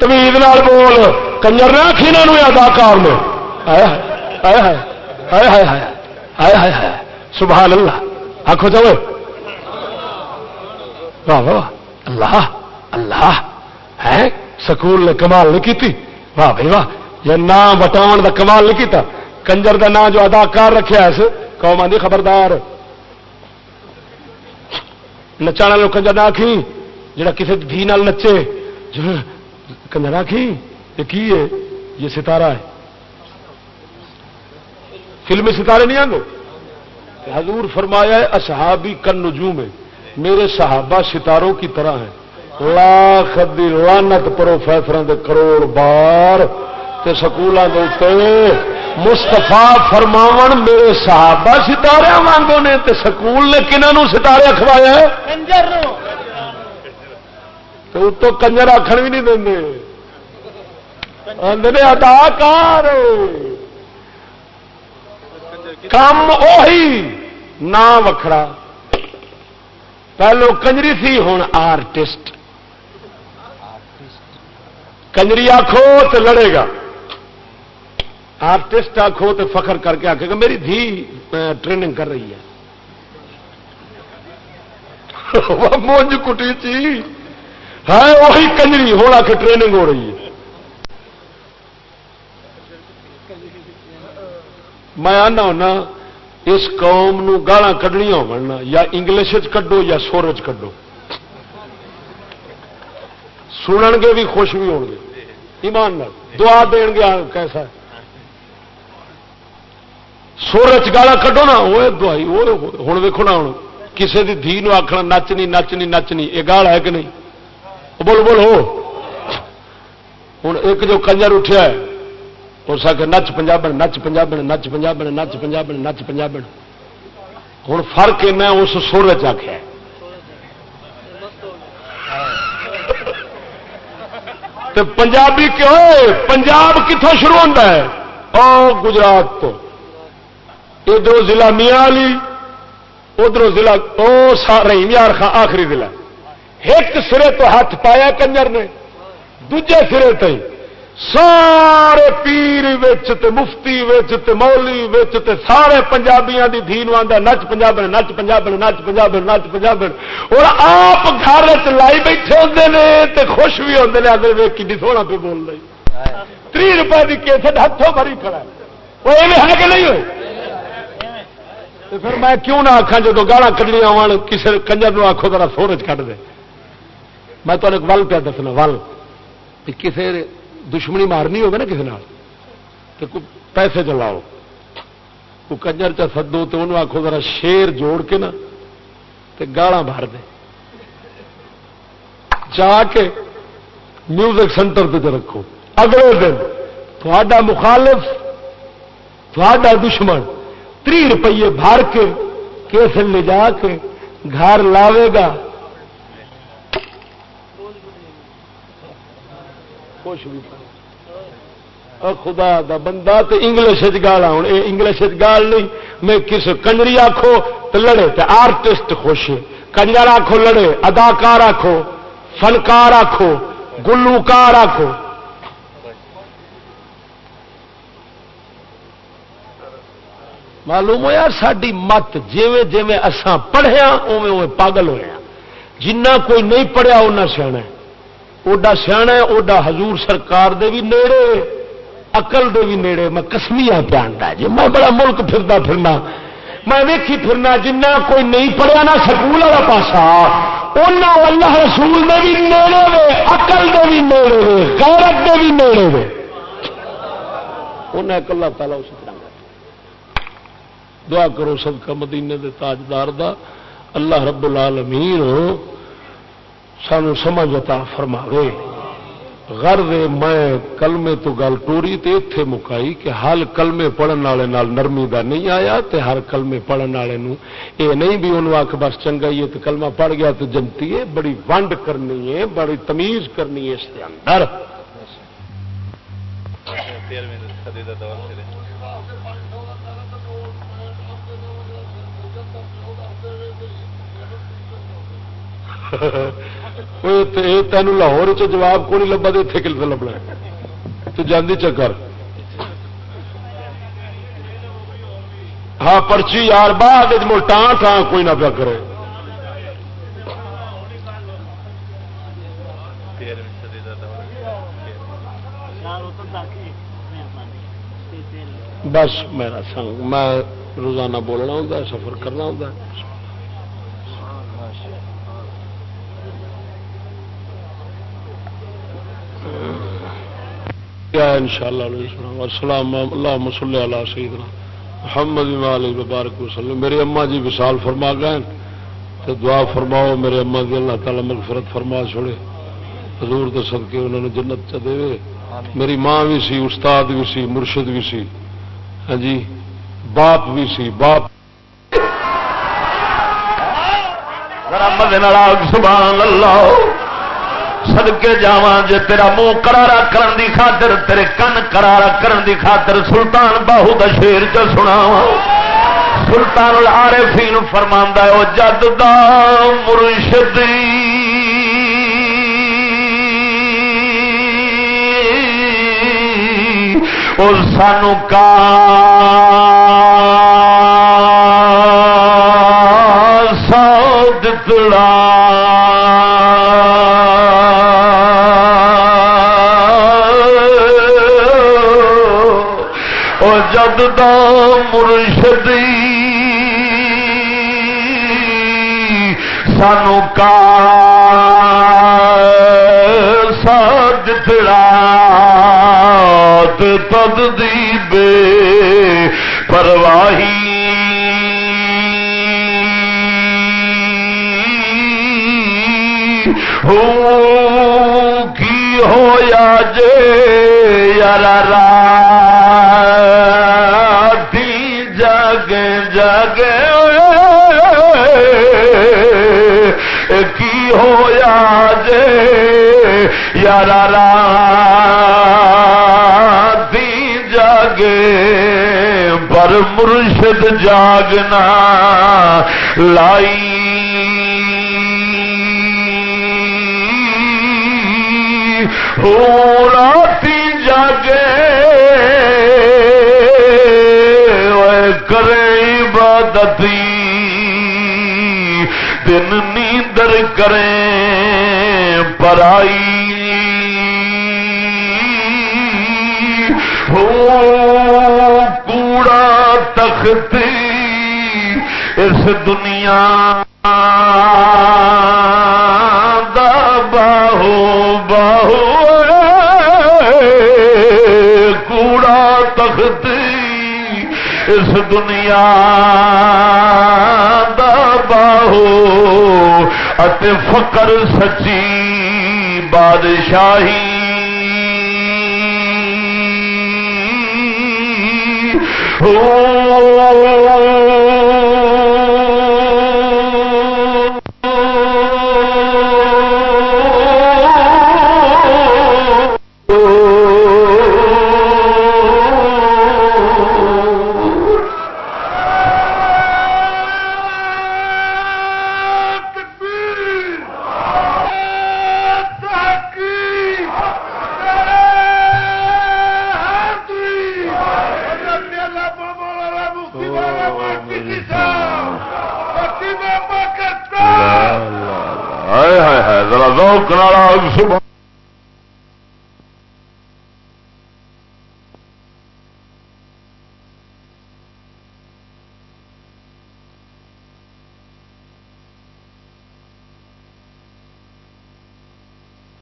تمیز نال بول کنجر نے آخی نہ اداکار نے سبحان اللہ آخو چلو واہ واہ اللہ اللہ ہے سکول نے کمال نہیں کی واہ بھائی، واہ یہ نام وٹاؤ کا کمال نہیں کیتا؟ کنجر کا نام جو اداکار رکھا اس قوم آدھی خبردار۔ نچا والے کنجر نہ آخی جا کسی دھی نال نچے۔ کنجر آخی یہ کی ہے؟ یہ ستارہ ہے۔ فلمی ستارے نہیں آگے حضور فرمایا ہے، اصحابی کن نجوم ہے۔ میرے صحابہ ستاروں کی طرح ہیں۔ لاکھ دی لانت پروفیسر دے کروڑ بار تے سکولوں کے مستفا فرماو میرے صحابہ ستارے وانگو نے تے سکول نے کنہوں ستارے اخوایا تو اتو کنجر آخر بھی نہیں دیں آدھے اداکار۔ کام اہی نہ وکھرا۔ پہلو کنجری تھی ہوں آرٹسٹ۔ کنجری آخو تو لڑے گا۔ آرٹسٹ آخو تو فخر کر کے آخے گا، میری دھی ٹریننگ کر رہی ہے۔ (laughs) مونج کٹی تھی ہے وہی کنجری ہونا کہ ٹریننگ ہو رہی ہے۔ میں آنا ہونا اس قوم نو گالا کڈنیا ہونا یا انگلش کڈو یا سورج کڈو۔ سنن گے بھی خوش بھی ہو گے۔ ایمان دعا دین گے کیسا ہے؟ سورج گالا کڈو نا وہ دعائی ہوں ویکو نا ہوں کسی کی دھی آخنا نچنی نچنی نچنی، یہ گال ہے کہ نہیں؟ بول بول ہو۔ ہوں ایک جو کنجر اٹھیا ہے اس آ نچ پنجاب نچ پنجاب نچ پنجاب نچ پنجاب نچ پنجاب ہوں فرق میں اس سر چکھیا پنجابی کیوں پنجاب کتوں شروع ہوتا ہے؟ گجرات تو۔ ادھر ضلع میاں علی ادھر ضلع رحیم یار خان، آخری ضلع۔ ایک سرے تو ہاتھ پایا کنجر نے دجے سرے تھی سارے پیر تے مفتی تے مولی تے سارے پنجابیاں دی دھی آدھا نچ پنجاب نچ پنجاب نچ پنجاب نچ پنجاب اور آپ گھر لائی بیٹھے ہوتے ہیں تے خوش بھی ہوتے ہیں آدھے ویک کی سونا پہ بول رہی تری روپئے کی کیسٹ ہاتھوں بھری کھڑا وہ ہے کہ نہیں ہوئے پھر میں کیوں نہ آخا جب گالا کھڑی آن کسی کنجر آخو ذرا سورج کھ دے میں تمہیں ول پیا دسنا ول کسی دشمنی مارنی ہوگی نا کسی تو پیسے چلاؤ کو کنجر چ سدو تو انہوں آخو ذرا شیر جوڑ کے نا گالا بھر دے۔ جا کے میوزک سینٹر پہ رکھو۔ اگلے دن تھوڑا مخالف تھوڑا دشمن تری روپیے بھر کے کیس لے جا کے گھر لاوے گا۔ خدا دا بندہ تو انگلش گال ہوں یہ انگلش گال نہیں، میں کس کنجری آخو تو لڑے تو آرٹسٹ خوش کنجر آخو لڑے، اداکار آخو فنکار آخو گلوکار آخو معلوم ہوا ساری مت جیویں جیویں اسان پڑھیا اوے اوے پاگل ہوا جنہ کوئی نہیں پڑھیا اُنہ سیا اوڈا سیا اوڈا حضور سرکار دے بھی نیڑے۔ اقل دے بھی نیڑے، میں کسمیا پہ جی میں بڑا ملک پھردا پھرنا، میں ویکھی پھرنا، جنہ کوئی نہیں پڑھیا نا سکول والا پاسا اللہ رسول دے بھی نیڑے وے اقل دے بھی نیڑے وے، غیرت دے بھی نیڑے وے۔ انہیں کلا پہلا اس طرح دعا کرو سب کا مدینے دے تاجدار دا۔ اللہ رب العالمین سانو سمجھ عطا فرماوے۔ غر دے میں کلمے تو گل ٹوری تے ایتھے مکائی کہ حال کلمے پڑھن والے نال نرمی دا نہیں آیا تے ہر کلمے پڑھن والے نو اے نہیں بھی انہوں آخ بس چنگا ہی تے کلمہ پڑھ گیا تو جنتی ہے، بڑی ونڈ کرنی ہے، بڑی تمیز کرنی ہے اس کے اندر۔ تین لاہور جواب کو نہیں لبا تو اتنے کل لبنا تو جاندی چکر ہاں پرچی یار بعد ٹان ٹان کوئی نہ پیا کرے بس میرا سنگ میں روزانہ بولنا ہوں سفر کرنا ہوں ان شاء اللہ السلام اللہ سیدنا محمد مبارک وسلم۔ میری اما جی وسال فرما گئے تو دعا فرماؤ میرے اما جی اللہ تعالی مغفرت فرما چھوڑے۔ حضور تو سد کے انہوں نے جنت چ دے میری ماں بھی سی استاد بھی سی مرشد بھی سی۔ ہاں جی باپ بھی سی باپ۔ سبحان اللہ۔ سدکے جا جے تیرا منہ کرارا کرن دی خاطر، تیرے کن کرارا کرن دی خاطر سلطان باہو دا شیر چ سنا سلطان العارفین فرماندا ہے، او جد دا مرشد او سانو کا سو دتڑا مراد دا مرشدی سانو کا سج پڑا تد دی بے پرواہی۔ ہو کی ہویا جے یار جگ کی ہویا جے یار راتی جگے پر مرشد جاگنا لائی۔ راتی جاگے۔ کرے عبادتی دن نیندر کریں پرائی ہو کوڑا تختی اس دنیا دا باہو۔ اس دنیا دا باہو اتے فقر سچی بادشاہی او